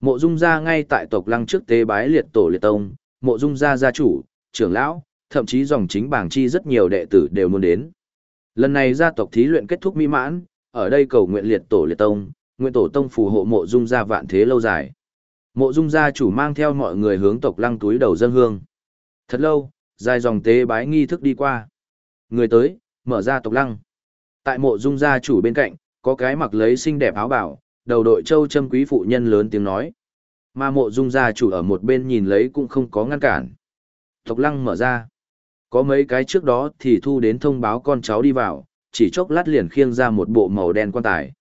Mộ Dung gia ngay tại tộc lăng trước tế bái liệt tổ liệt tông, Mộ Dung gia gia chủ, trưởng lão, thậm chí dòng chính bảng chi rất nhiều đệ tử đều muốn đến. Lần này gia tộc thí luyện kết thúc mỹ mãn, ở đây cầu nguyện liệt tổ liệt tông, nguyện tổ tông phù hộ Mộ Dung gia vạn thế lâu dài. Mộ Dung gia chủ mang theo mọi người hướng tộc lăng túi đầu dân hương. Thật lâu, dài dòng tế bái nghi thức đi qua. Người tới, mở ra tộc lăng. Tại Mộ Dung gia chủ bên cạnh, có cái mặc lấy xinh đẹp áo bảo, đầu đội châu châm quý phụ nhân lớn tiếng nói. Mà mộ dung gia chủ ở một bên nhìn lấy cũng không có ngăn cản. Tộc lăng mở ra. Có mấy cái trước đó thì thu đến thông báo con cháu đi vào, chỉ chốc lát liền khiêng ra một bộ màu đen quan tài.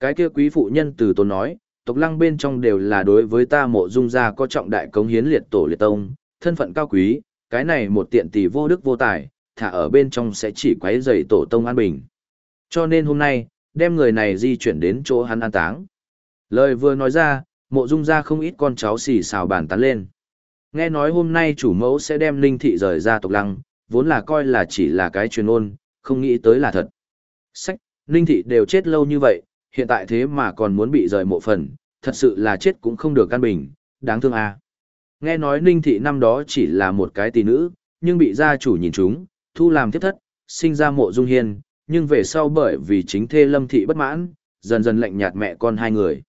Cái kia quý phụ nhân từ tốn nói, tộc lăng bên trong đều là đối với ta mộ dung gia có trọng đại cống hiến liệt tổ liệt tông, thân phận cao quý, cái này một tiện tỷ vô đức vô tài, thả ở bên trong sẽ chỉ quấy rầy tổ tông an bình. Cho nên hôm nay, đem người này di chuyển đến chỗ hắn an táng. Lời vừa nói ra, mộ dung ra không ít con cháu xì xào bàn tán lên. Nghe nói hôm nay chủ mẫu sẽ đem linh thị rời ra tộc lăng, vốn là coi là chỉ là cái truyền ôn, không nghĩ tới là thật. Sách, linh thị đều chết lâu như vậy, hiện tại thế mà còn muốn bị rời mộ phần, thật sự là chết cũng không được căn bình, đáng thương à. Nghe nói ninh thị năm đó chỉ là một cái tỷ nữ, nhưng bị gia chủ nhìn chúng, thu làm thiết thất, sinh ra mộ dung hiên, nhưng về sau bởi vì chính thê lâm thị bất mãn, dần dần lạnh nhạt mẹ con hai người.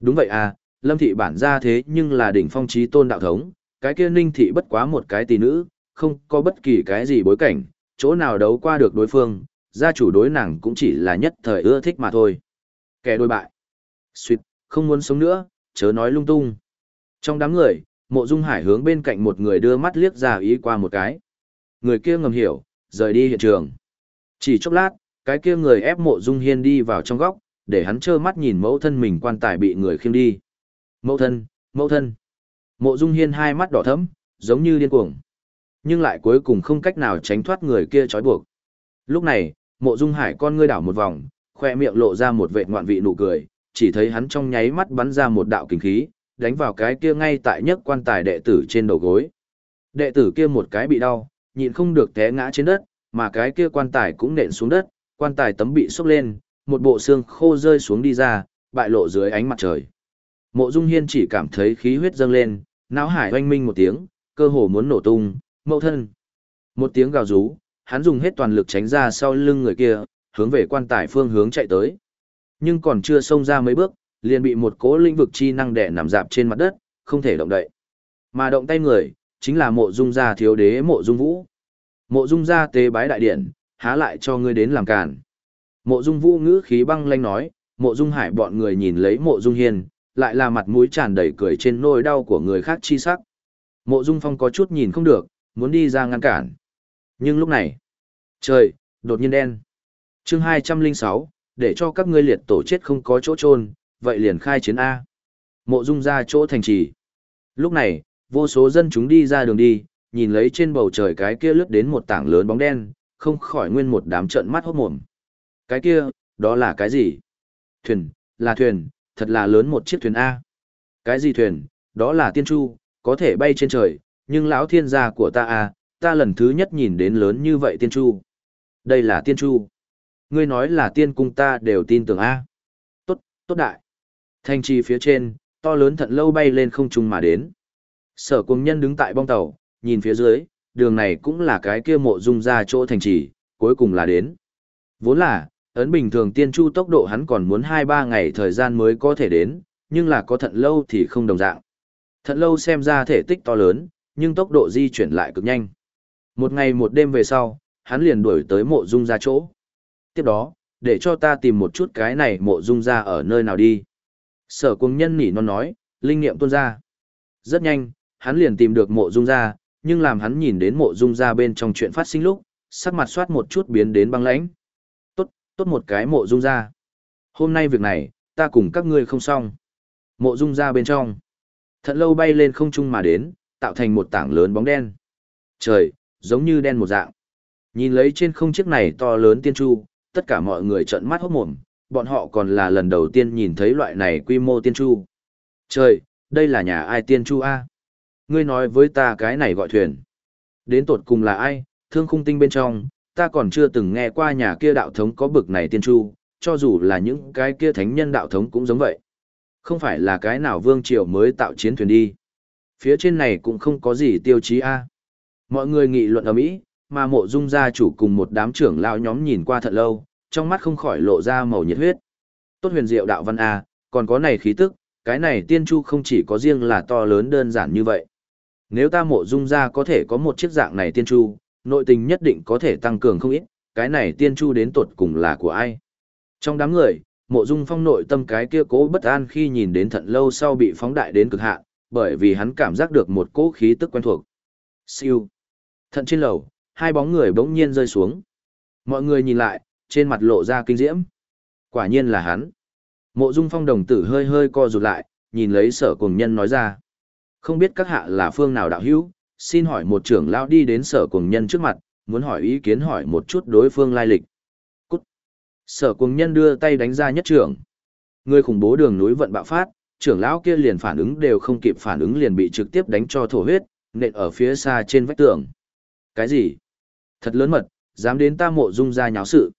Đúng vậy à, lâm thị bản ra thế nhưng là đỉnh phong trí tôn đạo thống, cái kia ninh thị bất quá một cái tỷ nữ, không có bất kỳ cái gì bối cảnh, chỗ nào đấu qua được đối phương, gia chủ đối nàng cũng chỉ là nhất thời ưa thích mà thôi. Kẻ đôi bại. Xuyệt, không muốn sống nữa, chớ nói lung tung. Trong đám người, mộ dung hải hướng bên cạnh một người đưa mắt liếc ra ý qua một cái. Người kia ngầm hiểu, rời đi hiện trường. Chỉ chốc lát, cái kia người ép mộ dung hiên đi vào trong góc, để hắn trơ mắt nhìn mẫu thân mình quan tài bị người khiêng đi. Mẫu thân, mẫu thân. Mộ dung hiên hai mắt đỏ thẫm, giống như điên cuồng. Nhưng lại cuối cùng không cách nào tránh thoát người kia trói buộc. Lúc này, mộ dung hải con ngươi đảo một vòng, khoe miệng lộ ra một vệ ngoạn vị nụ cười, chỉ thấy hắn trong nháy mắt bắn ra một đạo kinh khí, đánh vào cái kia ngay tại nhất quan tài đệ tử trên đầu gối. Đệ tử kia một cái bị đau, nhịn không được té ngã trên đất, mà cái kia quan tài cũng nện xuống đất, quan tài tấm bị sốc lên, một bộ xương khô rơi xuống đi ra, bại lộ dưới ánh mặt trời. Mộ Dung Hiên chỉ cảm thấy khí huyết dâng lên, não hải oanh minh một tiếng, cơ hồ muốn nổ tung, mẫu thân. Một tiếng gào rú, hắn dùng hết toàn lực tránh ra sau lưng người kia, hướng về quan tài phương hướng chạy tới. Nhưng còn chưa xông ra mấy bước, liền bị một cỗ linh vực chi năng đè nằm dạp trên mặt đất, không thể động đậy. Mà động tay người, chính là mộ dung gia thiếu đế mộ dung vũ. Mộ dung gia tế bái đại điện, há lại cho ngươi đến làm cản. Mộ dung vũ ngữ khí băng lanh nói, mộ dung hải bọn người nhìn lấy mộ dung hiền, lại là mặt mũi tràn đầy cười trên nỗi đau của người khác chi sắc. Mộ dung phong có chút nhìn không được, muốn đi ra ngăn cản. Nhưng lúc này, trời, đột nhiên đen. chương 206, để cho các ngươi liệt tổ chết không có chỗ trôn, vậy liền khai chiến A. Mộ dung ra chỗ thành trì. Lúc này, vô số dân chúng đi ra đường đi, nhìn lấy trên bầu trời cái kia lướt đến một tảng lớn bóng đen, không khỏi nguyên một đám trợn mắt hốt mồm. Cái kia, đó là cái gì? Thuyền, là thuyền, thật là lớn một chiếc thuyền A. Cái gì thuyền, đó là tiên chu, có thể bay trên trời, nhưng lão thiên gia của ta A, ta lần thứ nhất nhìn đến lớn như vậy tiên chu. Đây là tiên chu. Ngươi nói là tiên cung ta đều tin tưởng A. Tốt, tốt đại. Thanh chi phía trên, to lớn thận lâu bay lên không trung mà đến. Sở cùng nhân đứng tại bong tàu, nhìn phía dưới, đường này cũng là cái kia mộ dung ra chỗ thành trì, cuối cùng là đến. Vốn là, ấn bình thường tiên chu tốc độ hắn còn muốn 2-3 ngày thời gian mới có thể đến, nhưng là có thận lâu thì không đồng dạng. Thận lâu xem ra thể tích to lớn, nhưng tốc độ di chuyển lại cực nhanh. Một ngày một đêm về sau, hắn liền đuổi tới mộ dung ra chỗ. Tiếp đó, để cho ta tìm một chút cái này mộ dung ra ở nơi nào đi. Sở cung nhân nỉ non nói, linh nghiệm tuôn ra. Rất nhanh, hắn liền tìm được mộ dung ra, nhưng làm hắn nhìn đến mộ dung ra bên trong chuyện phát sinh lúc, sắc mặt soát một chút biến đến băng lãnh. Tốt, tốt một cái mộ dung ra. Hôm nay việc này, ta cùng các ngươi không xong. Mộ dung ra bên trong. Thật lâu bay lên không trung mà đến, tạo thành một tảng lớn bóng đen. Trời, giống như đen một dạng. Nhìn lấy trên không chiếc này to lớn tiên chu, tất cả mọi người trợn mắt hốt mồm, bọn họ còn là lần đầu tiên nhìn thấy loại này quy mô tiên chu. Trời, đây là nhà ai tiên chu A? Ngươi nói với ta cái này gọi thuyền. Đến tột cùng là ai, thương khung tinh bên trong, ta còn chưa từng nghe qua nhà kia đạo thống có bực này tiên chu, cho dù là những cái kia thánh nhân đạo thống cũng giống vậy. Không phải là cái nào vương triều mới tạo chiến thuyền đi. Phía trên này cũng không có gì tiêu chí A. Mọi người nghị luận ở Mỹ, mà mộ dung gia chủ cùng một đám trưởng lao nhóm nhìn qua thật lâu, trong mắt không khỏi lộ ra màu nhiệt huyết. Tốt huyền diệu đạo văn A, còn có này khí tức, cái này tiên chu không chỉ có riêng là to lớn đơn giản như vậy. Nếu ta mộ dung gia có thể có một chiếc dạng này tiên chu, nội tình nhất định có thể tăng cường không ít, cái này tiên chu đến tột cùng là của ai. Trong đám người, mộ dung phong nội tâm cái kia cố bất an khi nhìn đến thận lâu sau bị phóng đại đến cực hạn, bởi vì hắn cảm giác được một cỗ khí tức quen thuộc. Siêu. Thận trên lầu, hai bóng người bỗng nhiên rơi xuống. Mọi người nhìn lại, trên mặt lộ ra kinh diễm. Quả nhiên là hắn. Mộ Dung Phong đồng tử hơi hơi co rụt lại, nhìn lấy sở cùng nhân nói ra. Không biết các hạ là phương nào đạo hữu, xin hỏi một trưởng lão đi đến sở cùng nhân trước mặt, muốn hỏi ý kiến hỏi một chút đối phương lai lịch. Cút. Sở cùng nhân đưa tay đánh ra nhất trưởng. Người khủng bố đường núi vận bạo phát, trưởng lão kia liền phản ứng đều không kịp phản ứng liền bị trực tiếp đánh cho thổ huyết, nện ở phía xa trên vách tường. Cái gì? Thật lớn mật, dám đến ta mộ dung ra nháo sự.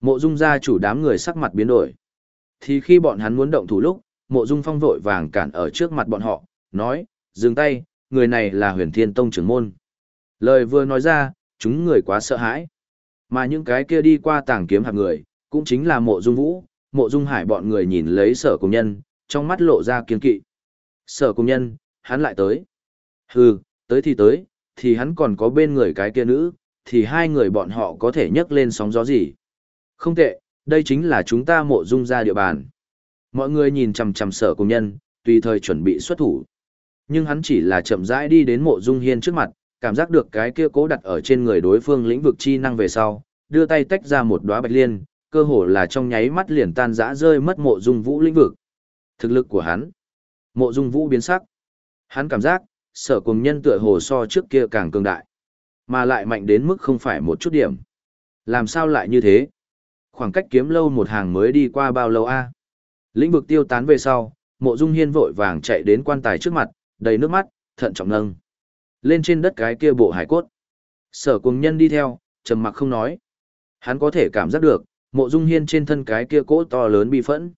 Mộ dung ra chủ đám người sắc mặt biến đổi. Thì khi bọn hắn muốn động thủ lúc, mộ dung phong vội vàng cản ở trước mặt bọn họ, nói, dừng tay, người này là huyền thiên tông trưởng môn. Lời vừa nói ra, chúng người quá sợ hãi. Mà những cái kia đi qua tàng kiếm hạt người, cũng chính là mộ dung vũ, mộ dung hải bọn người nhìn lấy sở công nhân, trong mắt lộ ra kiên kỵ. Sở công nhân, hắn lại tới. Hừ, tới thì tới, thì hắn còn có bên người cái kia nữ, thì hai người bọn họ có thể nhấc lên sóng gió gì. Không tệ, đây chính là chúng ta mộ dung ra địa bàn. Mọi người nhìn chằm chằm sở công nhân, tùy thời chuẩn bị xuất thủ. Nhưng hắn chỉ là chậm rãi đi đến mộ dung hiên trước mặt, cảm giác được cái kia cố đặt ở trên người đối phương lĩnh vực chi năng về sau, đưa tay tách ra một đóa bạch liên, cơ hồ là trong nháy mắt liền tan rã rơi mất mộ dung vũ lĩnh vực. Thực lực của hắn. Mộ dung vũ biến sắc. Hắn cảm giác, sở cùng nhân tựa hồ so trước kia càng cường đại. Mà lại mạnh đến mức không phải một chút điểm. Làm sao lại như thế? Khoảng cách kiếm lâu một hàng mới đi qua bao lâu a? Lĩnh vực tiêu tán về sau, mộ dung hiên vội vàng chạy đến quan tài trước mặt, đầy nước mắt, thận trọng nâng. Lên trên đất cái kia bộ hải cốt. Sở cùng nhân đi theo, trầm mặc không nói. Hắn có thể cảm giác được, mộ dung hiên trên thân cái kia cỗ to lớn bi phẫn.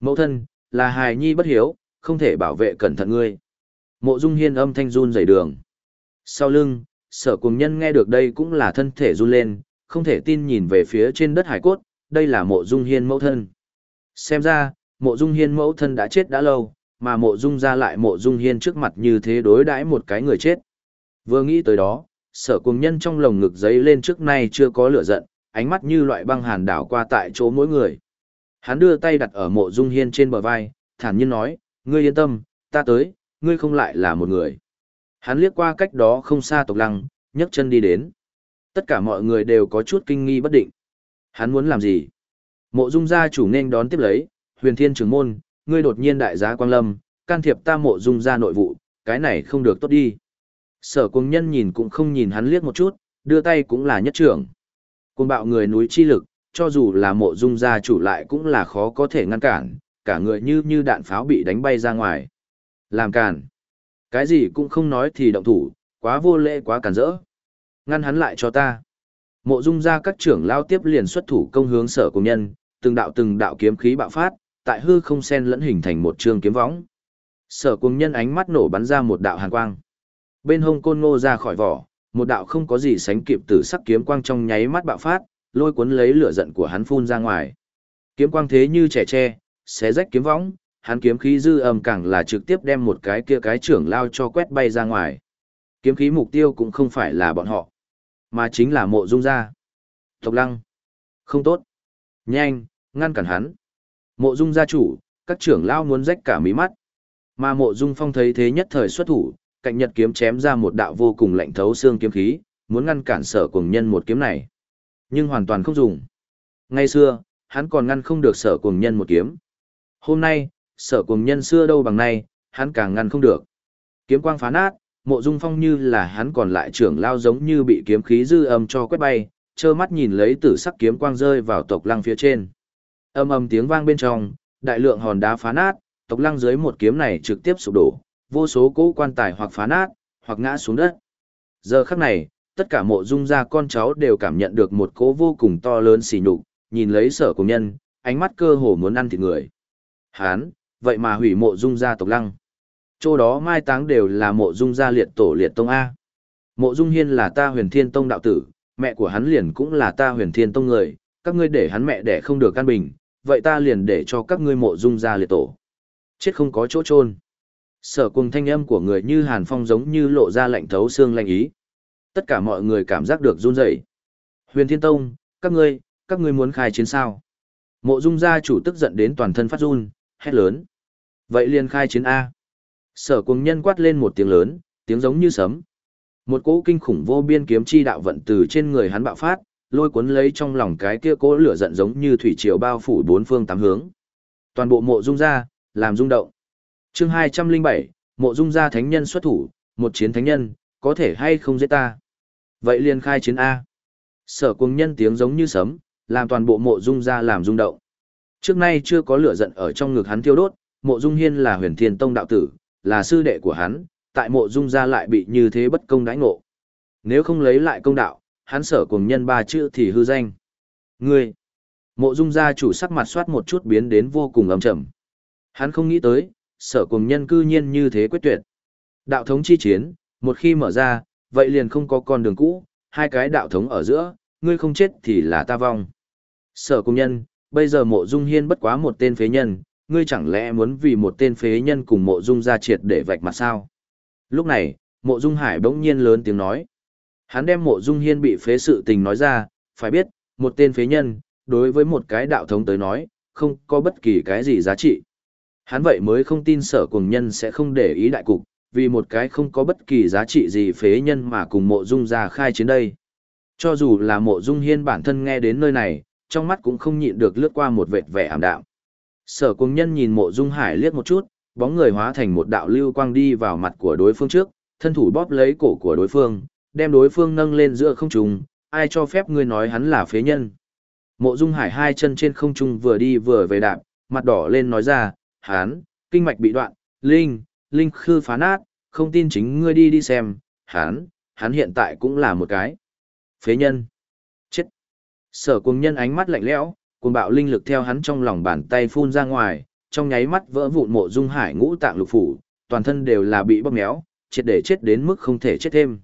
Mẫu thân, là hài nhi bất hiếu, không thể bảo vệ cẩn thận ngươi. Mộ dung hiên âm thanh run dày đường. Sau lưng, sở cùng nhân nghe được đây cũng là thân thể run lên, không thể tin nhìn về phía trên đất hải cốt, đây là mộ dung hiên mẫu thân. Xem ra, mộ dung hiên mẫu thân đã chết đã lâu, mà mộ dung ra lại mộ dung hiên trước mặt như thế đối đãi một cái người chết. Vừa nghĩ tới đó, sở cùng nhân trong lồng ngực giấy lên trước nay chưa có lửa giận, ánh mắt như loại băng hàn đảo qua tại chỗ mỗi người. Hắn đưa tay đặt ở mộ dung hiên trên bờ vai, thản nhiên nói, ngươi yên tâm, ta tới, ngươi không lại là một người. Hắn liếc qua cách đó không xa tộc lăng, nhấc chân đi đến. Tất cả mọi người đều có chút kinh nghi bất định. Hắn muốn làm gì? Mộ dung gia chủ nên đón tiếp lấy, huyền thiên trưởng môn, ngươi đột nhiên đại giá quang lâm, can thiệp ta mộ dung gia nội vụ, cái này không được tốt đi. Sở cung nhân nhìn cũng không nhìn hắn liếc một chút, đưa tay cũng là nhất trưởng. Cung bạo người núi chi lực, cho dù là mộ dung gia chủ lại cũng là khó có thể ngăn cản, cả người như như đạn pháo bị đánh bay ra ngoài. Làm cản. Cái gì cũng không nói thì động thủ, quá vô lễ quá cản rỡ. Ngăn hắn lại cho ta. Mộ dung ra các trưởng lao tiếp liền xuất thủ công hướng sở Cung nhân, từng đạo từng đạo kiếm khí bạo phát, tại hư không sen lẫn hình thành một trường kiếm võng. Sở công nhân ánh mắt nổ bắn ra một đạo hàn quang. Bên hông côn ngô ra khỏi vỏ, một đạo không có gì sánh kịp tử sắc kiếm quang trong nháy mắt bạo phát, lôi cuốn lấy lửa giận của hắn phun ra ngoài. Kiếm quang thế như trẻ tre, xé rách kiếm võng, hắn kiếm khí dư âm càng là trực tiếp đem một cái kia cái trưởng lao cho quét bay ra ngoài. Kiếm khí mục tiêu cũng không phải là bọn họ, mà chính là mộ dung gia. Tộc lăng. Không tốt. Nhanh, ngăn cản hắn. Mộ dung gia chủ, các trưởng lao muốn rách cả mí mắt. Mà mộ dung phong thấy thế nhất thời xuất thủ, cạnh nhật kiếm chém ra một đạo vô cùng lạnh thấu xương kiếm khí, muốn ngăn cản sở cùng nhân một kiếm này. Nhưng hoàn toàn không dùng. Ngay xưa, hắn còn ngăn không được sở cùng nhân một kiếm. Hôm nay, sở cùng nhân xưa đâu bằng nay, hắn càng ngăn không được. Kiếm quang phá nát, mộ dung phong như là hắn còn lại trưởng lao giống như bị kiếm khí dư âm cho quét bay, trơ mắt nhìn lấy tử sắc kiếm quang rơi vào tộc lăng phía trên. Âm ầm tiếng vang bên trong, đại lượng hòn đá phá nát, tộc lăng dưới một kiếm này trực tiếp sụp đổ, vô số cỗ quan tài hoặc phá nát, hoặc ngã xuống đất. Giờ khắc này, tất cả mộ dung gia con cháu đều cảm nhận được một cỗ vô cùng to lớn xỉ nhục, nhìn lấy sở cùng nhân, ánh mắt cơ hồ muốn ăn thịt người. Hán, vậy mà hủy mộ dung gia tộc lăng. Chỗ đó mai táng đều là mộ dung gia liệt tổ liệt tông A. Mộ dung hiên là ta huyền thiên tông đạo tử, mẹ của hắn liền cũng là ta huyền thiên tông người, các ngươi để hắn mẹ đẻ không được căn bình, vậy ta liền để cho các ngươi mộ dung gia liệt tổ. Chết không có chỗ chôn Sở cùng thanh âm của người như hàn phong giống như lộ ra lạnh thấu xương lạnh ý. Tất cả mọi người cảm giác được run rẩy. Huyền Thiên Tông, các ngươi, các ngươi muốn khai chiến sao? Mộ Dung gia chủ tức giận đến toàn thân phát run, hét lớn. Vậy liền khai chiến A. Sở cùng nhân quát lên một tiếng lớn, tiếng giống như sấm. Một cỗ kinh khủng vô biên kiếm chi đạo vận từ trên người hắn bạo phát, lôi cuốn lấy trong lòng cái kia cỗ lửa giận giống như thủy triều bao phủ bốn phương tám hướng. Toàn bộ mộ dung ra làm rung động. Chương hai trăm linh bảy, mộ dung ra thánh nhân xuất thủ, một chiến thánh nhân, có thể hay không giết ta? Vậy liền khai chiến A. Sở cùng nhân tiếng giống như sấm, làm toàn bộ mộ dung ra làm rung động. Trước nay chưa có lửa giận ở trong ngực hắn thiêu đốt, mộ dung hiên là huyền thiên tông đạo tử, là sư đệ của hắn, tại mộ dung ra lại bị như thế bất công đãi ngộ. Nếu không lấy lại công đạo, hắn sở cùng nhân ba chữ thì hư danh. Ngươi! Mộ dung gia chủ sắc mặt soát một chút biến đến vô cùng âm trầm. Hắn không nghĩ tới, sở cùng nhân cư nhiên như thế quyết tuyệt. Đạo thống chi chiến, một khi mở ra, vậy liền không có con đường cũ, hai cái đạo thống ở giữa, ngươi không chết thì là ta vong. Sở cùng nhân, bây giờ mộ dung hiên bất quá một tên phế nhân, ngươi chẳng lẽ muốn vì một tên phế nhân cùng mộ dung ra triệt để vạch mặt sao? Lúc này, mộ dung hải bỗng nhiên lớn tiếng nói. Hắn đem mộ dung hiên bị phế sự tình nói ra, phải biết, một tên phế nhân, đối với một cái đạo thống tới nói, không có bất kỳ cái gì giá trị. Hắn vậy mới không tin sở cùng nhân sẽ không để ý đại cục, vì một cái không có bất kỳ giá trị gì phế nhân mà cùng mộ dung ra khai chiến đây. Cho dù là mộ dung hiên bản thân nghe đến nơi này, trong mắt cũng không nhịn được lướt qua một vệt vẻ ảm đạm. Sở cùng nhân nhìn mộ dung hải liếc một chút, bóng người hóa thành một đạo lưu quang đi vào mặt của đối phương trước, thân thủ bóp lấy cổ của đối phương, đem đối phương nâng lên giữa không trung, ai cho phép ngươi nói hắn là phế nhân. Mộ dung hải hai chân trên không trung vừa đi vừa về đạp, mặt đỏ lên nói ra, hắn, kinh mạch bị đoạn, linh, linh khư phá nát, không tin chính ngươi đi đi xem, hắn, hắn hiện tại cũng là một cái. Phế nhân. Chết. Sở cùng nhân ánh mắt lạnh lẽo, cùng bạo linh lực theo hắn trong lòng bàn tay phun ra ngoài, trong nháy mắt vỡ vụn mộ dung hải ngũ tạng lục phủ, toàn thân đều là bị bóp méo, triệt để chết đến mức không thể chết thêm.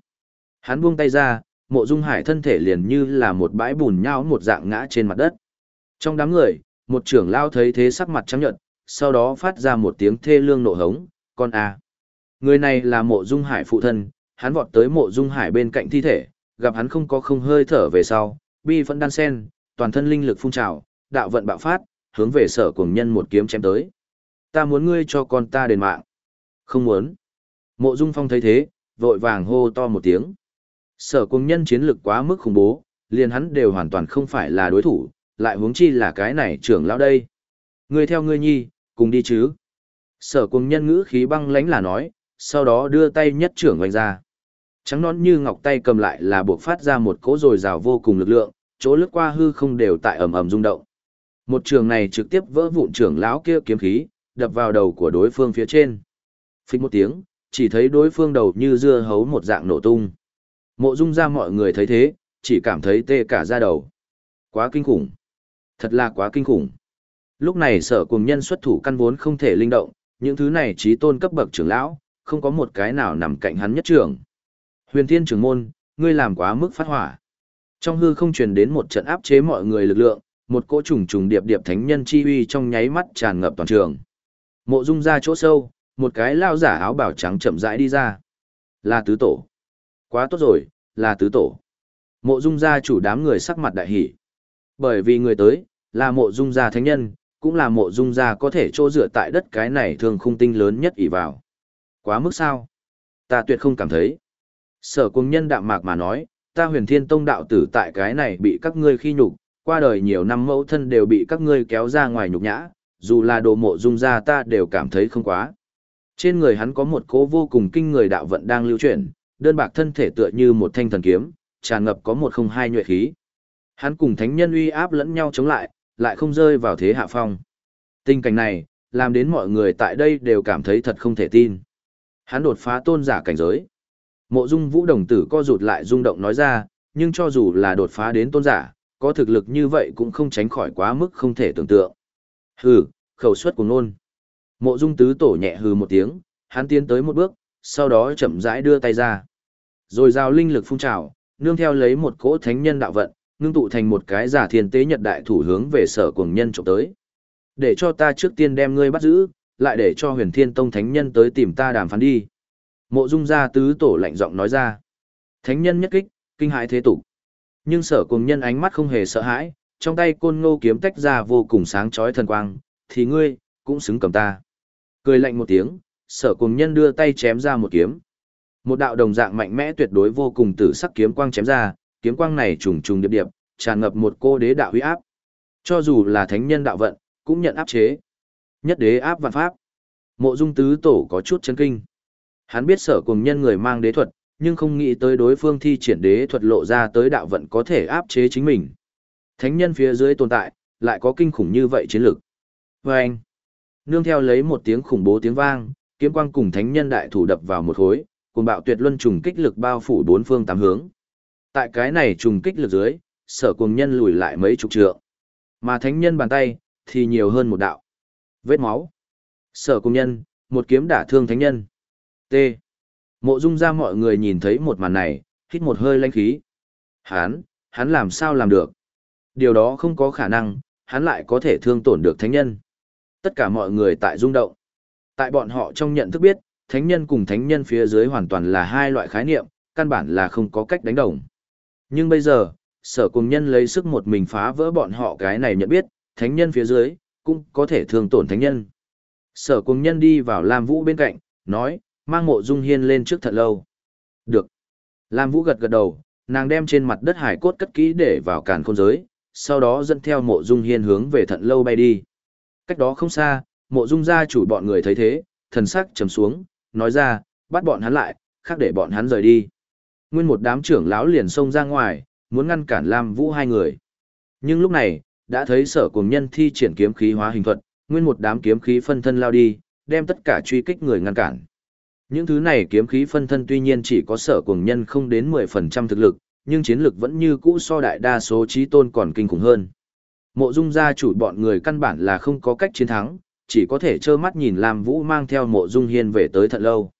Hắn buông tay ra, mộ dung hải thân thể liền như là một bãi bùn nhau một dạng ngã trên mặt đất. Trong đám người, một trưởng lao thấy thế sắc mặt trắng nhợt, sau đó phát ra một tiếng thê lương nộ hống, con a. Người này là mộ dung hải phụ thân, hắn vọt tới mộ dung hải bên cạnh thi thể, gặp hắn không có không hơi thở về sau, bi vẫn đan sen, toàn thân linh lực phun trào, đạo vận bạo phát, hướng về sở cùng nhân một kiếm chém tới. Ta muốn ngươi cho con ta đền mạng. Không muốn. Mộ Dung Phong thấy thế, vội vàng hô to một tiếng. Sở cùng nhân chiến lực quá mức khủng bố, liền hắn đều hoàn toàn không phải là đối thủ, lại huống chi là cái này trưởng lão đây. Ngươi theo ngươi nhi, cùng đi chứ. Sở cùng nhân ngữ khí băng lãnh là nói, sau đó đưa tay nhất trưởng vành ra. Trắng nón như ngọc tay cầm lại là buộc phát ra một cỗ rồi rào vô cùng lực lượng, chỗ lướt qua hư không đều tại ầm ầm rung động. Một trường này trực tiếp vỡ vụn trưởng lão kia kiếm khí, đập vào đầu của đối phương phía trên. Phích một tiếng, chỉ thấy đối phương đầu như dưa hấu một dạng nổ tung. Mộ dung ra mọi người thấy thế, chỉ cảm thấy tê cả da đầu. Quá kinh khủng. Thật là quá kinh khủng. Lúc này sở cùng nhân xuất thủ căn vốn không thể linh động, những thứ này trí tôn cấp bậc trưởng lão, không có một cái nào nằm cạnh hắn nhất trưởng. Huyền thiên trưởng môn, ngươi làm quá mức phát hỏa. Trong hư không truyền đến một trận áp chế mọi người lực lượng, một cỗ trùng trùng điệp điệp thánh nhân chi uy trong nháy mắt tràn ngập toàn trường. Mộ Dung ra chỗ sâu, một cái lao giả áo bào trắng chậm rãi đi ra. Là tứ tổ. Quá tốt rồi, là tứ tổ. Mộ Dung gia chủ đám người sắc mặt đại hỉ. Bởi vì người tới, là mộ Dung gia thánh nhân, cũng là mộ Dung gia có thể chỗ dựa tại đất cái này thường khung tinh lớn nhất ỷ vào. Quá mức sao? Ta tuyệt không cảm thấy. Sở cung nhân đạm mạc mà nói, ta huyền thiên tông đạo tử tại cái này bị các ngươi khi nhục, qua đời nhiều năm mẫu thân đều bị các ngươi kéo ra ngoài nhục nhã, dù là đồ mộ dung gia ta đều cảm thấy không quá. Trên người hắn có một cố vô cùng kinh người đạo vận đang lưu chuyển, đơn bạc thân thể tựa như một thanh thần kiếm, tràn ngập có một không hai nhuệ khí. Hắn cùng thánh nhân uy áp lẫn nhau chống lại, lại không rơi vào thế hạ phong. Tình cảnh này, làm đến mọi người tại đây đều cảm thấy thật không thể tin. Hắn đột phá tôn giả cảnh giới. Mộ dung vũ đồng tử co rụt lại rung động nói ra, nhưng cho dù là đột phá đến tôn giả, có thực lực như vậy cũng không tránh khỏi quá mức không thể tưởng tượng. Hừ, khẩu suất của nôn. Mộ Dung Tứ Tổ nhẹ hừ một tiếng, hắn tiến tới một bước, sau đó chậm rãi đưa tay ra. Rồi giao linh lực phun trào, nương theo lấy một cỗ thánh nhân đạo vận, ngưng tụ thành một cái giả thiên tế nhật đại thủ hướng về sở cuồng nhân trộm tới. Để cho ta trước tiên đem ngươi bắt giữ, lại để cho huyền thiên tông thánh nhân tới tìm ta đàm phán đi. Mộ dung gia tứ tổ lạnh giọng nói ra. Thánh nhân nhất kích, kinh hãi thế tục. Nhưng sở cuồng nhân ánh mắt không hề sợ hãi, trong tay côn ngô kiếm tách ra vô cùng sáng chói thần quang, thì ngươi, cũng xứng cầm ta. Cười lạnh một tiếng, sở cuồng nhân đưa tay chém ra một kiếm. Một đạo đồng dạng mạnh mẽ tuyệt đối vô cùng tử sắc kiếm quang chém ra, kiếm quang này trùng trùng điệp điệp, tràn ngập một cô đế đạo huy áp. Cho dù là thánh nhân đạo vận, cũng nhận áp chế. Nhất đế áp vạn pháp. Mộ dung tứ tổ có chút chấn kinh. Hắn biết sở cùng nhân người mang đế thuật, nhưng không nghĩ tới đối phương thi triển đế thuật lộ ra tới đạo vận có thể áp chế chính mình. Thánh nhân phía dưới tồn tại, lại có kinh khủng như vậy chiến lược. Và anh, nương theo lấy một tiếng khủng bố tiếng vang, kiếm quang cùng thánh nhân đại thủ đập vào một khối, cùng bạo tuyệt luân trùng kích lực bao phủ bốn phương tám hướng. Tại cái này trùng kích lực dưới, sở cùng nhân lùi lại mấy chục trượng. Mà thánh nhân bàn tay, thì nhiều hơn một đạo. Vết máu. Sở cùng nhân, một kiếm đả thương thánh nhân. T. Mộ dung ra mọi người nhìn thấy một màn này, hít một hơi lanh khí. Hắn, hắn làm sao làm được? Điều đó không có khả năng, hắn lại có thể thương tổn được thánh nhân. Tất cả mọi người tại rung động. Tại bọn họ trong nhận thức biết, thánh nhân cùng thánh nhân phía dưới hoàn toàn là hai loại khái niệm, căn bản là không có cách đánh đồng. Nhưng bây giờ, sở cùng nhân lấy sức một mình phá vỡ bọn họ cái này nhận biết, thánh nhân phía dưới, cũng có thể thương tổn thánh nhân. Sở cùng nhân đi vào Lam Vũ bên cạnh, nói, mang mộ dung hiên lên trước thật lâu. Được. Lam Vũ gật gật đầu, nàng đem trên mặt đất hải cốt cất kỹ để vào càn khôn giới, sau đó dẫn theo mộ dung hiên hướng về thận lâu bay đi. Cách đó không xa, mộ dung gia chủ bọn người thấy thế, thần sắc trầm xuống, nói ra, bắt bọn hắn lại, khác để bọn hắn rời đi. Nguyên một đám trưởng lão liền xông ra ngoài, muốn ngăn cản Lam Vũ hai người. Nhưng lúc này, đã thấy sở cùng nhân thi triển kiếm khí hóa hình thuật, nguyên một đám kiếm khí phân thân lao đi, đem tất cả truy kích người ngăn cản. Những thứ này kiếm khí phân thân tuy nhiên chỉ có sở cùng nhân không đến 10% thực lực, nhưng chiến lực vẫn như cũ so đại đa số trí tôn còn kinh khủng hơn. Mộ dung gia chủ bọn người căn bản là không có cách chiến thắng, chỉ có thể trơ mắt nhìn Lam Vũ mang theo mộ dung hiên về tới thận lâu.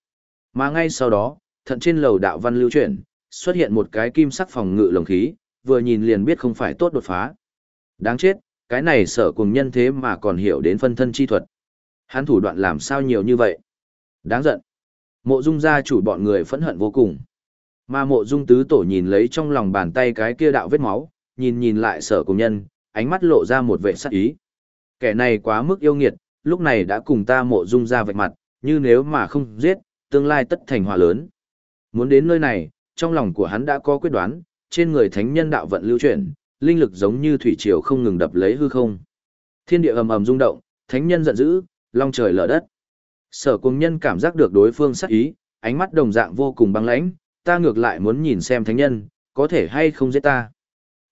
Mà ngay sau đó, thận trên lầu đạo văn lưu chuyển, xuất hiện một cái kim sắc phòng ngự lồng khí, vừa nhìn liền biết không phải tốt đột phá. Đáng chết, cái này sở cùng nhân thế mà còn hiểu đến phân thân chi thuật. Hắn thủ đoạn làm sao nhiều như vậy? Đáng giận. Mộ dung gia chủ bọn người phẫn hận vô cùng. Mà mộ dung tứ tổ nhìn lấy trong lòng bàn tay cái kia đạo vết máu, nhìn nhìn lại sở cùng nhân, ánh mắt lộ ra một vệ sắc ý. Kẻ này quá mức yêu nghiệt, lúc này đã cùng ta mộ dung ra vạch mặt, như nếu mà không giết, tương lai tất thành hòa lớn. Muốn đến nơi này, trong lòng của hắn đã có quyết đoán, trên người thánh nhân đạo vận lưu chuyển, linh lực giống như thủy triều không ngừng đập lấy hư không. Thiên địa ầm ầm rung động, thánh nhân giận dữ, long trời lở đất. Sở Cung Nhân cảm giác được đối phương sắc ý, ánh mắt đồng dạng vô cùng băng lãnh, ta ngược lại muốn nhìn xem thánh nhân, có thể hay không giết ta.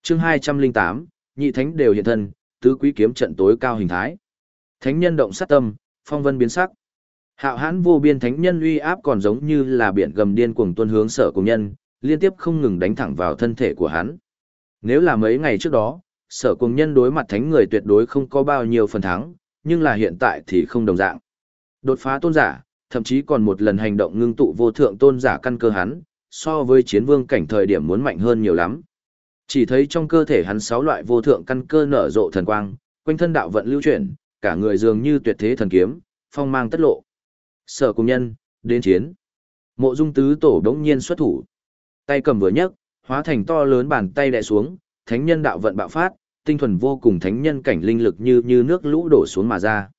Chương 208, nhị thánh đều hiện thân, tứ quý kiếm trận tối cao hình thái. Thánh nhân động sát tâm, phong vân biến sắc. Hạo hãn vô biên thánh nhân uy áp còn giống như là biển gầm điên cuồng tuôn hướng sở cùng nhân, liên tiếp không ngừng đánh thẳng vào thân thể của hắn. Nếu là mấy ngày trước đó, sở cùng nhân đối mặt thánh người tuyệt đối không có bao nhiêu phần thắng, nhưng là hiện tại thì không đồng dạng. Đột phá tôn giả, thậm chí còn một lần hành động ngưng tụ vô thượng tôn giả căn cơ hắn, so với chiến vương cảnh thời điểm muốn mạnh hơn nhiều lắm. Chỉ thấy trong cơ thể hắn sáu loại vô thượng căn cơ nở rộ thần quang, quanh thân đạo vận lưu chuyển, cả người dường như tuyệt thế thần kiếm, phong mang tất lộ. Sở cùng nhân, đến chiến. Mộ dung tứ tổ đống nhiên xuất thủ. Tay cầm vừa nhấc, hóa thành to lớn bàn tay đè xuống, thánh nhân đạo vận bạo phát, tinh thuần vô cùng thánh nhân cảnh linh lực như như nước lũ đổ xuống mà ra.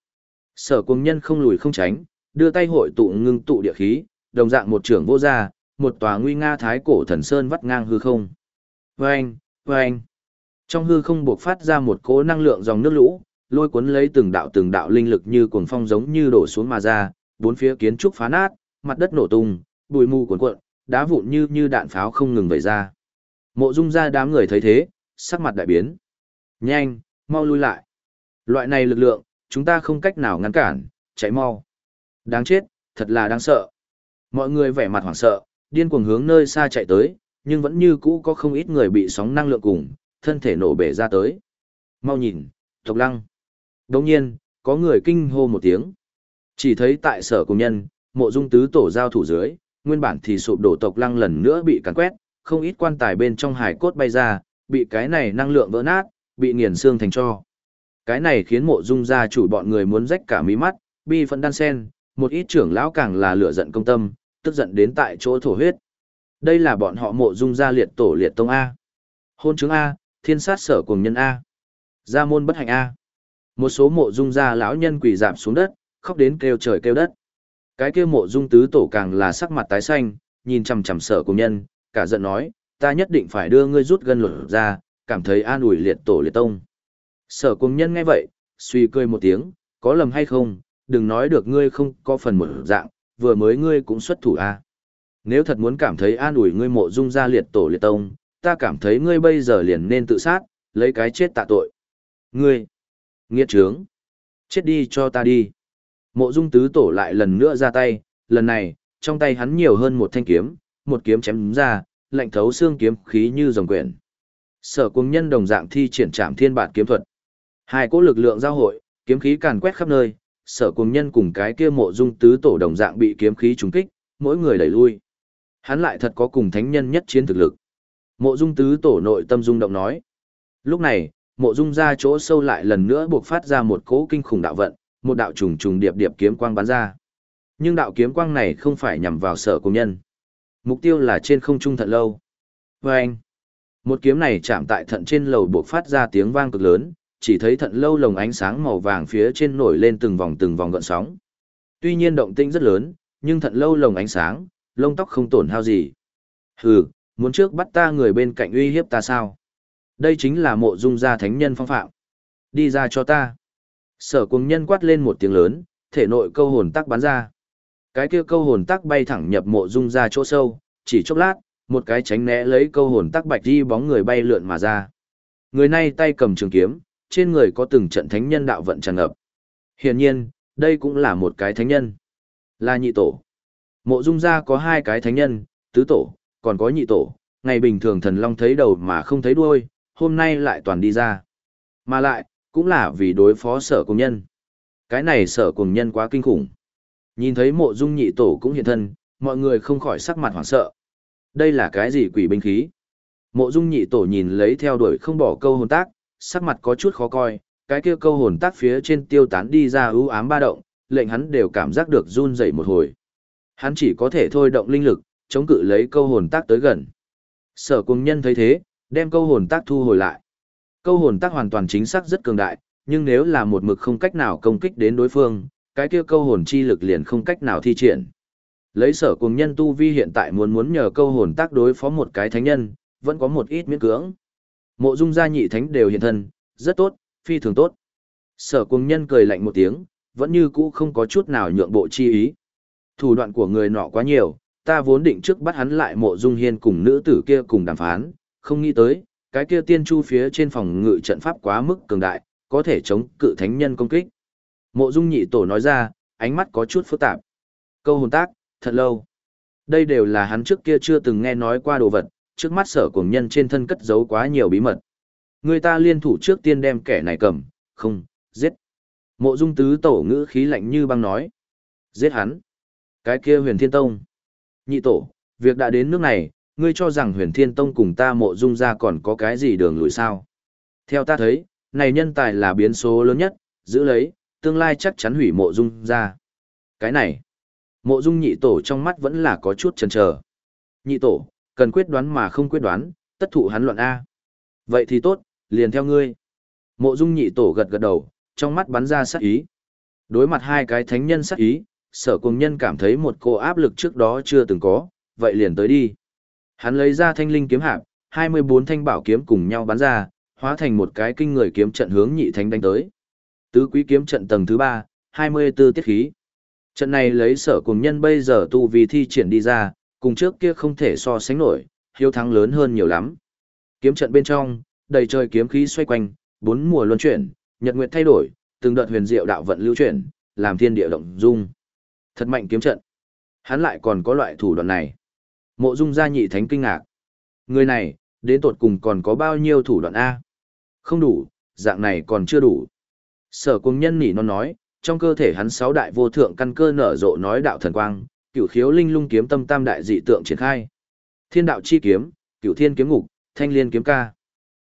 Sở cùng nhân không lùi không tránh, đưa tay hội tụ ngưng tụ địa khí, đồng dạng một trưởng vô gia, một tòa nguy nga thái cổ thần sơn vắt ngang hư không. Vâng, vâng. Trong hư không buộc phát ra một cỗ năng lượng dòng nước lũ, lôi cuốn lấy từng đạo từng đạo linh lực như cuồng phong giống như đổ xuống mà ra, bốn phía kiến trúc phá nát, mặt đất nổ tung, bụi mù cuồn cuộn, đá vụn như như đạn pháo không ngừng vẩy ra. Mộ Dung ra đám người thấy thế, sắc mặt đại biến. Nhanh, mau lui lại. Loại này lực lượng, chúng ta không cách nào ngăn cản, chạy mau. Đáng chết, thật là đáng sợ. Mọi người vẻ mặt hoảng sợ, điên cuồng hướng nơi xa chạy tới, nhưng vẫn như cũ có không ít người bị sóng năng lượng cùng, thân thể nổ bể ra tới. Mau nhìn, Tộc Lăng. Đồng nhiên, có người kinh hô một tiếng. Chỉ thấy tại sở cùng nhân, mộ dung tứ tổ giao thủ dưới, nguyên bản thì sụp đổ tộc lăng lần nữa bị cắn quét, không ít quan tài bên trong hải cốt bay ra, bị cái này năng lượng vỡ nát, bị nghiền xương thành cho. Cái này khiến mộ dung gia chủ bọn người muốn rách cả mí mắt, bi phận đan sen, một ít trưởng lão càng là lửa giận công tâm, tức giận đến tại chỗ thổ huyết. Đây là bọn họ mộ dung gia liệt tổ liệt tông A. Hôn chứng A, thiên sát sở cùng nhân A. Gia môn bất hạnh A. Một số mộ dung gia lão nhân quỳ dạp xuống đất, khóc đến kêu trời kêu đất. Cái kia mộ dung tứ tổ càng là sắc mặt tái xanh, nhìn chằm chằm sở cùng nhân, cả giận nói, ta nhất định phải đưa ngươi rút gân luật ra, cảm thấy an ủi liệt tổ liệt tông. Sở cùng nhân nghe vậy, suy cười một tiếng, có lầm hay không, đừng nói được ngươi không có phần một dạng, vừa mới ngươi cũng xuất thủ a. Nếu thật muốn cảm thấy an ủi ngươi mộ dung ra liệt tổ liệt tông, ta cảm thấy ngươi bây giờ liền nên tự sát, lấy cái chết tạ tội. Ngươi, nghiệt trướng, chết đi cho ta đi. Mộ dung tứ tổ lại lần nữa ra tay, lần này, trong tay hắn nhiều hơn một thanh kiếm, một kiếm chém ra, lạnh thấu xương kiếm khí như dòng quyển. Sở cung nhân đồng dạng thi triển trảm thiên bản kiếm thuật. Hai cỗ lực lượng giao hội, kiếm khí càn quét khắp nơi, sở cung nhân cùng cái kia mộ dung tứ tổ đồng dạng bị kiếm khí trúng kích, mỗi người đẩy lui. Hắn lại thật có cùng thánh nhân nhất chiến thực lực. Mộ dung tứ tổ nội tâm dung động nói. Lúc này, mộ dung ra chỗ sâu lại lần nữa buộc phát ra một cỗ kinh khủng đạo vận, một đạo trùng trùng điệp điệp kiếm quang bắn ra. Nhưng đạo kiếm quang này không phải nhằm vào sở công nhân. Mục tiêu là trên không trung thận lâu. Và anh, một kiếm này chạm tại thận trên lầu buộc phát ra tiếng vang cực lớn, chỉ thấy thận lâu lồng ánh sáng màu vàng phía trên nổi lên từng vòng từng vòng gợn sóng. Tuy nhiên động tĩnh rất lớn, nhưng thận lâu lồng ánh sáng, lông tóc không tổn hao gì. Hừ, muốn trước bắt ta người bên cạnh uy hiếp ta sao? Đây chính là mộ dung gia thánh nhân phong phạm. Đi ra cho ta. Sở cùng nhân quát lên một tiếng lớn, thể nội câu hồn tắc bắn ra. Cái kia câu hồn tắc bay thẳng nhập mộ dung ra chỗ sâu, chỉ chốc lát, một cái tránh né lấy câu hồn tắc bạch đi bóng người bay lượn mà ra. Người này tay cầm trường kiếm, trên người có từng trận thánh nhân đạo vận tràn ngập. Hiển nhiên, đây cũng là một cái thánh nhân. Là nhị tổ. Mộ dung ra có hai cái thánh nhân, tứ tổ, còn có nhị tổ. Ngày bình thường thần long thấy đầu mà không thấy đuôi, hôm nay lại toàn đi ra. Mà lại, cũng là vì đối phó sở cùng nhân. Cái này sở cùng nhân quá kinh khủng. Nhìn thấy mộ dung nhị tổ cũng hiện thân, mọi người không khỏi sắc mặt hoảng sợ. Đây là cái gì quỷ binh khí? Mộ dung nhị tổ nhìn lấy theo đuổi không bỏ câu hồn tác, sắc mặt có chút khó coi, cái kia câu hồn tác phía trên tiêu tán đi ra ưu ám ba động, lệnh hắn đều cảm giác được run dậy một hồi. Hắn chỉ có thể thôi động linh lực, chống cự lấy câu hồn tác tới gần. Sở cùng nhân thấy thế, đem câu hồn tác thu hồi lại. Câu hồn tác hoàn toàn chính xác rất cường đại, nhưng nếu là một mực không cách nào công kích đến đối phương, cái kia câu hồn chi lực liền không cách nào thi triển. Lấy sở cùng nhân tu vi hiện tại muốn muốn nhờ câu hồn tác đối phó một cái thánh nhân, vẫn có một ít miễn cưỡng. Mộ dung gia nhị thánh đều hiện thân, rất tốt, phi thường tốt. Sở cùng nhân cười lạnh một tiếng, vẫn như cũ không có chút nào nhượng bộ chi ý. Thủ đoạn của người nọ quá nhiều, ta vốn định trước bắt hắn lại mộ dung hiên cùng nữ tử kia cùng đàm phán, không nghĩ tới, cái kia tiên chu phía trên phòng ngự trận pháp quá mức cường đại, có thể chống cự thánh nhân công kích. Mộ dung nhị tổ nói ra, ánh mắt có chút phức tạp. Câu hồn tác, thật lâu. Đây đều là hắn trước kia chưa từng nghe nói qua đồ vật, trước mắt sở cùng nhân trên thân cất giấu quá nhiều bí mật. Người ta liên thủ trước tiên đem kẻ này cầm, không, giết. Mộ dung tứ tổ ngữ khí lạnh như băng nói. Giết hắn. Cái kia huyền thiên tông. Nhị tổ, việc đã đến nước này, ngươi cho rằng huyền thiên tông cùng ta mộ dung ra còn có cái gì đường lùi sao. Theo ta thấy, này nhân tài là biến số lớn nhất, giữ lấy, tương lai chắc chắn hủy mộ dung ra. Cái này, mộ dung nhị tổ trong mắt vẫn là có chút chần chờ. Nhị tổ, cần quyết đoán mà không quyết đoán, tất thụ hắn luận A. Vậy thì tốt, liền theo ngươi. Mộ dung nhị tổ gật gật đầu, trong mắt bắn ra sát ý. Đối mặt hai cái thánh nhân sát ý, sở cùng nhân cảm thấy một cô áp lực trước đó chưa từng có, vậy liền tới đi. Hắn lấy ra thanh linh kiếm hạp, 24 thanh bảo kiếm cùng nhau bắn ra, hóa thành một cái kinh người kiếm trận hướng nhị thánh đánh tới. Tứ quý kiếm trận tầng thứ 3, 24 tiết khí. Trận này lấy sở cùng nhân bây giờ tu vì thi triển đi ra, cùng trước kia không thể so sánh nổi, hiếu thắng lớn hơn nhiều lắm. Kiếm trận bên trong, đầy trời kiếm khí xoay quanh, bốn mùa luân chuyển, nhật nguyệt thay đổi, từng đợt huyền diệu đạo vận lưu chuyển, làm thiên địa động dung. Thật mạnh kiếm trận. Hắn lại còn có loại thủ đoạn này. Mộ Dung gia nhị thánh kinh ngạc. Người này, đến tột cùng còn có bao nhiêu thủ đoạn A? Không đủ, dạng này còn chưa đủ. Sở Cung nhân nỉ non nói, trong cơ thể hắn sáu đại vô thượng căn cơ nở rộ nói đạo thần quang, cửu khiếu linh lung kiếm tâm tam đại dị tượng triển khai. Thiên đạo chi kiếm, cửu thiên kiếm ngục, thanh liên kiếm ca.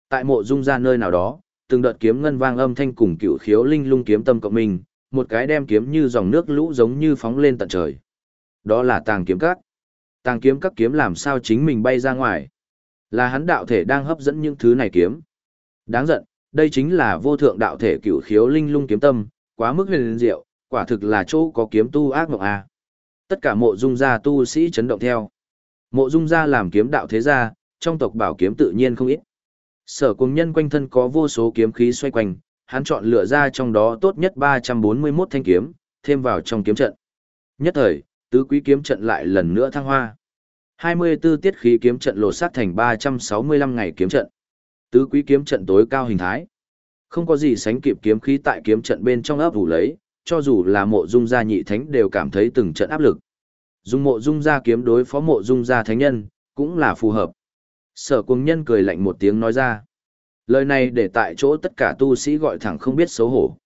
Tại mộ dung Gia nơi nào đó, từng đợt kiếm ngân vang âm thanh cùng cửu khiếu linh lung kiếm tâm cộng mình, một cái đem kiếm như dòng nước lũ giống như phóng lên tận trời. Đó là tàng kiếm cát. Tàng kiếm các kiếm làm sao chính mình bay ra ngoài. Là hắn đạo thể đang hấp dẫn những thứ này kiếm. Đáng giận, đây chính là vô thượng đạo thể cửu khiếu linh lung kiếm tâm, quá mức huyền diệu, quả thực là chỗ có kiếm tu ác mộng a. Tất cả mộ dung gia tu sĩ chấn động theo. Mộ dung gia làm kiếm đạo thế gia, trong tộc bảo kiếm tự nhiên không ít. Sở cùng nhân quanh thân có vô số kiếm khí xoay quanh, hắn chọn lựa ra trong đó tốt nhất 341 thanh kiếm, thêm vào trong kiếm trận. Nhất thời, tứ quý kiếm trận lại lần nữa thăng hoa. 24 tiết khí kiếm trận lột sát thành 365 ngày kiếm trận. Tứ quý kiếm trận tối cao hình thái. Không có gì sánh kịp kiếm khí tại kiếm trận bên trong ấp ủ lấy, cho dù là mộ dung gia nhị thánh đều cảm thấy từng trận áp lực. Dùng mộ dung gia kiếm đối phó mộ dung gia thánh nhân, cũng là phù hợp. Sở cùng nhân cười lạnh một tiếng nói ra. Lời này để tại chỗ tất cả tu sĩ gọi thẳng không biết xấu hổ.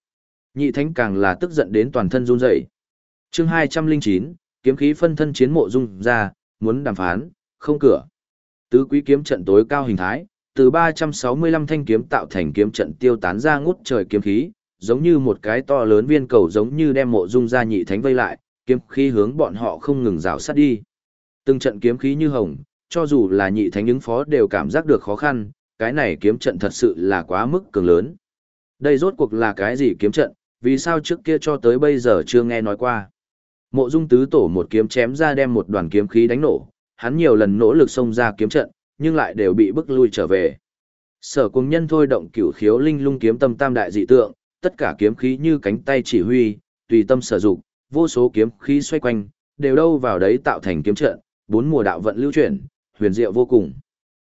Nhị thánh càng là tức giận đến toàn thân run rẩy. Chương 209, kiếm khí phân thân chiến mộ dung ra, muốn đàm phán, không cửa. Tứ quý kiếm trận tối cao hình thái, từ 365 thanh kiếm tạo thành kiếm trận tiêu tán ra ngút trời kiếm khí, giống như một cái to lớn viên cầu giống như đem mộ dung ra nhị thánh vây lại, kiếm khí hướng bọn họ không ngừng rào sát đi. Từng trận kiếm khí như hồng, cho dù là nhị thánh ứng phó đều cảm giác được khó khăn, cái này kiếm trận thật sự là quá mức cường lớn. Đây rốt cuộc là cái gì kiếm trận, vì sao trước kia cho tới bây giờ chưa nghe nói qua. Mộ dung tứ tổ một kiếm chém ra đem một đoàn kiếm khí đánh nổ, hắn nhiều lần nỗ lực xông ra kiếm trận, nhưng lại đều bị bức lui trở về. Sở cùng nhân thôi động cửu khiếu linh lung kiếm tâm tam đại dị tượng, tất cả kiếm khí như cánh tay chỉ huy, tùy tâm sử dụng, vô số kiếm khí xoay quanh, đều đâu vào đấy tạo thành kiếm trận, bốn mùa đạo vận lưu chuyển, huyền diệu vô cùng.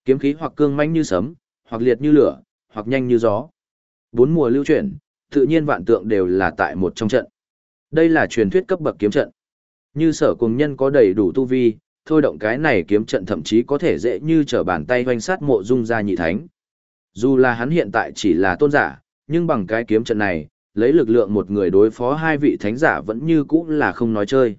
Kiếm khí hoặc cương mãnh như sấm, hoặc liệt như lửa, hoặc nhanh như gió. Bốn mùa lưu chuyển, tự nhiên vạn tượng đều là tại một trong trận. Đây là truyền thuyết cấp bậc kiếm trận. Như sở cùng nhân có đầy đủ tu vi, thôi động cái này kiếm trận thậm chí có thể dễ như trở bàn tay hoành sát mộ dung gia nhị thánh. Dù là hắn hiện tại chỉ là tôn giả, nhưng bằng cái kiếm trận này, lấy lực lượng một người đối phó hai vị thánh giả vẫn như cũ là không nói chơi.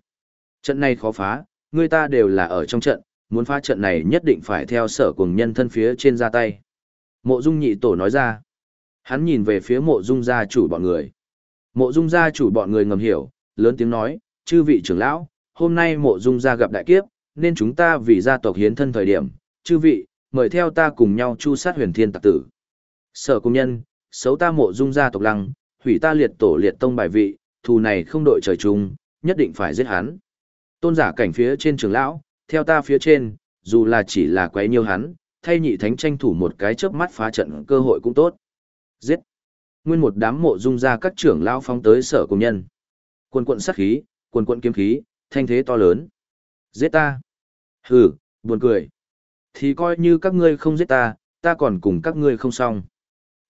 Trận này khó phá, người ta đều là ở trong trận, muốn phá trận này nhất định phải theo sở cùng nhân thân phía trên ra tay. Mộ dung nhị tổ nói ra. Hắn nhìn về phía mộ dung gia chủ bọn người. Mộ dung gia chủ bọn người ngầm hiểu, lớn tiếng nói, chư vị trưởng lão, hôm nay mộ dung gia gặp đại kiếp, nên chúng ta vì gia tộc hiến thân thời điểm, chư vị, mời theo ta cùng nhau chu sát huyền thiên tặc tử. Sở công nhân, xấu ta mộ dung gia tộc lăng, hủy ta liệt tổ liệt tông bài vị, thù này không đội trời chung, nhất định phải giết hắn. Tôn giả cảnh phía trên trưởng lão, theo ta phía trên, dù là chỉ là quấy nhiêu hắn, thay nhị thánh tranh thủ một cái chớp mắt phá trận cơ hội cũng tốt. Giết! Nguyên một đám mộ dung ra các trưởng lão phóng tới sở công nhân. Quần quận sát khí, quần quận kiếm khí, thanh thế to lớn. Giết ta! Hừ, buồn cười. Thì coi như các ngươi không giết ta, ta còn cùng các ngươi không xong.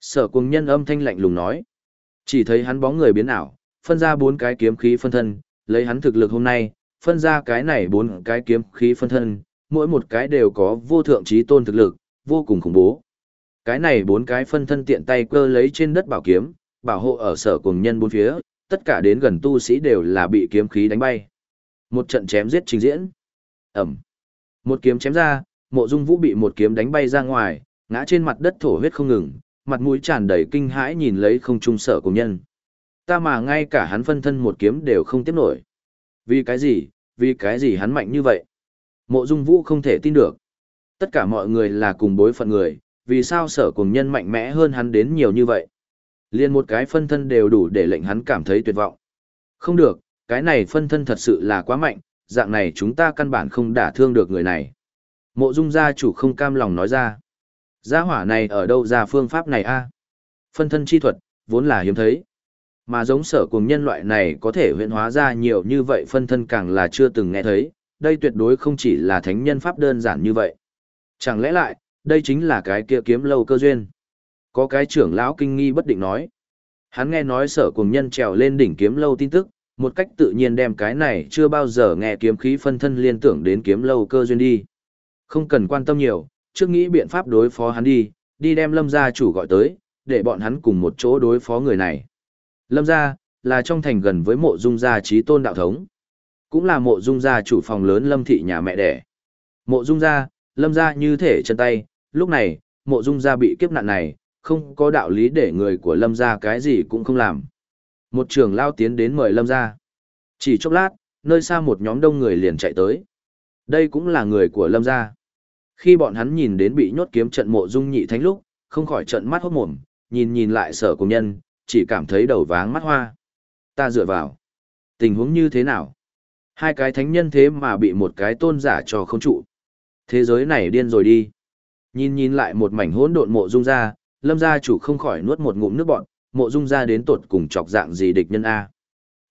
Sở cùng nhân âm thanh lạnh lùng nói. Chỉ thấy hắn bóng người biến ảo, phân ra bốn cái kiếm khí phân thân, lấy hắn thực lực hôm nay, phân ra cái này bốn cái kiếm khí phân thân, mỗi một cái đều có vô thượng trí tôn thực lực, vô cùng khủng bố. Cái này bốn cái phân thân tiện tay cơ lấy trên đất bảo kiếm, bảo hộ ở sở cùng nhân bốn phía, tất cả đến gần tu sĩ đều là bị kiếm khí đánh bay. Một trận chém giết trình diễn. Ẩm. Một kiếm chém ra, mộ dung vũ bị một kiếm đánh bay ra ngoài, ngã trên mặt đất thổ huyết không ngừng, mặt mũi tràn đầy kinh hãi nhìn lấy không trung sở cùng nhân. Ta mà ngay cả hắn phân thân một kiếm đều không tiếp nổi. Vì cái gì, vì cái gì hắn mạnh như vậy? Mộ Dung Vũ không thể tin được. Tất cả mọi người là cùng bối phận người, vì sao sở cùng nhân mạnh mẽ hơn hắn đến nhiều như vậy? Liên một cái phân thân đều đủ để lệnh hắn cảm thấy tuyệt vọng. Không được, cái này phân thân thật sự là quá mạnh, dạng này chúng ta căn bản không đả thương được người này. Mộ Dung gia chủ không cam lòng nói ra. Gia hỏa này ở đâu ra phương pháp này a? Phân thân chi thuật, vốn là hiếm thấy. Mà giống sở cùng nhân loại này có thể huyện hóa ra nhiều như vậy phân thân càng là chưa từng nghe thấy, đây tuyệt đối không chỉ là thánh nhân pháp đơn giản như vậy. Chẳng lẽ lại, đây chính là cái kia kiếm lâu cơ duyên. Có cái trưởng lão kinh nghi bất định nói. Hắn nghe nói sở cùng nhân trèo lên đỉnh kiếm lâu tin tức, một cách tự nhiên đem cái này chưa bao giờ nghe kiếm khí phân thân liên tưởng đến kiếm lâu cơ duyên đi. Không cần quan tâm nhiều, trước nghĩ biện pháp đối phó hắn đi, đi đem lâm gia chủ gọi tới, để bọn hắn cùng một chỗ đối phó người này. Lâm gia, là trong thành gần với mộ dung gia trí tôn đạo thống. Cũng là mộ dung gia chủ phòng lớn lâm thị nhà mẹ đẻ. Mộ dung gia, lâm gia như thể chân tay, lúc này, mộ dung gia bị kiếp nạn này, không có đạo lý để người của lâm gia cái gì cũng không làm. Một trưởng lao tiến đến mời lâm gia. Chỉ chốc lát, nơi xa một nhóm đông người liền chạy tới. Đây cũng là người của lâm gia. Khi bọn hắn nhìn đến bị nhốt kiếm trận mộ dung nhị thánh lúc, không khỏi trận mắt hốt mồm, nhìn nhìn lại sở cùng nhân, chỉ cảm thấy đầu váng mắt hoa. Ta dựa vào. Tình huống như thế nào? Hai cái thánh nhân thế mà bị một cái tôn giả cho không trụ. Thế giới này điên rồi đi. Nhìn nhìn lại một mảnh hỗn độn mộ dung ra, lâm gia chủ không khỏi nuốt một ngụm nước bọn, mộ dung ra đến tột cùng chọc dạng gì địch nhân A.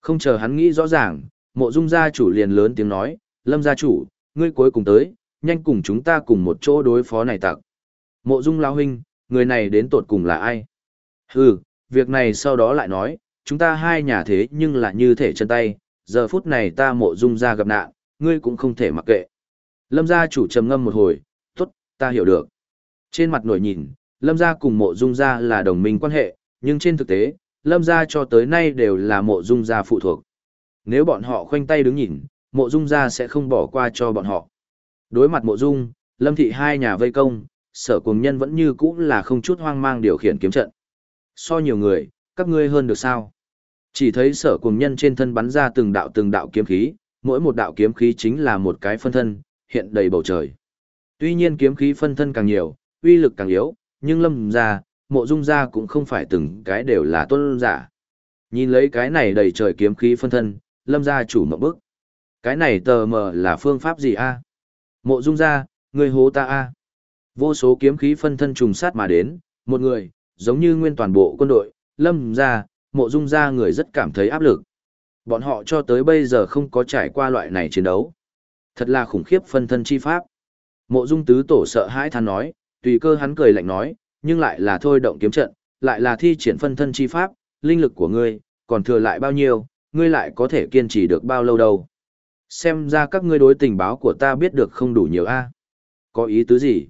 Không chờ hắn nghĩ rõ ràng, mộ dung gia chủ liền lớn tiếng nói, lâm gia chủ, ngươi cuối cùng tới, nhanh cùng chúng ta cùng một chỗ đối phó này tặc. Mộ dung lao huynh, người này đến tột cùng là ai? Hừ, việc này sau đó lại nói, chúng ta hai nhà thế nhưng là như thể chân tay, giờ phút này ta mộ dung ra gặp nạn, ngươi cũng không thể mặc kệ. Lâm gia chủ trầm ngâm một hồi, ta hiểu được. Trên mặt nổi nhìn, Lâm gia cùng mộ dung gia là đồng minh quan hệ, nhưng trên thực tế, Lâm gia cho tới nay đều là mộ dung gia phụ thuộc. Nếu bọn họ khoanh tay đứng nhìn, mộ dung gia sẽ không bỏ qua cho bọn họ. Đối mặt mộ dung, Lâm thị hai nhà vây công, sở cùng nhân vẫn như cũ là không chút hoang mang điều khiển kiếm trận. So nhiều người, các ngươi hơn được sao? Chỉ thấy sở cùng nhân trên thân bắn ra từng đạo từng đạo kiếm khí, mỗi một đạo kiếm khí chính là một cái phân thân, hiện đầy bầu trời. Tuy nhiên kiếm khí phân thân càng nhiều, uy lực càng yếu, nhưng lâm ra, mộ dung ra cũng không phải từng cái đều là tôn giả. Nhìn lấy cái này đầy trời kiếm khí phân thân, lâm ra chủ mộng bức. Cái này tờ mờ là phương pháp gì a Mộ dung ra, người hố ta a Vô số kiếm khí phân thân trùng sát mà đến, một người, giống như nguyên toàn bộ quân đội, lâm ra, mộ dung ra người rất cảm thấy áp lực. Bọn họ cho tới bây giờ không có trải qua loại này chiến đấu. Thật là khủng khiếp phân thân chi pháp. Mộ dung tứ tổ sợ hãi than nói, tùy cơ hắn cười lạnh nói, nhưng lại là thôi động kiếm trận, lại là thi triển phân thân chi pháp, linh lực của ngươi, còn thừa lại bao nhiêu, ngươi lại có thể kiên trì được bao lâu đâu. Xem ra các ngươi đối tình báo của ta biết được không đủ nhiều a. Có ý tứ gì?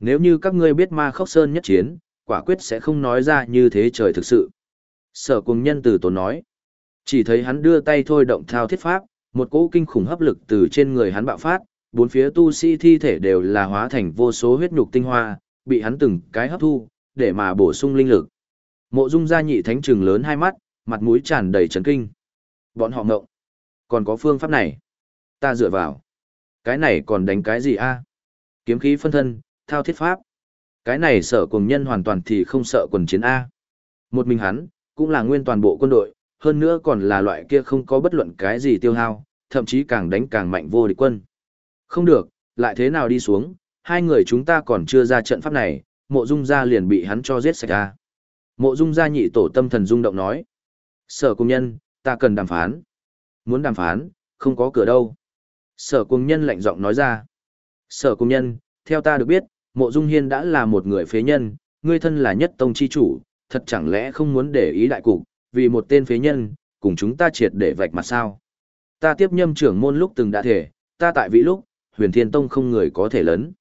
Nếu như các ngươi biết ma khốc sơn nhất chiến, quả quyết sẽ không nói ra như thế trời thực sự. Sở cùng nhân từ tổ nói. Chỉ thấy hắn đưa tay thôi động thao thiết pháp, một cỗ kinh khủng hấp lực từ trên người hắn bạo phát, bốn phía tu sĩ thi thể đều là hóa thành vô số huyết nhục tinh hoa, bị hắn từng cái hấp thu, để mà bổ sung linh lực. Mộ Dung gia nhị thánh trừng lớn hai mắt, mặt mũi tràn đầy chấn kinh. Bọn họ ngộng. Còn có phương pháp này. Ta dựa vào. Cái này còn đánh cái gì a? Kiếm khí phân thân, thao thiết pháp. Cái này sợ cùng nhân hoàn toàn thì không sợ quần chiến A. Một mình hắn, cũng là nguyên toàn bộ quân đội, hơn nữa còn là loại kia không có bất luận cái gì tiêu hao, thậm chí càng đánh càng mạnh vô địch quân. Không được, lại thế nào đi xuống, hai người chúng ta còn chưa ra trận pháp này, mộ dung gia liền bị hắn cho giết sạch ra. Mộ dung gia nhị tổ tâm thần rung động nói. Sở cung nhân, ta cần đàm phán. Muốn đàm phán, không có cửa đâu. Sở cung nhân lạnh giọng nói ra. Sở cung nhân, theo ta được biết, mộ dung hiên đã là một người phế nhân, ngươi thân là nhất tông chi chủ, thật chẳng lẽ không muốn để ý đại cục, vì một tên phế nhân, cùng chúng ta triệt để vạch mặt sao. Ta tiếp nhâm trưởng môn lúc từng đã thể, ta tại vị lúc, huyền thiên tông không người có thể lớn.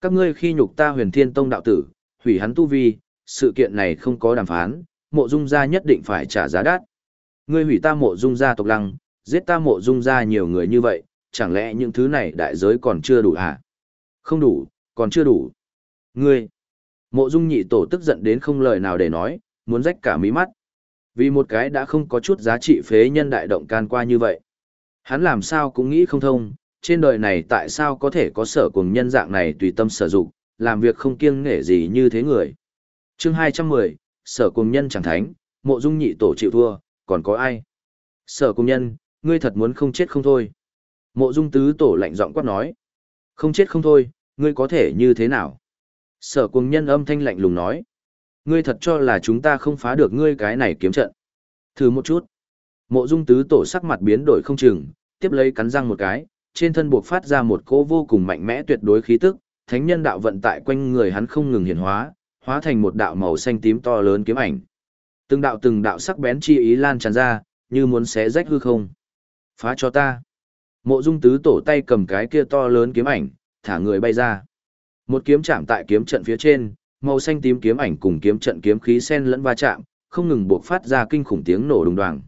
Các ngươi khi nhục ta huyền thiên tông đạo tử, hủy hắn tu vi, sự kiện này không có đàm phán, mộ dung gia nhất định phải trả giá đắt. Ngươi hủy ta mộ dung gia tộc lăng, giết ta mộ dung gia nhiều người như vậy, chẳng lẽ những thứ này đại giới còn chưa đủ hả? Không đủ, còn chưa đủ. Ngươi, mộ dung nhị tổ tức giận đến không lời nào để nói, muốn rách cả mí mắt. Vì một cái đã không có chút giá trị phế nhân đại động can qua như vậy. Hắn làm sao cũng nghĩ không thông, trên đời này tại sao có thể có sở cùng nhân dạng này tùy tâm sở dụng, làm việc không kiêng nể gì như thế người. chương 210, sở cùng nhân chẳng thánh, mộ dung nhị tổ chịu thua, còn có ai? Sở cùng nhân, ngươi thật muốn không chết không thôi. Mộ dung tứ tổ lạnh giọng quát nói. Không chết không thôi, ngươi có thể như thế nào? Sở cùng nhân âm thanh lạnh lùng nói. Ngươi thật cho là chúng ta không phá được ngươi cái này kiếm trận. Thử một chút. Mộ dung tứ tổ sắc mặt biến đổi không chừng, tiếp lấy cắn răng một cái, trên thân buộc phát ra một cỗ vô cùng mạnh mẽ tuyệt đối khí tức, thánh nhân đạo vận tại quanh người hắn không ngừng hiển hóa, hóa thành một đạo màu xanh tím to lớn kiếm ảnh. Từng đạo từng đạo sắc bén chi ý lan tràn ra, như muốn xé rách hư không. Phá cho ta. Mộ Dung tứ tổ tay cầm cái kia to lớn kiếm ảnh, thả người bay ra. Một kiếm chạm tại kiếm trận phía trên, màu xanh tím kiếm ảnh cùng kiếm trận kiếm khí sen lẫn va chạm, không ngừng buộc phát ra kinh khủng tiếng nổ đùng đoàng.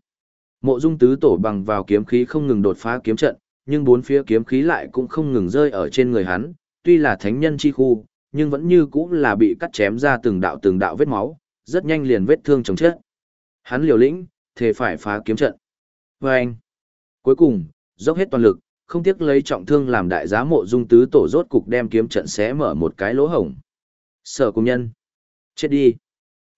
Mộ dung tứ tổ bằng vào kiếm khí không ngừng đột phá kiếm trận, nhưng bốn phía kiếm khí lại cũng không ngừng rơi ở trên người hắn, tuy là thánh nhân chi khu, nhưng vẫn như cũng là bị cắt chém ra từng đạo từng đạo vết máu, rất nhanh liền vết thương chồng chết. Hắn liều lĩnh, thề phải phá kiếm trận. Và anh, cuối cùng, dốc hết toàn lực, không tiếc lấy trọng thương làm đại giá mộ dung tứ tổ rốt cục đem kiếm trận xé mở một cái lỗ hổng. Sở công nhân. Chết đi.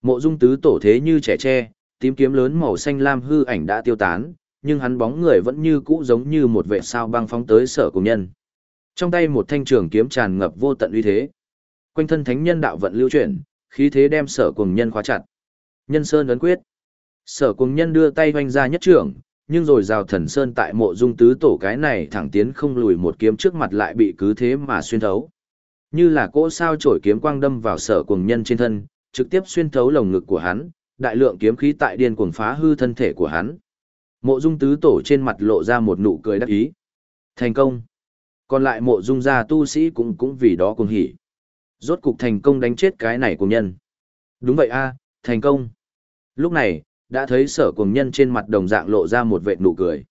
Mộ dung tứ tổ thế như trẻ tre, tím kiếm lớn màu xanh lam hư ảnh đã tiêu tán, nhưng hắn bóng người vẫn như cũ giống như một vệ sao băng phóng tới sở cùng nhân. Trong tay một thanh trường kiếm tràn ngập vô tận uy thế. Quanh thân thánh nhân đạo vận lưu chuyển, khí thế đem sở cùng nhân khóa chặt. Nhân sơn ấn quyết. Sở cùng nhân đưa tay hoanh ra nhất trưởng, nhưng rồi rào thần sơn tại mộ dung tứ tổ cái này thẳng tiến không lùi một kiếm trước mặt lại bị cứ thế mà xuyên thấu. Như là cỗ sao trổi kiếm quang đâm vào sở cùng nhân trên thân, trực tiếp xuyên thấu lồng ngực của hắn, đại lượng kiếm khí tại điên cuồng phá hư thân thể của hắn. Mộ dung tứ tổ trên mặt lộ ra một nụ cười đắc ý. Thành công. Còn lại mộ dung gia tu sĩ cũng cũng vì đó cùng hỉ. Rốt cục thành công đánh chết cái này cùng nhân. Đúng vậy a, thành công. Lúc này, đã thấy sở cùng nhân trên mặt đồng dạng lộ ra một vệt nụ cười.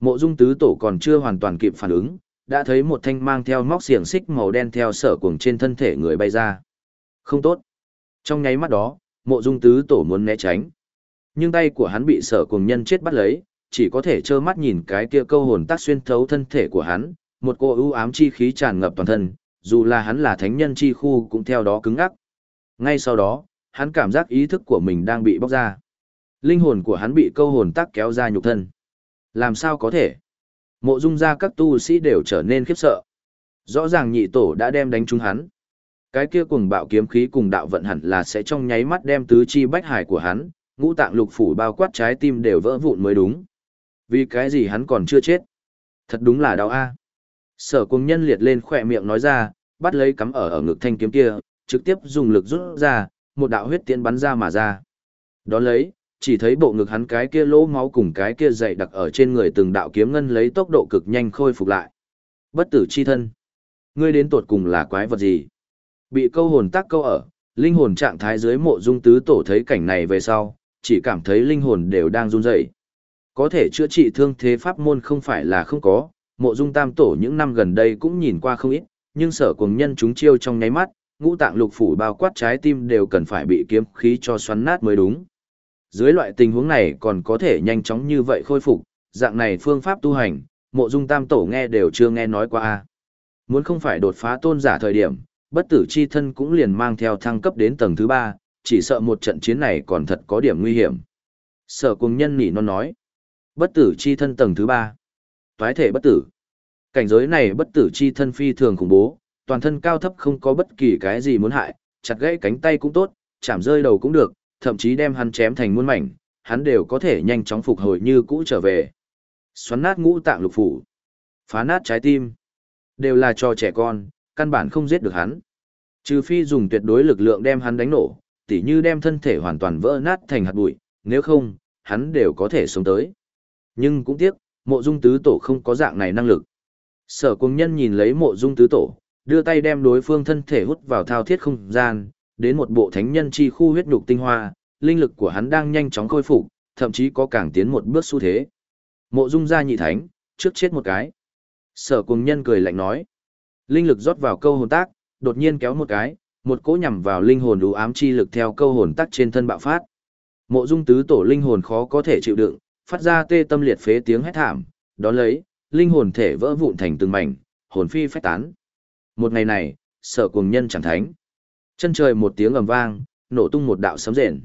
Mộ dung tứ tổ còn chưa hoàn toàn kịp phản ứng, đã thấy một thanh mang theo móc xiềng xích màu đen theo sở cuồng trên thân thể người bay ra. Không tốt. Trong nháy mắt đó, mộ dung tứ tổ muốn né tránh. Nhưng tay của hắn bị sở cùng nhân chết bắt lấy, chỉ có thể trơ mắt nhìn cái kia câu hồn tác xuyên thấu thân thể của hắn, một cô ưu ám chi khí tràn ngập toàn thân, dù là hắn là thánh nhân chi khu cũng theo đó cứng ngắc. Ngay sau đó, hắn cảm giác ý thức của mình đang bị bóc ra. Linh hồn của hắn bị câu hồn tác kéo ra nhục thân. Làm sao có thể? Mộ dung ra các tu sĩ đều trở nên khiếp sợ. Rõ ràng nhị tổ đã đem đánh trúng hắn. Cái kia cùng bạo kiếm khí cùng đạo vận hẳn là sẽ trong nháy mắt đem tứ chi bách hải của hắn, ngũ tạng lục phủ bao quát trái tim đều vỡ vụn mới đúng. Vì cái gì hắn còn chưa chết? Thật đúng là đau a. Sở cung nhân liệt lên khỏe miệng nói ra, bắt lấy cắm ở ở ngực thanh kiếm kia, trực tiếp dùng lực rút ra, một đạo huyết tiễn bắn ra mà ra. Đón lấy, chỉ thấy bộ ngực hắn cái kia lỗ máu cùng cái kia dày đặc ở trên người từng đạo kiếm ngân lấy tốc độ cực nhanh khôi phục lại. Bất tử chi thân. Ngươi đến tuột cùng là quái vật gì? Bị câu hồn tác câu ở, linh hồn trạng thái dưới mộ dung tứ tổ thấy cảnh này về sau, chỉ cảm thấy linh hồn đều đang run rẩy. Có thể chữa trị thương thế pháp môn không phải là không có, mộ dung tam tổ những năm gần đây cũng nhìn qua không ít, nhưng sở cùng nhân chúng chiêu trong nháy mắt, ngũ tạng lục phủ bao quát trái tim đều cần phải bị kiếm khí cho xoắn nát mới đúng. Dưới loại tình huống này còn có thể nhanh chóng như vậy khôi phục, dạng này phương pháp tu hành, mộ dung tam tổ nghe đều chưa nghe nói qua. a Muốn không phải đột phá tôn giả thời điểm, bất tử chi thân cũng liền mang theo thăng cấp đến tầng thứ ba, chỉ sợ một trận chiến này còn thật có điểm nguy hiểm. Sở cùng nhân nỉ non nói, bất tử chi thân tầng thứ ba, toái thể bất tử. Cảnh giới này bất tử chi thân phi thường khủng bố, toàn thân cao thấp không có bất kỳ cái gì muốn hại, chặt gãy cánh tay cũng tốt, chạm rơi đầu cũng được, thậm chí đem hắn chém thành muôn mảnh, hắn đều có thể nhanh chóng phục hồi như cũ trở về. Xoắn nát ngũ tạng lục phủ, phá nát trái tim, đều là cho trẻ con, căn bản không giết được hắn. Trừ phi dùng tuyệt đối lực lượng đem hắn đánh nổ, tỉ như đem thân thể hoàn toàn vỡ nát thành hạt bụi, nếu không, hắn đều có thể sống tới. Nhưng cũng tiếc, mộ dung tứ tổ không có dạng này năng lực. Sở cung nhân nhìn lấy mộ dung tứ tổ, đưa tay đem đối phương thân thể hút vào thao thiết không gian, đến một bộ thánh nhân chi khu huyết nhục tinh hoa, linh lực của hắn đang nhanh chóng khôi phục, thậm chí có càng tiến một bước xu thế. Mộ Dung gia nhị thánh, trước chết một cái. Sở Cuồng Nhân cười lạnh nói. Linh lực rót vào câu hồn tác, đột nhiên kéo một cái, một cỗ nhằm vào linh hồn đủ ám chi lực theo câu hồn tác trên thân bạo phát. Mộ Dung tứ tổ linh hồn khó có thể chịu đựng, phát ra tê tâm liệt phế tiếng hét thảm, đó lấy, linh hồn thể vỡ vụn thành từng mảnh, hồn phi phách tán. Một ngày này, Sở Cuồng Nhân chẳng thánh. Chân trời một tiếng ầm vang, nổ tung một đạo sấm rền.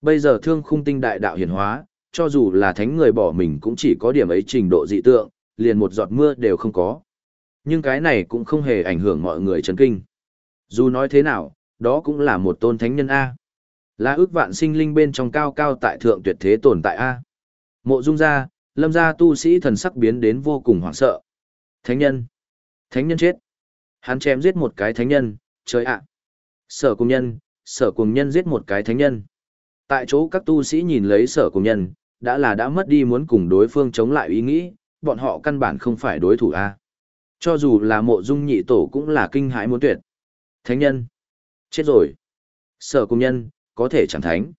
Bây giờ thương khung tinh đại đạo hiển hóa, cho dù là thánh người bỏ mình cũng chỉ có điểm ấy trình độ dị tượng, liền một giọt mưa đều không có. Nhưng cái này cũng không hề ảnh hưởng mọi người chấn kinh. Dù nói thế nào, đó cũng là một tôn thánh nhân A. Là ước vạn sinh linh bên trong cao cao tại thượng tuyệt thế tồn tại A. Mộ dung ra, lâm gia tu sĩ thần sắc biến đến vô cùng hoảng sợ. Thánh nhân. Thánh nhân chết. Hắn chém giết một cái thánh nhân, trời ạ. Sở cùng nhân, sở cùng nhân giết một cái thánh nhân. Tại chỗ các tu sĩ nhìn lấy sở cùng nhân, đã là đã mất đi muốn cùng đối phương chống lại ý nghĩ, bọn họ căn bản không phải đối thủ a. Cho dù là mộ dung nhị tổ cũng là kinh hãi muốn tuyệt. Thánh nhân. Chết rồi. Sở cùng nhân, có thể chẳng thánh.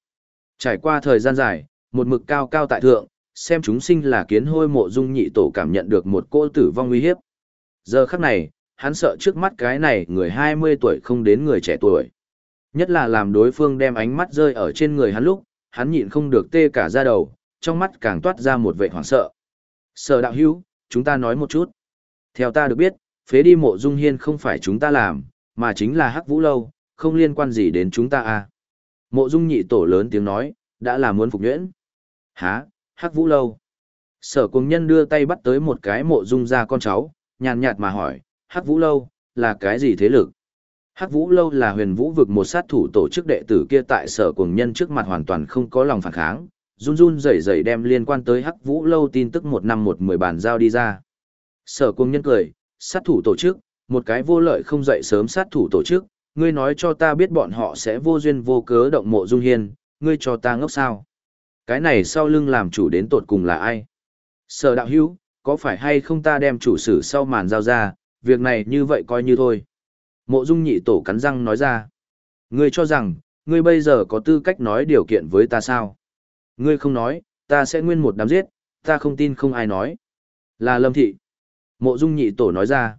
Trải qua thời gian dài, một mực cao cao tại thượng, xem chúng sinh là kiến hôi mộ dung nhị tổ cảm nhận được một cô tử vong uy hiếp. Giờ khắc này, hắn sợ trước mắt cái này người 20 tuổi không đến người trẻ tuổi. Nhất là làm đối phương đem ánh mắt rơi ở trên người hắn lúc, hắn nhịn không được tê cả da đầu, trong mắt càng toát ra một vẻ hoảng sợ. Sở đạo hữu, chúng ta nói một chút. Theo ta được biết, phế đi mộ dung hiên không phải chúng ta làm, mà chính là hắc vũ lâu, không liên quan gì đến chúng ta à. Mộ dung nhị tổ lớn tiếng nói, đã là muốn phục nhuyễn. Hả, hắc vũ lâu. Sở cùng nhân đưa tay bắt tới một cái mộ dung ra con cháu, nhàn nhạt mà hỏi, hắc vũ lâu, là cái gì thế lực? Hắc vũ lâu là huyền vũ vực một sát thủ tổ chức đệ tử kia tại sở cùng nhân trước mặt hoàn toàn không có lòng phản kháng, run run rẩy rẩy đem liên quan tới hắc vũ lâu tin tức một năm một mười bàn giao đi ra. Sở cùng nhân cười, sát thủ tổ chức, một cái vô lợi không dậy sớm sát thủ tổ chức, ngươi nói cho ta biết bọn họ sẽ vô duyên vô cớ động mộ dung hiên, ngươi cho ta ngốc sao. Cái này sau lưng làm chủ đến tột cùng là ai? Sở đạo hữu, có phải hay không ta đem chủ sử sau màn giao ra, việc này như vậy coi như thôi. Mộ dung nhị tổ cắn răng nói ra. Ngươi cho rằng, ngươi bây giờ có tư cách nói điều kiện với ta sao? Ngươi không nói, ta sẽ nguyên một đám giết, ta không tin không ai nói. Là lâm thị. Mộ dung nhị tổ nói ra.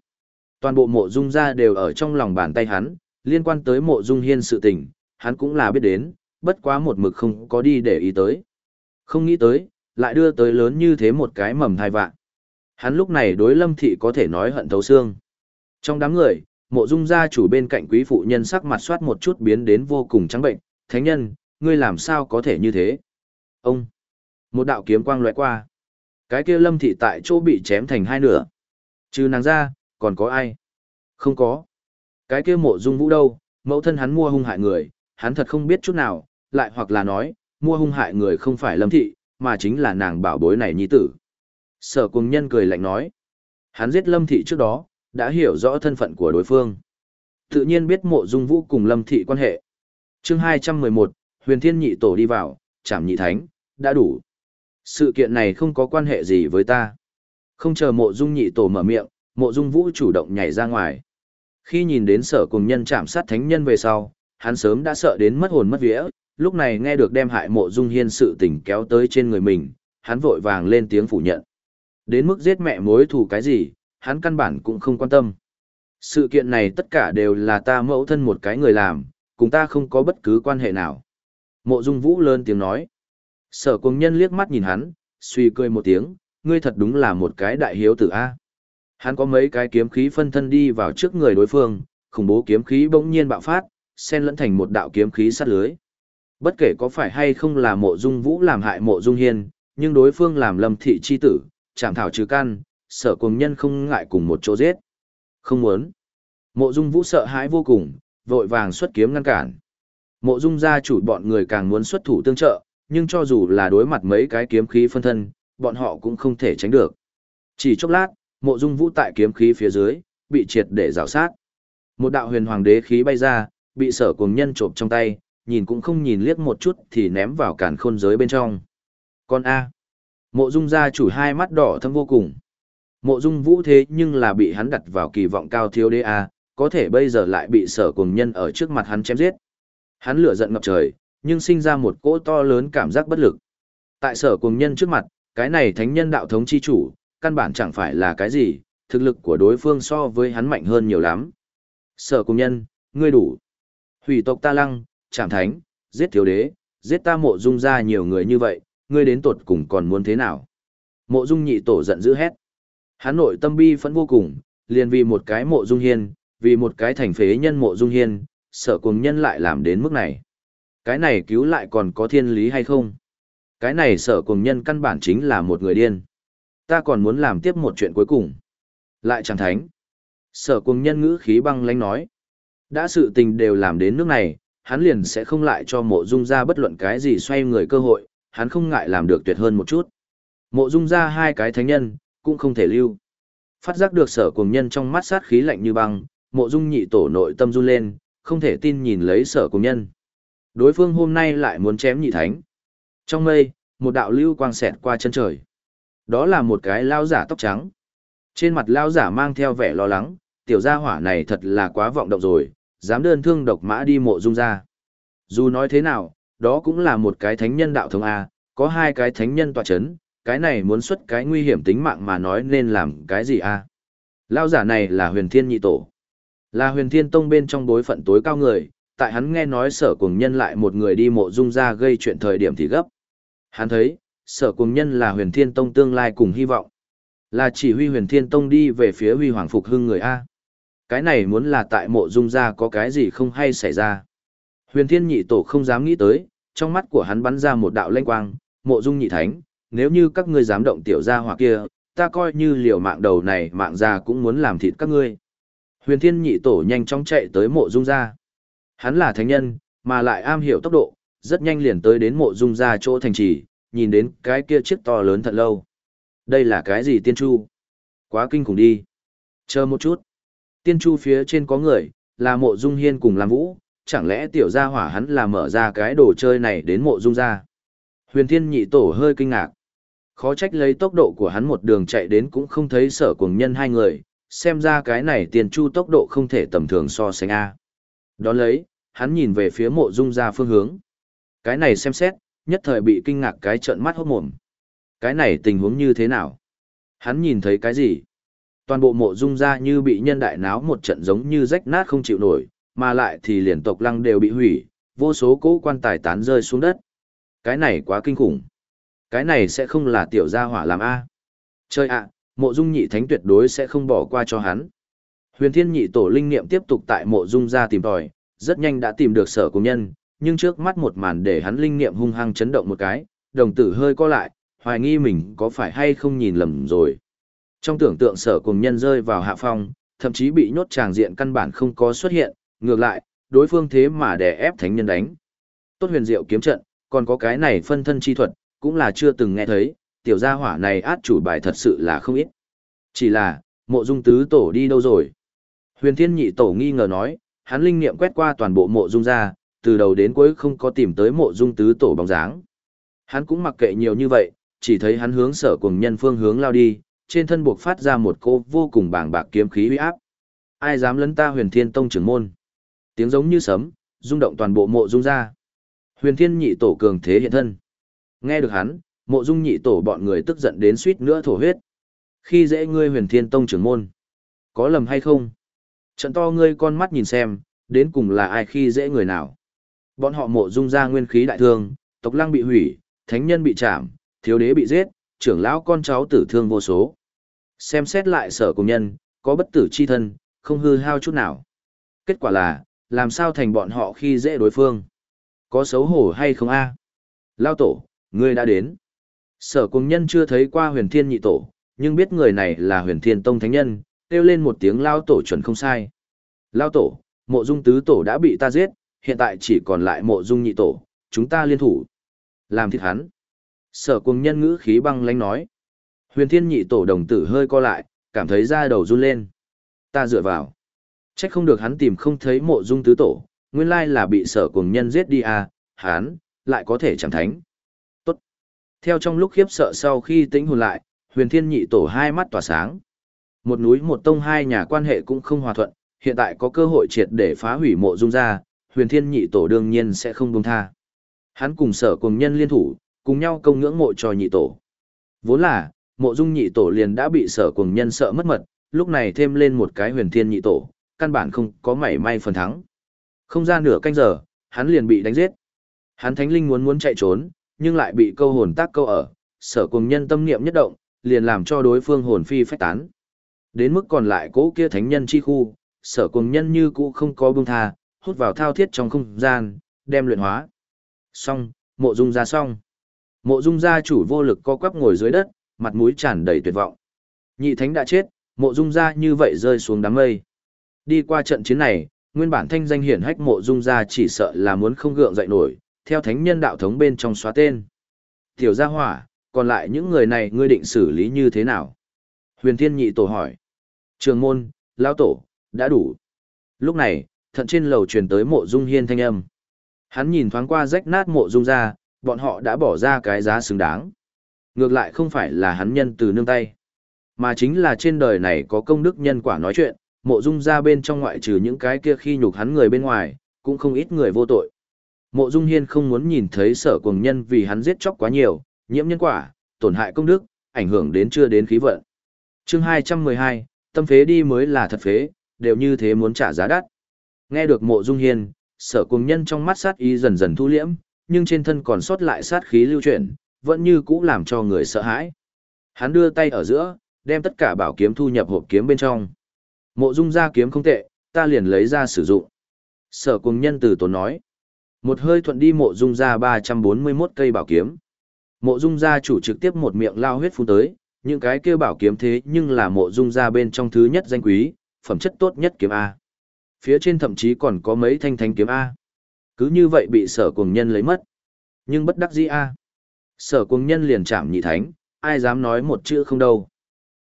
Toàn bộ mộ dung ra đều ở trong lòng bàn tay hắn, liên quan tới mộ dung hiên sự tình, hắn cũng là biết đến, bất quá một mực không có đi để ý tới. Không nghĩ tới, lại đưa tới lớn như thế một cái mầm thai vạn. Hắn lúc này đối lâm thị có thể nói hận thấu xương. Trong đám người, mộ dung gia chủ bên cạnh quý phụ nhân sắc mặt soát một chút biến đến vô cùng trắng bệnh, thánh nhân, ngươi làm sao có thể như thế? Ông! Một đạo kiếm quang lóe qua. Cái kia lâm thị tại chỗ bị chém thành hai nửa. Trừ nàng ra, còn có ai? Không có. Cái kia mộ dung vũ đâu, mẫu thân hắn mua hung hại người, hắn thật không biết chút nào, lại hoặc là nói, mua hung hại người không phải lâm thị, mà chính là nàng bảo bối này nhi tử. Sở cùng nhân cười lạnh nói. Hắn giết lâm thị trước đó, đã hiểu rõ thân phận của đối phương. Tự nhiên biết mộ dung vũ cùng lâm thị quan hệ. chương 211, huyền thiên nhị tổ đi vào, chảm nhị thánh, đã đủ. Sự kiện này không có quan hệ gì với ta. Không chờ mộ dung nhị tổ mở miệng, mộ dung vũ chủ động nhảy ra ngoài. Khi nhìn đến sở cùng nhân chạm sát thánh nhân về sau, hắn sớm đã sợ đến mất hồn mất vía, lúc này nghe được đem hại mộ dung hiên sự tình kéo tới trên người mình, hắn vội vàng lên tiếng phủ nhận. Đến mức giết mẹ mối thù cái gì, hắn căn bản cũng không quan tâm. Sự kiện này tất cả đều là ta mẫu thân một cái người làm, cùng ta không có bất cứ quan hệ nào. Mộ dung vũ lớn tiếng nói. Sở cùng nhân liếc mắt nhìn hắn, suy cười một tiếng, ngươi thật đúng là một cái đại hiếu tử A. Hắn có mấy cái kiếm khí phân thân đi vào trước người đối phương, khủng bố kiếm khí bỗng nhiên bạo phát, xen lẫn thành một đạo kiếm khí sát lưới. Bất kể có phải hay không là mộ dung vũ làm hại mộ dung hiên, nhưng đối phương làm lâm thị chi tử, chạm thảo trừ căn, sở cùng nhân không ngại cùng một chỗ giết. Không muốn. Mộ dung vũ sợ hãi vô cùng, vội vàng xuất kiếm ngăn cản. Mộ dung gia chủ bọn người càng muốn xuất thủ tương trợ, nhưng cho dù là đối mặt mấy cái kiếm khí phân thân, bọn họ cũng không thể tránh được. Chỉ chốc lát, mộ dung vũ tại kiếm khí phía dưới, bị triệt để rào sát. Một đạo huyền hoàng đế khí bay ra, bị sở cùng nhân trộm trong tay, nhìn cũng không nhìn liếc một chút thì ném vào cản khôn giới bên trong. Con A. Mộ dung gia chủ hai mắt đỏ thâm vô cùng. Mộ dung vũ thế nhưng là bị hắn đặt vào kỳ vọng cao thiếu đế A, có thể bây giờ lại bị sở cùng nhân ở trước mặt hắn chém giết. Hắn lửa giận ngập trời, nhưng sinh ra một cỗ to lớn cảm giác bất lực. Tại sở cùng nhân trước mặt, cái này thánh nhân đạo thống chi chủ, căn bản chẳng phải là cái gì, thực lực của đối phương so với hắn mạnh hơn nhiều lắm. Sở cùng nhân, ngươi đủ. Hủy tộc ta lăng, chạm thánh, giết thiếu đế, giết ta mộ dung ra nhiều người như vậy, ngươi đến tột cùng còn muốn thế nào? Mộ dung nhị tổ giận dữ hét. Hắn nội tâm bi phẫn vô cùng, liền vì một cái mộ dung hiên, vì một cái thành phế nhân mộ dung hiên, sở cùng nhân lại làm đến mức này. Cái này cứu lại còn có thiên lý hay không? Cái này sở cùng nhân căn bản chính là một người điên. Ta còn muốn làm tiếp một chuyện cuối cùng. Lại chẳng thánh. Sở cùng nhân ngữ khí băng lánh nói. Đã sự tình đều làm đến nước này, hắn liền sẽ không lại cho mộ dung ra bất luận cái gì xoay người cơ hội, hắn không ngại làm được tuyệt hơn một chút. Mộ dung ra hai cái thánh nhân, cũng không thể lưu. Phát giác được sở cùng nhân trong mắt sát khí lạnh như băng, mộ dung nhị tổ nội tâm run lên, không thể tin nhìn lấy sở cùng nhân. Đối phương hôm nay lại muốn chém nhị thánh. Trong mây, một đạo lưu quang xẹt qua chân trời. Đó là một cái lao giả tóc trắng. Trên mặt lao giả mang theo vẻ lo lắng, tiểu gia hỏa này thật là quá vọng động rồi, dám đơn thương độc mã đi mộ dung ra. Dù nói thế nào, đó cũng là một cái thánh nhân đạo thống A, có hai cái thánh nhân tọa chấn, cái này muốn xuất cái nguy hiểm tính mạng mà nói nên làm cái gì a? Lao giả này là huyền thiên nhị tổ. Là huyền thiên tông bên trong đối phận tối cao người, tại hắn nghe nói sở cùng nhân lại một người đi mộ dung ra gây chuyện thời điểm thì gấp. Hắn thấy, sở cùng nhân là huyền thiên tông tương lai cùng hy vọng. Là chỉ huy huyền thiên tông đi về phía huy hoàng phục hưng người A. Cái này muốn là tại mộ dung ra có cái gì không hay xảy ra. Huyền thiên nhị tổ không dám nghĩ tới, trong mắt của hắn bắn ra một đạo lanh quang, mộ dung nhị thánh, nếu như các ngươi dám động tiểu gia hỏa kia, ta coi như liều mạng đầu này mạng già cũng muốn làm thịt các ngươi. Huyền thiên nhị tổ nhanh chóng chạy tới mộ dung ra. Hắn là thánh nhân, mà lại am hiểu tốc độ, rất nhanh liền tới đến mộ dung ra chỗ thành trì, nhìn đến cái kia chiếc to lớn thật lâu. Đây là cái gì tiên chu? Quá kinh khủng đi. Chờ một chút. Tiên chu phía trên có người, là mộ dung hiên cùng làm vũ, chẳng lẽ tiểu gia hỏa hắn là mở ra cái đồ chơi này đến mộ dung ra. Huyền thiên nhị tổ hơi kinh ngạc. Khó trách lấy tốc độ của hắn một đường chạy đến cũng không thấy sở cùng nhân hai người, xem ra cái này tiền chu tốc độ không thể tầm thường so sánh A. Đón lấy, hắn nhìn về phía mộ dung ra phương hướng. Cái này xem xét, nhất thời bị kinh ngạc cái trợn mắt hốt mồm. Cái này tình huống như thế nào? Hắn nhìn thấy cái gì? Toàn bộ mộ dung ra như bị nhân đại náo một trận giống như rách nát không chịu nổi, mà lại thì liền tộc lăng đều bị hủy, vô số cỗ quan tài tán rơi xuống đất. Cái này quá kinh khủng. Cái này sẽ không là tiểu gia hỏa làm A. Chơi ạ, mộ dung nhị thánh tuyệt đối sẽ không bỏ qua cho hắn. Huyền thiên nhị tổ linh niệm tiếp tục tại mộ dung ra tìm tòi, rất nhanh đã tìm được sở cùng nhân, nhưng trước mắt một màn để hắn linh niệm hung hăng chấn động một cái, đồng tử hơi co lại, hoài nghi mình có phải hay không nhìn lầm rồi. Trong tưởng tượng sở cùng nhân rơi vào hạ phong, thậm chí bị nhốt tràng diện căn bản không có xuất hiện, ngược lại, đối phương thế mà đè ép thánh nhân đánh. Tốt huyền diệu kiếm trận, còn có cái này phân thân chi thuật, cũng là chưa từng nghe thấy, tiểu gia hỏa này át chủ bài thật sự là không ít. Chỉ là, mộ dung tứ tổ đi đâu rồi? Huyền thiên nhị tổ nghi ngờ nói, hắn linh niệm quét qua toàn bộ mộ dung ra, từ đầu đến cuối không có tìm tới mộ dung tứ tổ bóng dáng. Hắn cũng mặc kệ nhiều như vậy, chỉ thấy hắn hướng sở cùng nhân phương hướng lao đi, trên thân buộc phát ra một cô vô cùng bàng bạc kiếm khí uy áp. Ai dám lấn ta huyền thiên tông trưởng môn? Tiếng giống như sấm, rung động toàn bộ mộ dung ra. Huyền thiên nhị tổ cường thế hiện thân. Nghe được hắn, mộ dung nhị tổ bọn người tức giận đến suýt nữa thổ huyết. Khi dễ ngươi huyền thiên tông trưởng môn. Có lầm hay không? Trận to ngươi con mắt nhìn xem, đến cùng là ai khi dễ người nào. Bọn họ mộ dung ra nguyên khí đại thương, tộc lăng bị hủy, thánh nhân bị chạm, thiếu đế bị giết, trưởng lão con cháu tử thương vô số. Xem xét lại sở cùng nhân, có bất tử chi thân, không hư hao chút nào. Kết quả là, làm sao thành bọn họ khi dễ đối phương? Có xấu hổ hay không a? Lao tổ, ngươi đã đến. Sở cùng nhân chưa thấy qua huyền thiên nhị tổ, nhưng biết người này là huyền thiên tông thánh nhân, kêu lên một tiếng lao tổ chuẩn không sai. Lao tổ, mộ dung tứ tổ đã bị ta giết, hiện tại chỉ còn lại mộ dung nhị tổ, chúng ta liên thủ. Làm thịt hắn. Sở cùng nhân ngữ khí băng lánh nói. Huyền thiên nhị tổ đồng tử hơi co lại, cảm thấy da đầu run lên. Ta dựa vào. Trách không được hắn tìm không thấy mộ dung tứ tổ, nguyên lai là bị sở cùng nhân giết đi à, hắn, lại có thể chẳng thánh. Tốt. Theo trong lúc khiếp sợ sau khi tĩnh hồn lại, huyền thiên nhị tổ hai mắt tỏa sáng. Một núi một tông hai nhà quan hệ cũng không hòa thuận, hiện tại có cơ hội triệt để phá hủy mộ dung ra, huyền thiên nhị tổ đương nhiên sẽ không buông tha. Hắn cùng sở cùng nhân liên thủ, cùng nhau công ngưỡng mộ cho nhị tổ. Vốn là, mộ dung nhị tổ liền đã bị sở cùng nhân sợ mất mật, lúc này thêm lên một cái huyền thiên nhị tổ, căn bản không có mảy may phần thắng. Không ra nửa canh giờ, hắn liền bị đánh giết. Hắn thánh linh muốn muốn chạy trốn, nhưng lại bị câu hồn tác câu ở, sở cùng nhân tâm niệm nhất động, liền làm cho đối phương hồn phi phách tán. Đến mức còn lại cố kia thánh nhân chi khu, sở cùng nhân như cũ không có buông tha, hút vào thao thiết trong không gian, đem luyện hóa. Xong, mộ dung ra xong. Mộ dung gia chủ vô lực co quắp ngồi dưới đất, mặt mũi tràn đầy tuyệt vọng. Nhị thánh đã chết, mộ dung gia như vậy rơi xuống đám mây. Đi qua trận chiến này, nguyên bản thanh danh hiển hách mộ dung gia chỉ sợ là muốn không gượng dậy nổi, theo thánh nhân đạo thống bên trong xóa tên. Tiểu gia hỏa, còn lại những người này ngươi định xử lý như thế nào? Huyền Thiên Nhị Tổ hỏi. Trường môn, lão tổ, đã đủ. Lúc này, thận trên lầu truyền tới mộ dung hiên thanh âm. Hắn nhìn thoáng qua rách nát mộ dung ra, bọn họ đã bỏ ra cái giá xứng đáng. Ngược lại không phải là hắn nhân từ nương tay, mà chính là trên đời này có công đức nhân quả nói chuyện, mộ dung ra bên trong ngoại trừ những cái kia khi nhục hắn người bên ngoài, cũng không ít người vô tội. Mộ dung hiên không muốn nhìn thấy sở cùng nhân vì hắn giết chóc quá nhiều, nhiễm nhân quả, tổn hại công đức, ảnh hưởng đến chưa đến khí vận. Chương 212, tâm phế đi mới là thật phế, đều như thế muốn trả giá đắt. Nghe được mộ dung hiên, sở cùng nhân trong mắt sát ý dần dần thu liễm, nhưng trên thân còn sót lại sát khí lưu chuyển, vẫn như cũ làm cho người sợ hãi. Hắn đưa tay ở giữa, đem tất cả bảo kiếm thu nhập hộp kiếm bên trong. Mộ dung ra kiếm không tệ, ta liền lấy ra sử dụng. Sở cùng nhân từ tốn nói. Một hơi thuận đi mộ dung ra 341 cây bảo kiếm. Mộ dung gia chủ trực tiếp một miệng lao huyết phun tới, những cái kia bảo kiếm thế nhưng là mộ dung gia bên trong thứ nhất danh quý, phẩm chất tốt nhất kiếm A. Phía trên thậm chí còn có mấy thanh thanh kiếm A. Cứ như vậy bị sở cuồng nhân lấy mất. Nhưng bất đắc dĩ A. Sở cuồng nhân liền chạm nhị thánh, ai dám nói một chữ không đâu.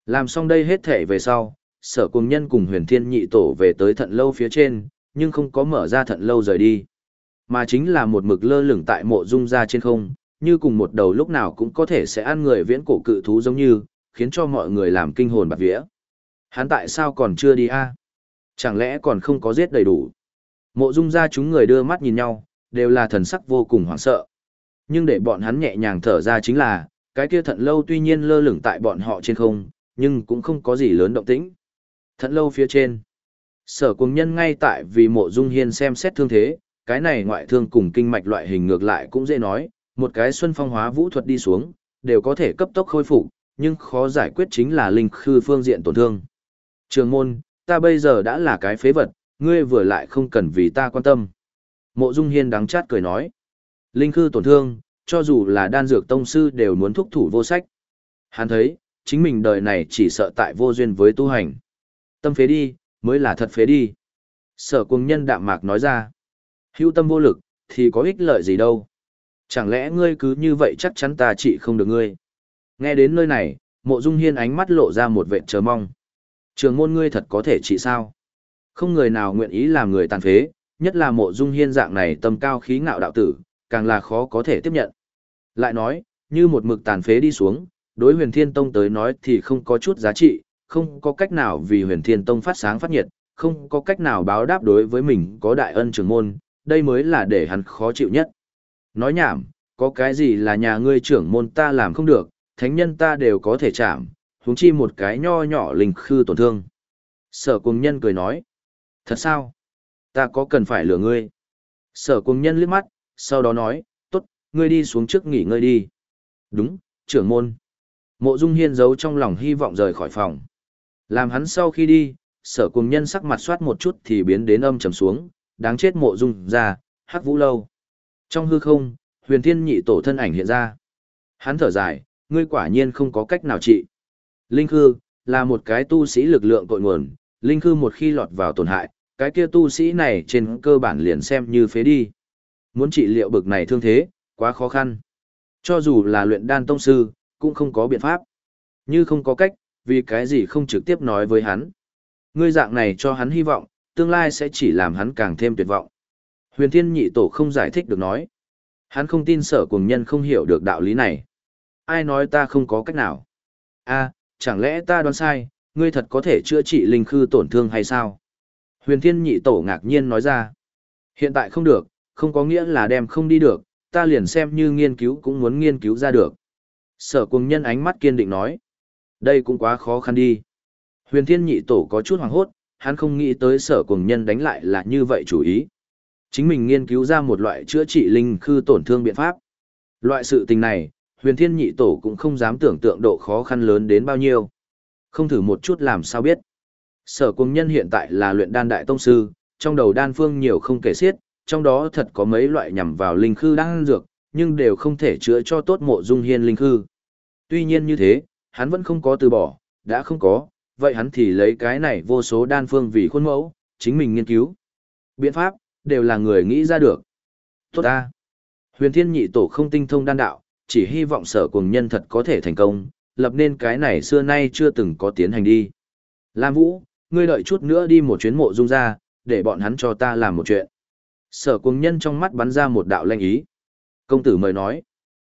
Làm xong đây hết thể về sau, sở cuồng nhân cùng huyền thiên nhị tổ về tới thận lâu phía trên, nhưng không có mở ra thận lâu rời đi. Mà chính là một mực lơ lửng tại mộ dung ra trên không, như cùng một đầu lúc nào cũng có thể sẽ ăn người viễn cổ cự thú giống như, khiến cho mọi người làm kinh hồn bạc vía. Hắn tại sao còn chưa đi a? Chẳng lẽ còn không có giết đầy đủ? Mộ dung ra chúng người đưa mắt nhìn nhau, đều là thần sắc vô cùng hoảng sợ. Nhưng để bọn hắn nhẹ nhàng thở ra chính là, cái kia thận lâu tuy nhiên lơ lửng tại bọn họ trên không, nhưng cũng không có gì lớn động tĩnh. Thận lâu phía trên. Sở cùng nhân ngay tại vì mộ dung hiên xem xét thương thế, cái này ngoại thương cùng kinh mạch loại hình ngược lại cũng dễ nói, một cái xuân phong hóa vũ thuật đi xuống, đều có thể cấp tốc khôi phục, nhưng khó giải quyết chính là linh khư phương diện tổn thương. Trường môn, ta bây giờ đã là cái phế vật, ngươi vừa lại không cần vì ta quan tâm. Mộ Dung Hiên đắng chát cười nói. Linh khư tổn thương, cho dù là đan dược tông sư đều muốn thúc thủ vô sách. Hắn thấy, chính mình đời này chỉ sợ tại vô duyên với tu hành. Tâm phế đi, mới là thật phế đi. Sở cuồng nhân đạm mạc nói ra. Hữu tâm vô lực, thì có ích lợi gì đâu. Chẳng lẽ ngươi cứ như vậy chắc chắn ta trị không được ngươi? Nghe đến nơi này, mộ dung hiên ánh mắt lộ ra một vệ chờ mong. Trường môn ngươi thật có thể trị sao? Không người nào nguyện ý làm người tàn phế, nhất là mộ dung hiên dạng này tâm cao khí ngạo đạo tử, càng là khó có thể tiếp nhận. Lại nói, như một mực tàn phế đi xuống, đối huyền thiên tông tới nói thì không có chút giá trị, không có cách nào vì huyền thiên tông phát sáng phát nhiệt, không có cách nào báo đáp đối với mình có đại ân trường môn, đây mới là để hắn khó chịu nhất. Nói nhảm, có cái gì là nhà ngươi trưởng môn ta làm không được, thánh nhân ta đều có thể chạm, huống chi một cái nho nhỏ linh khư tổn thương. Sở cùng nhân cười nói. Thật sao? Ta có cần phải lừa ngươi? Sở cùng nhân liếc mắt, sau đó nói, tốt, ngươi đi xuống trước nghỉ ngơi đi. Đúng, trưởng môn. Mộ Dung Hiên giấu trong lòng hy vọng rời khỏi phòng. Làm hắn sau khi đi, sở cùng nhân sắc mặt soát một chút thì biến đến âm trầm xuống, đáng chết mộ Dung ra, hắc vũ lâu. Trong hư không, huyền thiên nhị tổ thân ảnh hiện ra. Hắn thở dài, ngươi quả nhiên không có cách nào trị. Linh khư, là một cái tu sĩ lực lượng cội nguồn, linh khư một khi lọt vào tổn hại, cái kia tu sĩ này trên cơ bản liền xem như phế đi. Muốn trị liệu bực này thương thế, quá khó khăn. Cho dù là luyện đan tông sư, cũng không có biện pháp. Như không có cách, vì cái gì không trực tiếp nói với hắn. Ngươi dạng này cho hắn hy vọng, tương lai sẽ chỉ làm hắn càng thêm tuyệt vọng. Huyền Thiên Nhị Tổ không giải thích được nói. Hắn không tin sở cùng nhân không hiểu được đạo lý này. Ai nói ta không có cách nào? a chẳng lẽ ta đoán sai, ngươi thật có thể chữa trị linh khư tổn thương hay sao? Huyền Thiên Nhị Tổ ngạc nhiên nói ra. Hiện tại không được, không có nghĩa là đem không đi được, ta liền xem như nghiên cứu cũng muốn nghiên cứu ra được. Sở cùng nhân ánh mắt kiên định nói. Đây cũng quá khó khăn đi. Huyền Thiên Nhị Tổ có chút hoảng hốt, hắn không nghĩ tới sở cùng nhân đánh lại là như vậy chủ ý. Chính mình nghiên cứu ra một loại chữa trị linh khư tổn thương biện pháp. Loại sự tình này, huyền thiên nhị tổ cũng không dám tưởng tượng độ khó khăn lớn đến bao nhiêu. Không thử một chút làm sao biết. Sở cung nhân hiện tại là luyện đan đại tông sư, trong đầu đan phương nhiều không kể xiết, trong đó thật có mấy loại nhằm vào linh khư đan dược, nhưng đều không thể chữa cho tốt mộ dung hiên linh khư. Tuy nhiên như thế, hắn vẫn không có từ bỏ, đã không có, vậy hắn thì lấy cái này vô số đan phương vì khuôn mẫu, chính mình nghiên cứu. Biện pháp, đều là người nghĩ ra được. Tốt ta. Huyền thiên nhị tổ không tinh thông đan đạo, chỉ hy vọng sở cùng nhân thật có thể thành công, lập nên cái này xưa nay chưa từng có tiến hành đi. Lam Vũ, ngươi đợi chút nữa đi một chuyến mộ dung ra, để bọn hắn cho ta làm một chuyện. Sở cùng nhân trong mắt bắn ra một đạo lanh ý. Công tử mời nói.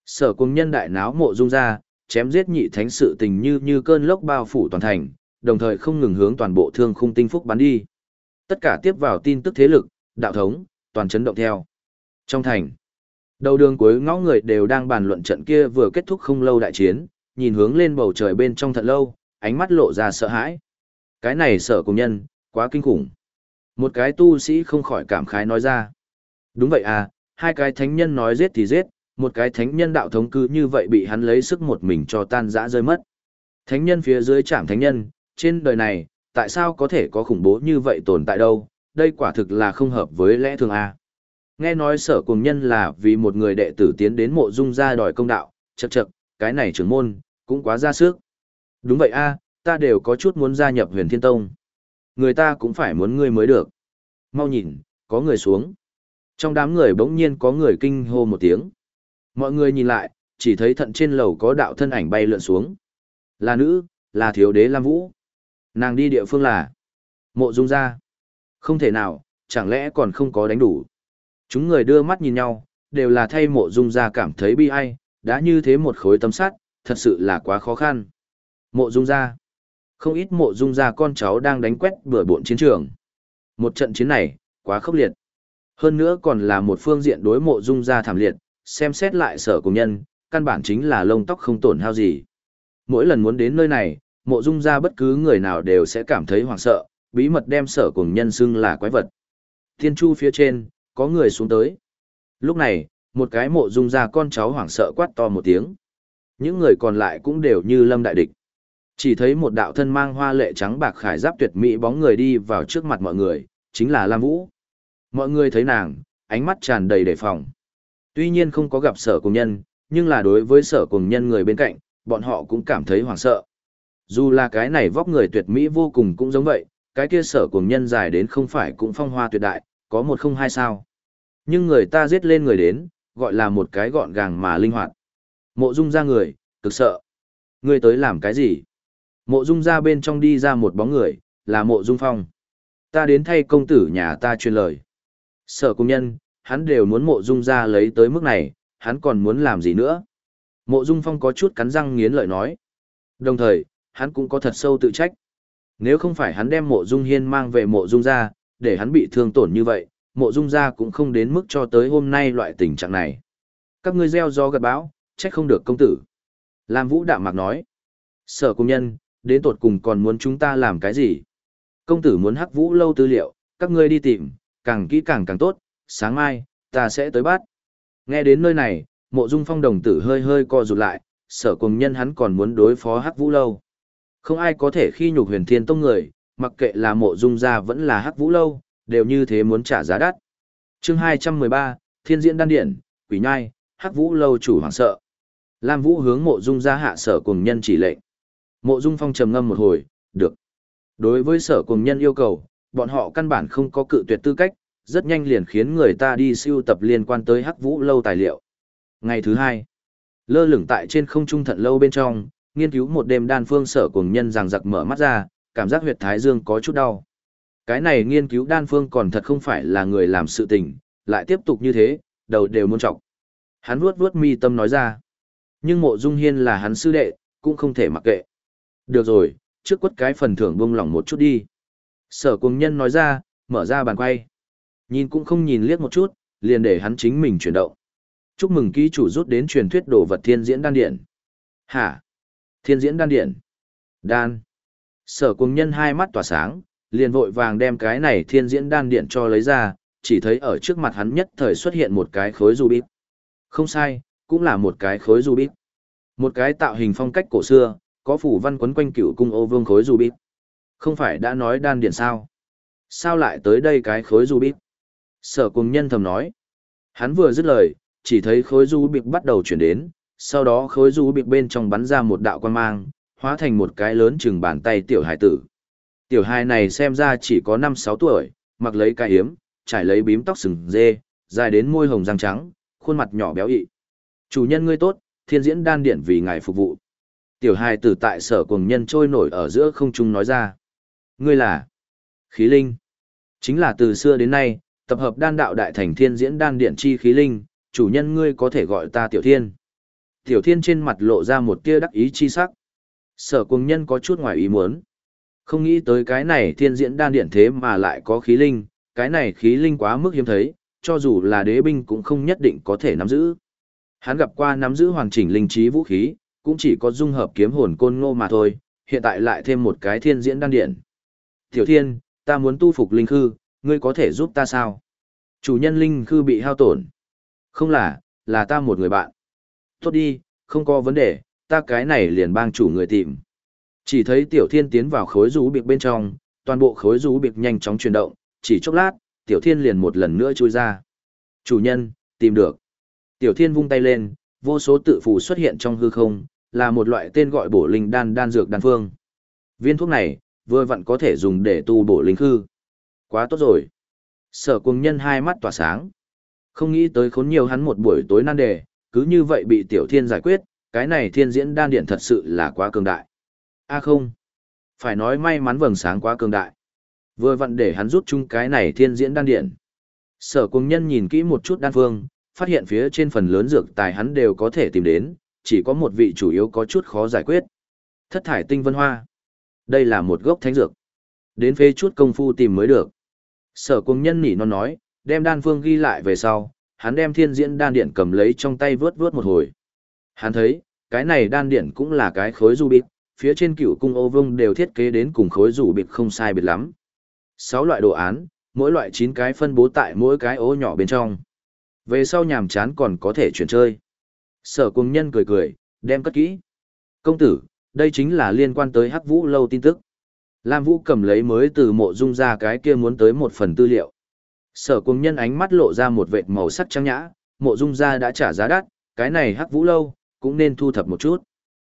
Sở cùng nhân đại náo mộ dung ra, chém giết nhị thánh sự tình như như cơn lốc bao phủ toàn thành, đồng thời không ngừng hướng toàn bộ thương khung tinh phúc bắn đi. Tất cả tiếp vào tin tức thế lực, đạo thống, toàn chấn động theo. Trong thành, Đầu đường cuối ngõ người đều đang bàn luận trận kia vừa kết thúc không lâu đại chiến, nhìn hướng lên bầu trời bên trong thật lâu, ánh mắt lộ ra sợ hãi. Cái này sợ cùng nhân, quá kinh khủng. Một cái tu sĩ không khỏi cảm khái nói ra. Đúng vậy à, hai cái thánh nhân nói giết thì giết, một cái thánh nhân đạo thống cứ như vậy bị hắn lấy sức một mình cho tan rã rơi mất. Thánh nhân phía dưới chạm thánh nhân, trên đời này, tại sao có thể có khủng bố như vậy tồn tại đâu, đây quả thực là không hợp với lẽ thường à. Nghe nói sở cùng nhân là vì một người đệ tử tiến đến mộ dung ra đòi công đạo, chật chật, cái này trưởng môn, cũng quá ra sức. Đúng vậy a, ta đều có chút muốn gia nhập huyền thiên tông. Người ta cũng phải muốn ngươi mới được. Mau nhìn, có người xuống. Trong đám người bỗng nhiên có người kinh hô một tiếng. Mọi người nhìn lại, chỉ thấy thận trên lầu có đạo thân ảnh bay lượn xuống. Là nữ, là thiếu đế Lam Vũ. Nàng đi địa phương là mộ dung ra. Không thể nào, chẳng lẽ còn không có đánh đủ. Chúng người đưa mắt nhìn nhau, đều là thay mộ dung ra cảm thấy bi ai, đã như thế một khối tấm sắt, thật sự là quá khó khăn. Mộ dung ra. Không ít mộ dung ra con cháu đang đánh quét bừa bộn chiến trường. Một trận chiến này, quá khốc liệt. Hơn nữa còn là một phương diện đối mộ dung ra thảm liệt, xem xét lại sở cùng nhân, căn bản chính là lông tóc không tổn hao gì. Mỗi lần muốn đến nơi này, mộ dung ra bất cứ người nào đều sẽ cảm thấy hoảng sợ, bí mật đem sở cùng nhân xưng là quái vật. Thiên chu phía trên, có người xuống tới. Lúc này, một cái mộ dung ra con cháu hoảng sợ quát to một tiếng. Những người còn lại cũng đều như lâm đại địch. Chỉ thấy một đạo thân mang hoa lệ trắng bạc khải giáp tuyệt mỹ bóng người đi vào trước mặt mọi người, chính là Lam Vũ. Mọi người thấy nàng, ánh mắt tràn đầy đề phòng. Tuy nhiên không có gặp sở cùng nhân, nhưng là đối với sở cùng nhân người bên cạnh, bọn họ cũng cảm thấy hoảng sợ. Dù là cái này vóc người tuyệt mỹ vô cùng cũng giống vậy, cái kia sở cùng nhân dài đến không phải cũng phong hoa tuyệt đại, có một không hai sao. Nhưng người ta giết lên người đến, gọi là một cái gọn gàng mà linh hoạt. Mộ dung ra người, cực sợ. Người tới làm cái gì? Mộ dung ra bên trong đi ra một bóng người, là mộ dung phong. Ta đến thay công tử nhà ta truyền lời. Sở công nhân, hắn đều muốn mộ dung ra lấy tới mức này, hắn còn muốn làm gì nữa? Mộ dung phong có chút cắn răng nghiến lợi nói. Đồng thời, hắn cũng có thật sâu tự trách. Nếu không phải hắn đem mộ dung hiên mang về mộ dung ra, để hắn bị thương tổn như vậy, mộ dung gia cũng không đến mức cho tới hôm nay loại tình trạng này. Các ngươi gieo gió gật bão, trách không được công tử. Lam Vũ đạm mạc nói. Sở công nhân, đến tột cùng còn muốn chúng ta làm cái gì? Công tử muốn hắc vũ lâu tư liệu, các ngươi đi tìm, càng kỹ càng càng tốt, sáng mai, ta sẽ tới bắt. Nghe đến nơi này, mộ dung phong đồng tử hơi hơi co rụt lại, sở cùng nhân hắn còn muốn đối phó hắc vũ lâu. Không ai có thể khi nhục huyền thiên tông người, mặc kệ là mộ dung gia vẫn là hắc vũ lâu, đều như thế muốn trả giá đắt. chương 213, Thiên diễn đan điện, quỷ nhai, hắc vũ lâu chủ hoàng sợ. Lam vũ hướng mộ dung gia hạ sở cùng nhân chỉ lệnh. Mộ dung phong trầm ngâm một hồi, được. Đối với sở cùng nhân yêu cầu, bọn họ căn bản không có cự tuyệt tư cách, rất nhanh liền khiến người ta đi siêu tập liên quan tới hắc vũ lâu tài liệu. Ngày thứ hai, lơ lửng tại trên không trung thận lâu bên trong, nghiên cứu một đêm đan phương sở cùng nhân rằng giặc mở mắt ra, cảm giác huyệt thái dương có chút đau. Cái này nghiên cứu đan phương còn thật không phải là người làm sự tình, lại tiếp tục như thế, đầu đều muốn trọc. Hắn vuốt vuốt mi tâm nói ra. Nhưng mộ dung hiên là hắn sư đệ, cũng không thể mặc kệ. Được rồi, trước quất cái phần thưởng buông lỏng một chút đi. Sở cùng nhân nói ra, mở ra bàn quay. Nhìn cũng không nhìn liếc một chút, liền để hắn chính mình chuyển động. Chúc mừng ký chủ rút đến truyền thuyết đồ vật thiên diễn đan điện. Hả? Thiên diễn đan điện. Đan. Sở cùng nhân hai mắt tỏa sáng, liền vội vàng đem cái này thiên diễn đan điện cho lấy ra, chỉ thấy ở trước mặt hắn nhất thời xuất hiện một cái khối du. Không sai, cũng là một cái khối du. Một cái tạo hình phong cách cổ xưa, có phủ văn quấn quanh cựu cung ô vương khối du. Không phải đã nói đan điện sao? Sao lại tới đây cái khối du? Sở cùng nhân thầm nói. Hắn vừa dứt lời, chỉ thấy khối du bắt đầu chuyển đến, sau đó khối du bên trong bắn ra một đạo quan mang, hóa thành một cái lớn chừng bàn tay tiểu hải tử. Tiểu hài này xem ra chỉ có 5-6 tuổi, mặc lấy cái hiếm, trải lấy bím tóc sừng dê, dài đến môi hồng răng trắng, khuôn mặt nhỏ béo ị. Chủ nhân ngươi tốt, thiên diễn đan điện vì ngài phục vụ. Tiểu hài tử tại sở cùng nhân trôi nổi ở giữa không trung nói ra. Ngươi là khí linh. Chính là từ xưa đến nay, tập hợp đan đạo đại thành thiên diễn đan điện chi khí linh, chủ nhân ngươi có thể gọi ta tiểu thiên. Tiểu thiên trên mặt lộ ra một tia đắc ý chi sắc. Sở cùng nhân có chút ngoài ý muốn. Không nghĩ tới cái này thiên diễn đan điện thế mà lại có khí linh, cái này khí linh quá mức hiếm thấy, cho dù là đế binh cũng không nhất định có thể nắm giữ. Hắn gặp qua nắm giữ hoàn chỉnh linh trí vũ khí, cũng chỉ có dung hợp kiếm hồn côn ngô mà thôi, hiện tại lại thêm một cái thiên diễn đan điện. Tiểu thiên, ta muốn tu phục linh khư, ngươi có thể giúp ta sao? Chủ nhân linh khư bị hao tổn. Không là, là ta một người bạn. Tốt đi, không có vấn đề, ta cái này liền bang chủ người tìm. Chỉ thấy tiểu thiên tiến vào khối rú biệt bên trong, toàn bộ khối rú biệt nhanh chóng chuyển động, chỉ chốc lát, tiểu thiên liền một lần nữa chui ra. Chủ nhân, tìm được. Tiểu thiên vung tay lên, vô số tự phù xuất hiện trong hư không, là một loại tên gọi bổ linh đan đan dược đan phương. Viên thuốc này, vừa vặn có thể dùng để tu bổ linh khư. Quá tốt rồi. Sở cùng nhân hai mắt tỏa sáng. Không nghĩ tới khốn nhiều hắn một buổi tối nan đề, cứ như vậy bị tiểu thiên giải quyết, cái này thiên diễn đan điện thật sự là quá cường đại a không. Phải nói may mắn vầng sáng quá cường đại. Vừa vặn để hắn rút chung cái này thiên diễn đan điện. Sở cùng nhân nhìn kỹ một chút đan phương, phát hiện phía trên phần lớn dược tài hắn đều có thể tìm đến, chỉ có một vị chủ yếu có chút khó giải quyết. Thất thải tinh vân hoa. Đây là một gốc thánh dược. Đến phê chút công phu tìm mới được. Sở cùng nhân nỉ nó nói, đem đan phương ghi lại về sau, hắn đem thiên diễn đan điện cầm lấy trong tay vớt vớt một hồi. Hắn thấy, cái này đan điện cũng là cái khối du bịp, phía trên cựu cung ô vông đều thiết kế đến cùng khối rủ bịp không sai biệt lắm. Sáu loại đồ án, mỗi loại chín cái phân bố tại mỗi cái ô nhỏ bên trong. Về sau nhàm chán còn có thể chuyển chơi. Sở cùng nhân cười cười, đem cất kỹ. Công tử, đây chính là liên quan tới hắc vũ lâu tin tức. Lam Vũ cầm lấy mới từ mộ dung ra cái kia muốn tới một phần tư liệu. Sở cùng nhân ánh mắt lộ ra một vệt màu sắc trắng nhã, mộ dung ra đã trả giá đắt, cái này hắc vũ lâu, cũng nên thu thập một chút.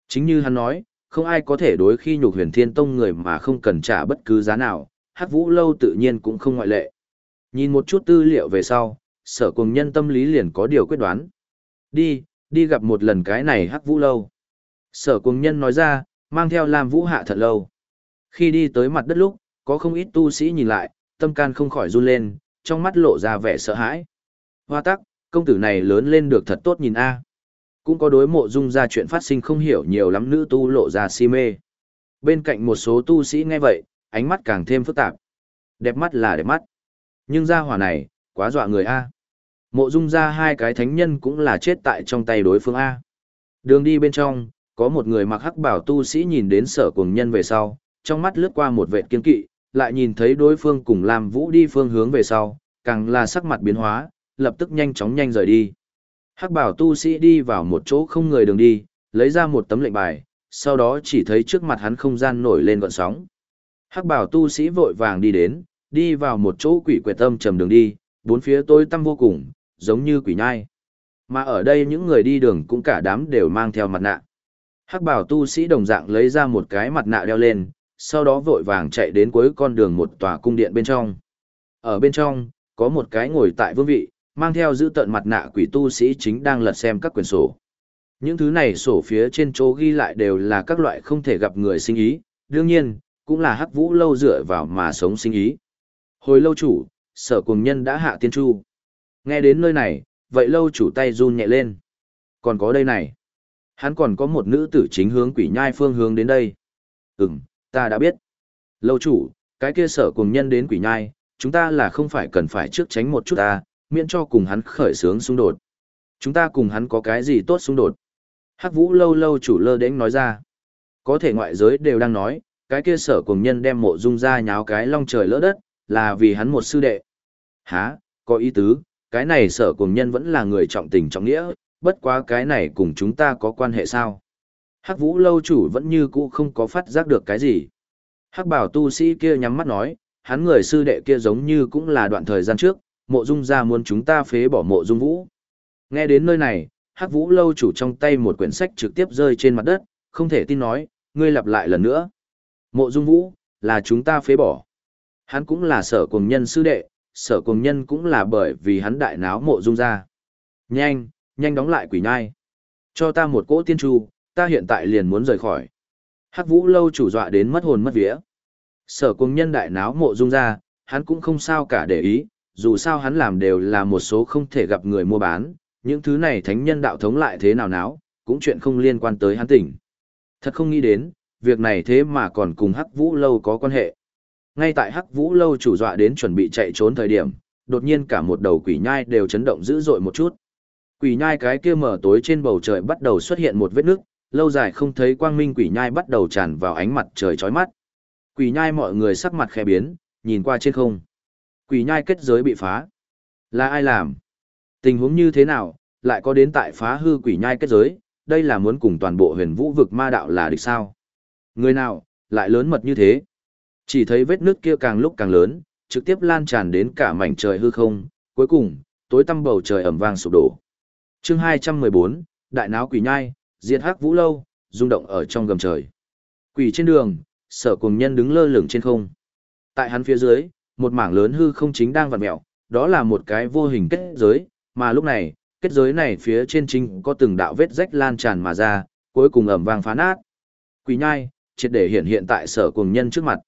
Chính như hắn nói, không ai có thể đối khi nhục huyền thiên tông người mà không cần trả bất cứ giá nào, hắc vũ lâu tự nhiên cũng không ngoại lệ. Nhìn một chút tư liệu về sau, sở cùng nhân tâm lý liền có điều quyết đoán. Đi, đi gặp một lần cái này hắc vũ lâu. Sở cùng nhân nói ra, mang theo Lam Vũ hạ thật lâu. Khi đi tới mặt đất lúc, có không ít tu sĩ nhìn lại, tâm can không khỏi run lên, trong mắt lộ ra vẻ sợ hãi. Hoa tắc, công tử này lớn lên được thật tốt nhìn a. Cũng có đối mộ dung ra chuyện phát sinh không hiểu nhiều lắm nữ tu lộ ra si mê. Bên cạnh một số tu sĩ nghe vậy, ánh mắt càng thêm phức tạp. Đẹp mắt là đẹp mắt. Nhưng ra hỏa này, quá dọa người a. Mộ dung ra hai cái thánh nhân cũng là chết tại trong tay đối phương A. Đường đi bên trong, có một người mặc hắc bảo tu sĩ nhìn đến sở cùng nhân về sau, trong mắt lướt qua một vệ kiên kỵ, lại nhìn thấy đối phương cùng làm vũ đi phương hướng về sau, càng là sắc mặt biến hóa, lập tức nhanh chóng nhanh rời đi. Hắc bảo tu sĩ đi vào một chỗ không người đường đi, lấy ra một tấm lệnh bài, sau đó chỉ thấy trước mặt hắn không gian nổi lên gọn sóng. Hắc bảo tu sĩ vội vàng đi đến, đi vào một chỗ quỷ quyệt tâm trầm đường đi, bốn phía tối tăm vô cùng, giống như quỷ nhai. Mà ở đây những người đi đường cũng cả đám đều mang theo mặt nạ. Hắc bảo tu sĩ đồng dạng lấy ra một cái mặt nạ đeo lên, sau đó vội vàng chạy đến cuối con đường một tòa cung điện bên trong. Ở bên trong, có một cái ngồi tại vương vị, mang theo giữ tận mặt nạ quỷ tu sĩ chính đang lật xem các quyển sổ. Những thứ này sổ phía trên chỗ ghi lại đều là các loại không thể gặp người sinh ý, đương nhiên, cũng là hắc vũ lâu dựa vào mà sống sinh ý. Hồi lâu chủ, sở cùng nhân đã hạ tiên chu. Nghe đến nơi này, vậy lâu chủ tay run nhẹ lên. Còn có đây này. Hắn còn có một nữ tử chính hướng quỷ nhai phương hướng đến đây. Ừm, ta đã biết. Lâu chủ, cái kia sở cùng nhân đến quỷ nhai, chúng ta là không phải cần phải trước tránh một chút ta, miễn cho cùng hắn khởi sướng xung đột. Chúng ta cùng hắn có cái gì tốt xung đột. Hắc vũ lâu lâu chủ lơ đến nói ra. Có thể ngoại giới đều đang nói, cái kia sở cùng nhân đem mộ dung ra nháo cái long trời lỡ đất, là vì hắn một sư đệ. Hả, có ý tứ, cái này sở cùng nhân vẫn là người trọng tình trọng nghĩa, bất quá cái này cùng chúng ta có quan hệ sao? Hắc vũ lâu chủ vẫn như cũ không có phát giác được cái gì. Hắc bảo tu sĩ kia nhắm mắt nói, hắn người sư đệ kia giống như cũng là đoạn thời gian trước, mộ dung ra muốn chúng ta phế bỏ mộ dung vũ. Nghe đến nơi này, Hắc vũ lâu chủ trong tay một quyển sách trực tiếp rơi trên mặt đất, không thể tin nói, ngươi lặp lại lần nữa. Mộ dung vũ, là chúng ta phế bỏ. Hắn cũng là sở cùng nhân sư đệ, sở cùng nhân cũng là bởi vì hắn đại náo mộ dung ra. Nhanh, nhanh đóng lại quỷ nhai. Cho ta một cỗ tiên tru, ta hiện tại liền muốn rời khỏi. Hắc vũ lâu chủ dọa đến mất hồn mất vía. Sở cùng nhân đại náo mộ dung ra, hắn cũng không sao cả để ý, dù sao hắn làm đều là một số không thể gặp người mua bán, những thứ này thánh nhân đạo thống lại thế nào náo, cũng chuyện không liên quan tới hắn tỉnh. Thật không nghĩ đến, việc này thế mà còn cùng Hắc Vũ Lâu có quan hệ. Ngay tại Hắc Vũ Lâu chủ dọa đến chuẩn bị chạy trốn thời điểm, đột nhiên cả một đầu quỷ nhai đều chấn động dữ dội một chút. Quỷ nhai cái kia mở tối trên bầu trời bắt đầu xuất hiện một vết nước, lâu dài không thấy quang minh quỷ nhai bắt đầu tràn vào ánh mặt trời chói mắt. Quỷ nhai mọi người sắc mặt khẽ biến, nhìn qua trên không. Quỷ nhai kết giới bị phá. Là ai làm? Tình huống như thế nào, lại có đến tại phá hư quỷ nhai kết giới, đây là muốn cùng toàn bộ huyền vũ vực ma đạo là địch sao? Người nào, lại lớn mật như thế? Chỉ thấy vết nước kia càng lúc càng lớn, trực tiếp lan tràn đến cả mảnh trời hư không, cuối cùng, tối tăm bầu trời ẩm vang sụp đổ. chương 214, Đại náo quỷ nhai, diệt hắc vũ lâu, rung động ở trong gầm trời. Quỷ trên đường, sở cùng nhân đứng lơ lửng trên không. Tại hắn phía dưới, một mảng lớn hư không chính đang vặn mẹo, đó là một cái vô hình kết giới, mà lúc này, kết giới này phía trên chính có từng đạo vết rách lan tràn mà ra, cuối cùng ẩm vang phá nát. Quỷ nhai, triệt để hiện hiện tại sở cùng nhân trước mặt.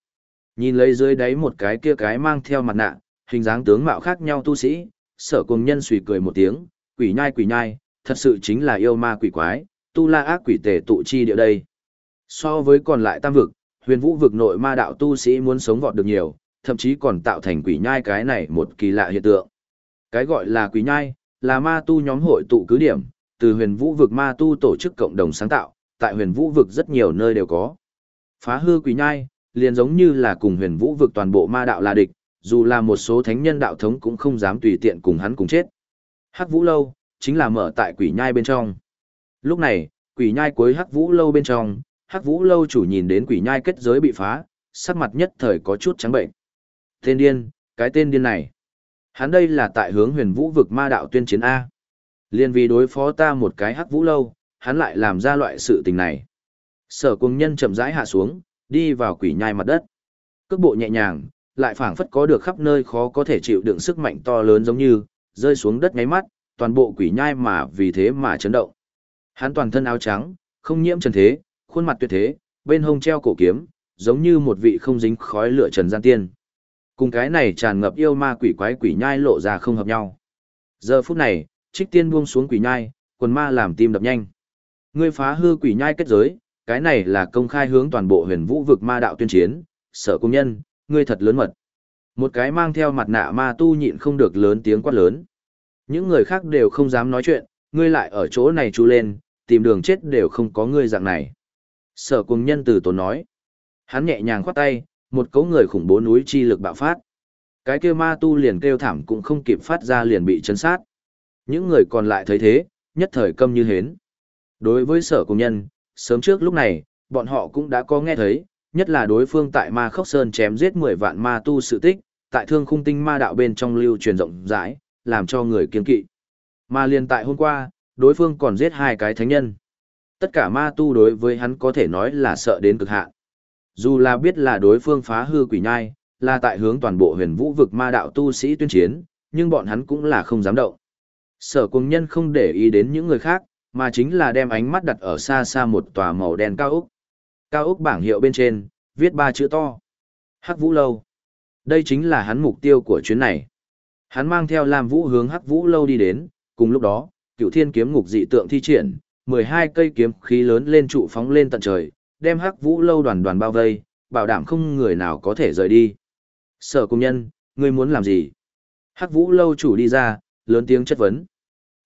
Nhìn lấy dưới đáy một cái kia cái mang theo mặt nạ, hình dáng tướng mạo khác nhau tu sĩ, sở cùng nhân suy cười một tiếng, quỷ nhai quỷ nhai, thật sự chính là yêu ma quỷ quái, tu la ác quỷ tề tụ chi địa đây. So với còn lại tam vực, huyền vũ vực nội ma đạo tu sĩ muốn sống vọt được nhiều, thậm chí còn tạo thành quỷ nhai cái này một kỳ lạ hiện tượng. Cái gọi là quỷ nhai, là ma tu nhóm hội tụ cứ điểm, từ huyền vũ vực ma tu tổ chức cộng đồng sáng tạo, tại huyền vũ vực rất nhiều nơi đều có. Phá hư quỷ nhai, liền giống như là cùng huyền vũ vực toàn bộ ma đạo là địch, dù là một số thánh nhân đạo thống cũng không dám tùy tiện cùng hắn cùng chết. Hắc vũ lâu, chính là mở tại quỷ nhai bên trong. Lúc này, quỷ nhai cuối hắc vũ lâu bên trong, hắc vũ lâu chủ nhìn đến quỷ nhai kết giới bị phá, sắc mặt nhất thời có chút trắng bệnh. Tên điên, cái tên điên này. Hắn đây là tại hướng huyền vũ vực ma đạo tuyên chiến A. Liên vì đối phó ta một cái hắc vũ lâu, hắn lại làm ra loại sự tình này. Sở cung nhân chậm rãi hạ xuống, đi vào quỷ nhai mặt đất. Cước bộ nhẹ nhàng, lại phảng phất có được khắp nơi khó có thể chịu đựng sức mạnh to lớn giống như, rơi xuống đất ngáy mắt, toàn bộ quỷ nhai mà vì thế mà chấn động. Hắn toàn thân áo trắng, không nhiễm trần thế, khuôn mặt tuyệt thế, bên hông treo cổ kiếm, giống như một vị không dính khói lửa trần gian tiên. Cùng cái này tràn ngập yêu ma quỷ quái quỷ nhai lộ ra không hợp nhau. Giờ phút này, trích tiên buông xuống quỷ nhai, quần ma làm tim đập nhanh. Ngươi phá hư quỷ nhai kết giới, cái này là công khai hướng toàn bộ huyền vũ vực ma đạo tuyên chiến, sở công nhân, ngươi thật lớn mật. Một cái mang theo mặt nạ ma tu nhịn không được lớn tiếng quát lớn. Những người khác đều không dám nói chuyện, ngươi lại ở chỗ này chú lên, tìm đường chết đều không có ngươi dạng này. Sở cùng nhân từ tốn nói. Hắn nhẹ nhàng khoát tay, một cấu người khủng bố núi chi lực bạo phát. Cái kêu ma tu liền kêu thảm cũng không kịp phát ra liền bị chấn sát. Những người còn lại thấy thế, nhất thời câm như hến. Đối với sở công nhân, sớm trước lúc này, bọn họ cũng đã có nghe thấy, nhất là đối phương tại ma khốc sơn chém giết 10 vạn ma tu sự tích, tại thương khung tinh ma đạo bên trong lưu truyền rộng rãi, làm cho người kiên kỵ. Mà liền tại hôm qua, đối phương còn giết hai cái thánh nhân. Tất cả ma tu đối với hắn có thể nói là sợ đến cực hạn. Dù là biết là đối phương phá hư quỷ nhai, là tại hướng toàn bộ huyền vũ vực ma đạo tu sĩ tuyên chiến, nhưng bọn hắn cũng là không dám động. Sở cùng nhân không để ý đến những người khác, mà chính là đem ánh mắt đặt ở xa xa một tòa màu đen cao ốc. Cao ốc bảng hiệu bên trên, viết ba chữ to. Hắc Vũ Lâu. Đây chính là hắn mục tiêu của chuyến này. Hắn mang theo Lam Vũ hướng Hắc Vũ Lâu đi đến, cùng lúc đó, cựu thiên kiếm ngục dị tượng thi triển, 12 cây kiếm khí lớn lên trụ phóng lên tận trời, đem Hắc Vũ Lâu đoàn đoàn bao vây, bảo đảm không người nào có thể rời đi. Sở công nhân, ngươi muốn làm gì? Hắc Vũ Lâu chủ đi ra, lớn tiếng chất vấn.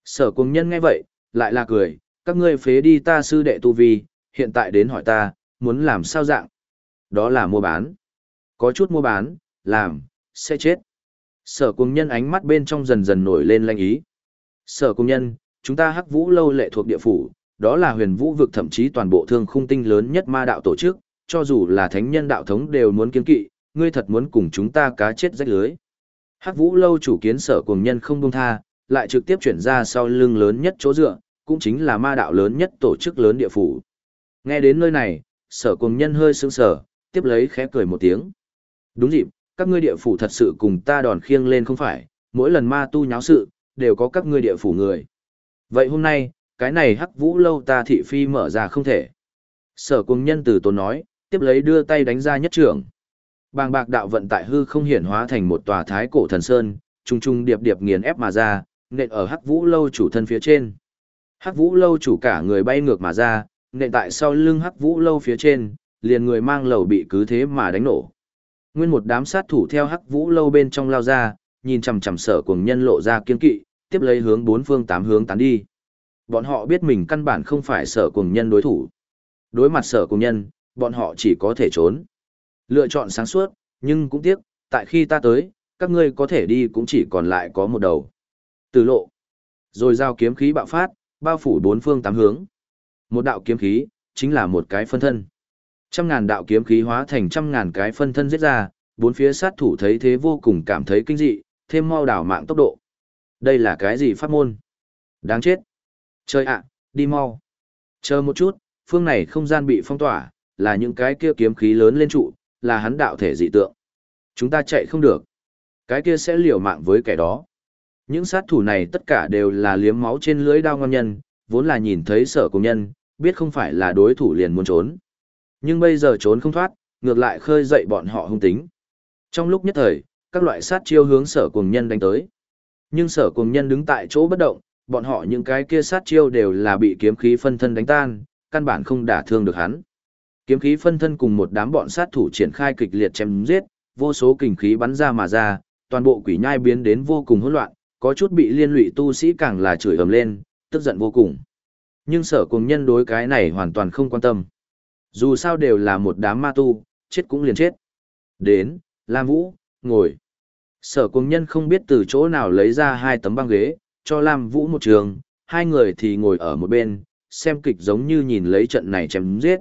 Sở công nhân nghe vậy, lại là cười, các ngươi phế đi ta sư đệ tu vi, hiện tại đến hỏi ta, muốn làm sao dạng? Đó là mua bán. Có chút mua bán, làm, sẽ chết. Sở cung nhân ánh mắt bên trong dần dần nổi lên lanh ý. Sở cung nhân, chúng ta hắc vũ lâu lệ thuộc địa phủ, đó là huyền vũ vực thậm chí toàn bộ thương khung tinh lớn nhất ma đạo tổ chức, cho dù là thánh nhân đạo thống đều muốn kiên kỵ, ngươi thật muốn cùng chúng ta cá chết rách lưới. Hắc vũ lâu chủ kiến sở cùng nhân không buông tha, lại trực tiếp chuyển ra sau lưng lớn nhất chỗ dựa, cũng chính là ma đạo lớn nhất tổ chức lớn địa phủ. Nghe đến nơi này, sở cùng nhân hơi sững sờ, tiếp lấy khẽ cười một tiếng. Đúng dịp, các ngươi địa phủ thật sự cùng ta đòn khiêng lên không phải, mỗi lần ma tu nháo sự, đều có các ngươi địa phủ người. Vậy hôm nay, cái này hắc vũ lâu ta thị phi mở ra không thể. Sở cùng nhân từ tốn nói, tiếp lấy đưa tay đánh ra nhất trưởng. Bàng bạc đạo vận tại hư không hiển hóa thành một tòa thái cổ thần sơn, trung trung điệp điệp nghiền ép mà ra, nện ở hắc vũ lâu chủ thân phía trên. Hắc vũ lâu chủ cả người bay ngược mà ra, nện tại sau lưng hắc vũ lâu phía trên, liền người mang lầu bị cứ thế mà đánh nổ. Nguyên một đám sát thủ theo hắc vũ lâu bên trong lao ra, nhìn chằm chằm sở cuồng nhân lộ ra kiên kỵ, tiếp lấy hướng bốn phương tám hướng tán đi. Bọn họ biết mình căn bản không phải sở cùng nhân đối thủ. Đối mặt sở cùng nhân, bọn họ chỉ có thể trốn. Lựa chọn sáng suốt, nhưng cũng tiếc, tại khi ta tới, các ngươi có thể đi cũng chỉ còn lại có một đầu. Từ lộ. Rồi giao kiếm khí bạo phát, bao phủ bốn phương tám hướng. Một đạo kiếm khí, chính là một cái phân thân. Trăm ngàn đạo kiếm khí hóa thành trăm ngàn cái phân thân giết ra, bốn phía sát thủ thấy thế vô cùng cảm thấy kinh dị, thêm mau đảo mạng tốc độ. Đây là cái gì pháp môn? Đáng chết. Trời ạ, đi mau. Chờ một chút, phương này không gian bị phong tỏa, là những cái kia kiếm khí lớn lên trụ, là hắn đạo thể dị tượng. Chúng ta chạy không được. Cái kia sẽ liều mạng với kẻ đó. Những sát thủ này tất cả đều là liếm máu trên lưới đao ngon nhân, vốn là nhìn thấy sở công nhân, biết không phải là đối thủ liền muốn trốn. Nhưng bây giờ trốn không thoát, ngược lại khơi dậy bọn họ hung tính. Trong lúc nhất thời, các loại sát chiêu hướng sở cùng nhân đánh tới. Nhưng sở cùng nhân đứng tại chỗ bất động, bọn họ những cái kia sát chiêu đều là bị kiếm khí phân thân đánh tan, căn bản không đả thương được hắn. Kiếm khí phân thân cùng một đám bọn sát thủ triển khai kịch liệt chém giết, vô số kình khí bắn ra mà ra, toàn bộ quỷ nhai biến đến vô cùng hỗn loạn, có chút bị liên lụy tu sĩ càng là chửi ầm lên, tức giận vô cùng. Nhưng sở cùng nhân đối cái này hoàn toàn không quan tâm. Dù sao đều là một đám ma tu, chết cũng liền chết. Đến, Lam Vũ, ngồi. Sở cùng nhân không biết từ chỗ nào lấy ra hai tấm băng ghế, cho Lam Vũ một trường, hai người thì ngồi ở một bên, xem kịch giống như nhìn lấy trận này chém giết.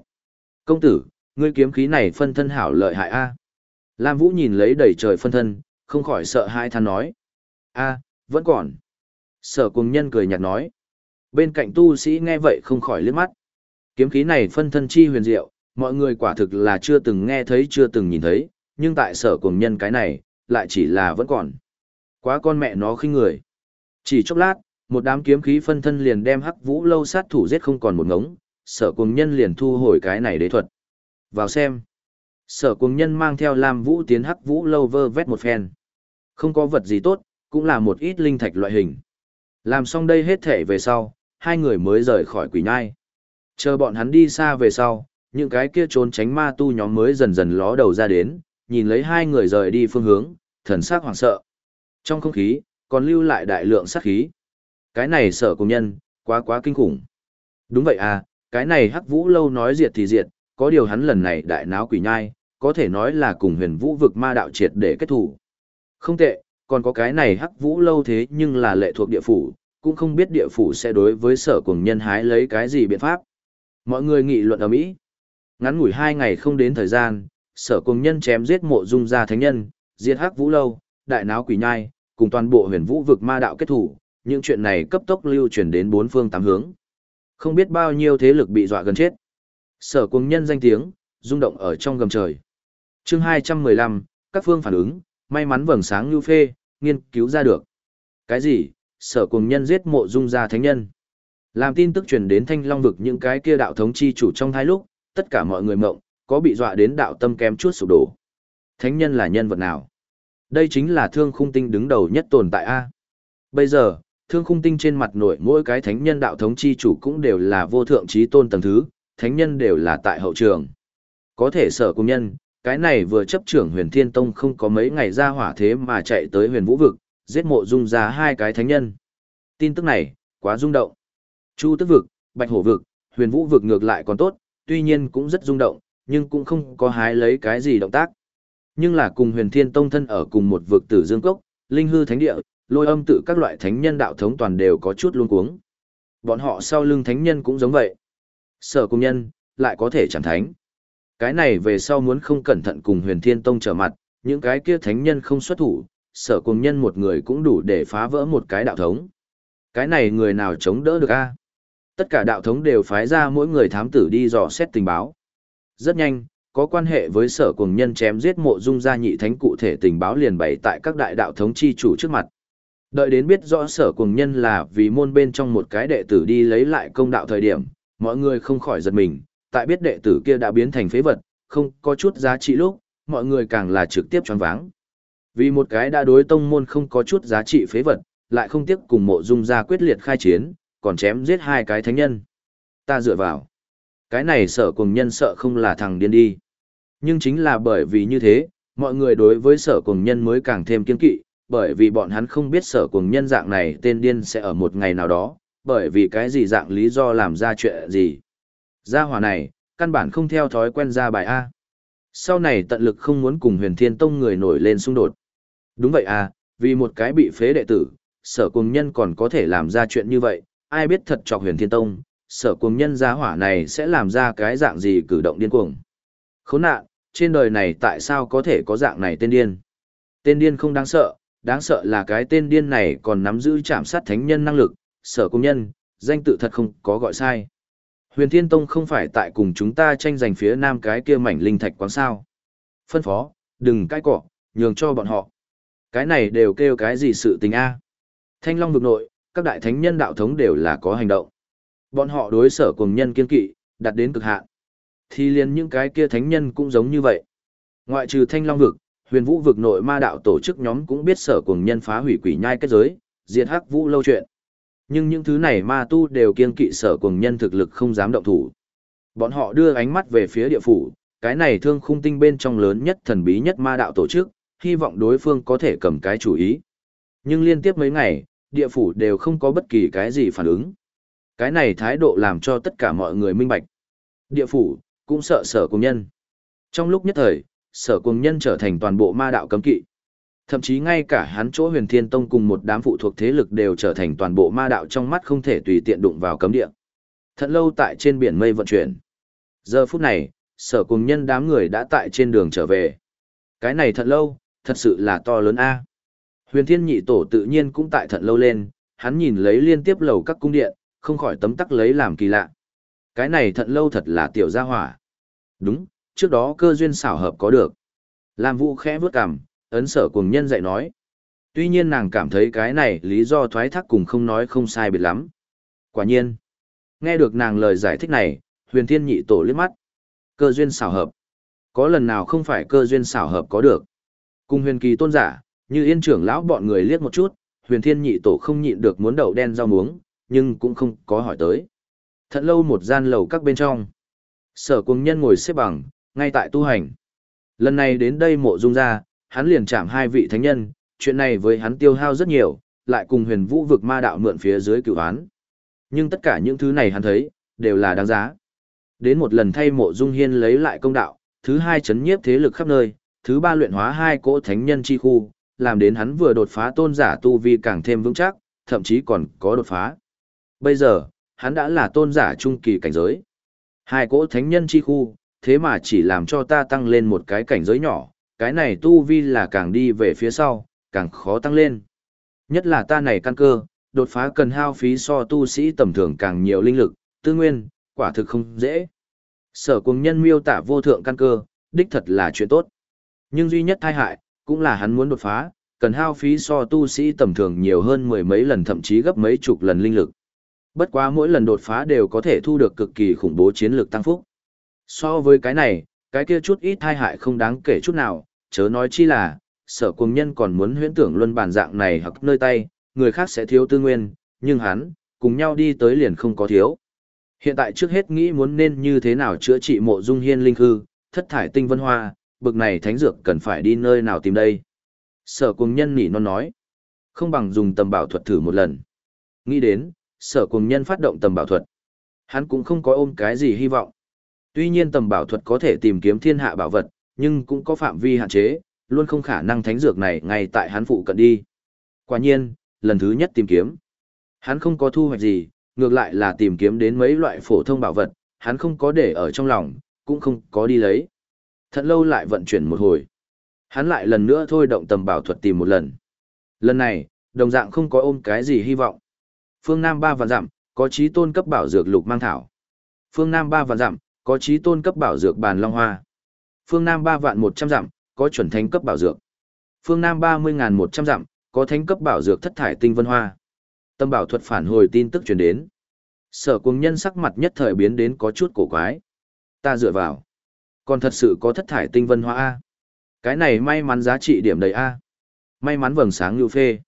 Công tử, ngươi kiếm khí này phân thân hảo lợi hại a. Lam Vũ nhìn lấy đầy trời phân thân, không khỏi sợ hai than nói. a vẫn còn. Sở cùng nhân cười nhạt nói. Bên cạnh tu sĩ nghe vậy không khỏi liếc mắt. Kiếm khí này phân thân chi huyền diệu, mọi người quả thực là chưa từng nghe thấy chưa từng nhìn thấy, nhưng tại sở cùng nhân cái này, lại chỉ là vẫn còn. Quá con mẹ nó khinh người. Chỉ chốc lát, một đám kiếm khí phân thân liền đem hắc vũ lâu sát thủ giết không còn một ngống, sở cùng nhân liền thu hồi cái này đế thuật. Vào xem. Sở cùng nhân mang theo Lam Vũ tiến hắc vũ lâu vơ vét một phen. Không có vật gì tốt, cũng là một ít linh thạch loại hình. Làm xong đây hết thể về sau, hai người mới rời khỏi quỷ nhai. Chờ bọn hắn đi xa về sau, những cái kia trốn tránh ma tu nhóm mới dần dần ló đầu ra đến, nhìn lấy hai người rời đi phương hướng, thần sắc hoảng sợ. Trong không khí, còn lưu lại đại lượng sát khí. Cái này sở cùng nhân, quá quá kinh khủng. Đúng vậy à, cái này hắc vũ lâu nói diệt thì diệt, có điều hắn lần này đại náo quỷ nhai, có thể nói là cùng huyền vũ vực ma đạo triệt để kết thủ. Không tệ, còn có cái này hắc vũ lâu thế nhưng là lệ thuộc địa phủ, cũng không biết địa phủ sẽ đối với sở cùng nhân hái lấy cái gì biện pháp. Mọi người nghị luận ở Mỹ. Ngắn ngủi hai ngày không đến thời gian, sở cùng nhân chém giết mộ dung gia thánh nhân, diệt hắc vũ lâu, đại náo quỷ nhai, cùng toàn bộ huyền vũ vực ma đạo kết thủ, những chuyện này cấp tốc lưu truyền đến bốn phương tám hướng. Không biết bao nhiêu thế lực bị dọa gần chết. Sở cùng nhân danh tiếng, rung động ở trong gầm trời. chương 215, các phương phản ứng, may mắn vầng sáng lưu phê, nghiên cứu ra được. Cái gì, sở cùng nhân giết mộ dung gia thánh nhân. Làm tin tức truyền đến thanh long vực những cái kia đạo thống chi chủ trong hai lúc, tất cả mọi người mộng, có bị dọa đến đạo tâm kém chút sụp đổ. Thánh nhân là nhân vật nào? Đây chính là thương khung tinh đứng đầu nhất tồn tại A. Bây giờ, thương khung tinh trên mặt nổi mỗi cái thánh nhân đạo thống chi chủ cũng đều là vô thượng trí tôn tầng thứ, thánh nhân đều là tại hậu trường. Có thể sở công nhân, cái này vừa chấp trưởng huyền thiên tông không có mấy ngày ra hỏa thế mà chạy tới huyền vũ vực, giết mộ dung ra hai cái thánh nhân. Tin tức này, quá rung động. Chu tức vực, bạch hổ vực, huyền vũ vực ngược lại còn tốt, tuy nhiên cũng rất rung động, nhưng cũng không có hái lấy cái gì động tác. Nhưng là cùng huyền thiên tông thân ở cùng một vực tử dương cốc, linh hư thánh địa, lôi âm tự các loại thánh nhân đạo thống toàn đều có chút luống cuống. Bọn họ sau lưng thánh nhân cũng giống vậy. Sở công nhân, lại có thể chẳng thánh. Cái này về sau muốn không cẩn thận cùng huyền thiên tông trở mặt, những cái kia thánh nhân không xuất thủ, sở cùng nhân một người cũng đủ để phá vỡ một cái đạo thống. Cái này người nào chống đỡ được a? Tất cả đạo thống đều phái ra mỗi người thám tử đi dò xét tình báo. Rất nhanh, có quan hệ với sở cùng nhân chém giết mộ dung gia nhị thánh cụ thể tình báo liền bày tại các đại đạo thống chi chủ trước mặt. Đợi đến biết rõ sở cùng nhân là vì môn bên trong một cái đệ tử đi lấy lại công đạo thời điểm, mọi người không khỏi giật mình, tại biết đệ tử kia đã biến thành phế vật, không có chút giá trị lúc, mọi người càng là trực tiếp choáng váng. Vì một cái đã đối tông môn không có chút giá trị phế vật, lại không tiếp cùng mộ dung gia quyết liệt khai chiến, còn chém giết hai cái thánh nhân. Ta dựa vào. Cái này sở cùng nhân sợ không là thằng điên đi. Nhưng chính là bởi vì như thế, mọi người đối với sở cùng nhân mới càng thêm kiên kỵ, bởi vì bọn hắn không biết sở cùng nhân dạng này tên điên sẽ ở một ngày nào đó, bởi vì cái gì dạng lý do làm ra chuyện gì. Gia hỏa này, căn bản không theo thói quen ra bài A. Sau này tận lực không muốn cùng huyền thiên tông người nổi lên xung đột. Đúng vậy à, vì một cái bị phế đệ tử, sở cùng nhân còn có thể làm ra chuyện như vậy, ai biết thật chọc huyền thiên tông, sở cùng nhân gia hỏa này sẽ làm ra cái dạng gì cử động điên cuồng. Khốn nạn, trên đời này tại sao có thể có dạng này tên điên? Tên điên không đáng sợ, đáng sợ là cái tên điên này còn nắm giữ chạm sát thánh nhân năng lực, sở công nhân, danh tự thật không có gọi sai. Huyền Thiên Tông không phải tại cùng chúng ta tranh giành phía nam cái kia mảnh linh thạch quán sao. Phân phó, đừng cãi cọ, nhường cho bọn họ. Cái này đều kêu cái gì sự tình a? Thanh Long vực nội, các đại thánh nhân đạo thống đều là có hành động. Bọn họ đối sở cùng nhân kiên kỵ, đặt đến cực hạn. Thì liền những cái kia thánh nhân cũng giống như vậy. Ngoại trừ Thanh Long vực, huyền vũ vực nội ma đạo tổ chức nhóm cũng biết sở cùng nhân phá hủy quỷ nhai kết giới, diệt hắc vũ lâu chuyện. Nhưng những thứ này ma tu đều kiên kỵ sở cùng nhân thực lực không dám động thủ. Bọn họ đưa ánh mắt về phía địa phủ, cái này thương khung tinh bên trong lớn nhất thần bí nhất ma đạo tổ chức, hy vọng đối phương có thể cầm cái chủ ý. Nhưng liên tiếp mấy ngày, địa phủ đều không có bất kỳ cái gì phản ứng. Cái này thái độ làm cho tất cả mọi người minh bạch. Địa phủ, cũng sợ sở cùng nhân. Trong lúc nhất thời, sở cùng nhân trở thành toàn bộ ma đạo cấm kỵ. Thậm chí ngay cả hắn chỗ huyền thiên tông cùng một đám phụ thuộc thế lực đều trở thành toàn bộ ma đạo trong mắt không thể tùy tiện đụng vào cấm địa. Thật lâu tại trên biển mây vận chuyển. Giờ phút này, sở cùng nhân đám người đã tại trên đường trở về. Cái này thật lâu, thật sự là to lớn a. Huyền thiên nhị tổ tự nhiên cũng tại thận lâu lên, hắn nhìn lấy liên tiếp lầu các cung điện, không khỏi tấm tắc lấy làm kỳ lạ. Cái này thận lâu thật là tiểu gia hỏa. Đúng, trước đó cơ duyên xảo hợp có được. Lam Vũ khẽ vướt cằm, ấn sở cùng nhân dạy nói. Tuy nhiên nàng cảm thấy cái này lý do thoái thác cùng không nói không sai biệt lắm. Quả nhiên, nghe được nàng lời giải thích này, huyền thiên nhị tổ liếc mắt. Cơ duyên xảo hợp. Có lần nào không phải cơ duyên xảo hợp có được. Cùng huyền kỳ tôn giả, như yên trưởng lão bọn người liếc một chút, huyền thiên nhị tổ không nhịn được muốn đậu đen rau muống, nhưng cũng không có hỏi tới. Thật lâu một gian lầu các bên trong. Sở cùng nhân ngồi xếp bằng, ngay tại tu hành. Lần này đến đây mộ dung ra, hắn liền chạm hai vị thánh nhân, chuyện này với hắn tiêu hao rất nhiều, lại cùng huyền vũ vực ma đạo mượn phía dưới cựu án. Nhưng tất cả những thứ này hắn thấy, đều là đáng giá. Đến một lần thay mộ dung hiên lấy lại công đạo, thứ hai chấn nhiếp thế lực khắp nơi, thứ ba luyện hóa hai cỗ thánh nhân chi khu, làm đến hắn vừa đột phá tôn giả tu vi càng thêm vững chắc, thậm chí còn có đột phá. Bây giờ, hắn đã là tôn giả trung kỳ cảnh giới. Hai cỗ thánh nhân chi khu, thế mà chỉ làm cho ta tăng lên một cái cảnh giới nhỏ, cái này tu vi là càng đi về phía sau, càng khó tăng lên. Nhất là ta này căn cơ, đột phá cần hao phí so tu sĩ tầm thường càng nhiều linh lực, tư nguyên, quả thực không dễ. Sở cùng nhân miêu tả vô thượng căn cơ, đích thật là chuyện tốt. Nhưng duy nhất thai hại, cũng là hắn muốn đột phá, cần hao phí so tu sĩ tầm thường nhiều hơn mười mấy lần thậm chí gấp mấy chục lần linh lực. Bất quá mỗi lần đột phá đều có thể thu được cực kỳ khủng bố chiến lược tăng phúc. So với cái này, cái kia chút ít thai hại không đáng kể chút nào, chớ nói chi là, sở cùng nhân còn muốn huyễn tưởng luân bản dạng này hoặc nơi tay, người khác sẽ thiếu tư nguyên, nhưng hắn, cùng nhau đi tới liền không có thiếu. Hiện tại trước hết nghĩ muốn nên như thế nào chữa trị mộ dung hiên linh hư, thất thải tinh vân hoa, bực này thánh dược cần phải đi nơi nào tìm đây. Sở cùng nhân nỉ non nói, không bằng dùng tầm bảo thuật thử một lần. Nghĩ đến, sở cùng nhân phát động tầm bảo thuật. Hắn cũng không có ôm cái gì hy vọng. Tuy nhiên tầm bảo thuật có thể tìm kiếm thiên hạ bảo vật, nhưng cũng có phạm vi hạn chế, luôn không khả năng thánh dược này ngay tại hắn phụ cận đi. Quả nhiên, lần thứ nhất tìm kiếm, hắn không có thu hoạch gì, ngược lại là tìm kiếm đến mấy loại phổ thông bảo vật, hắn không có để ở trong lòng, cũng không có đi lấy. Thật lâu lại vận chuyển một hồi. Hắn lại lần nữa thôi động tầm bảo thuật tìm một lần. Lần này, đồng dạng không có ôm cái gì hy vọng. Phương Nam ba vạn dặm, có trí tôn cấp bảo dược lục mang thảo. Phương Nam ba vạn dặm, có trí tôn cấp bảo dược bàn long hoa. Phương Nam ba vạn một trăm dặm, có chuẩn thánh cấp bảo dược. Phương Nam ba mươi ngàn một trăm dặm, có thánh cấp bảo dược thất thải tinh vân hoa. Tâm bảo thuật phản hồi tin tức truyền đến. Sở cuồng nhân sắc mặt nhất thời biến đến có chút cổ quái. Ta dựa vào. Còn thật sự có thất thải tinh vân hoa A. Cái này may mắn giá trị điểm đầy A. May mắn vầng sáng lưu phê.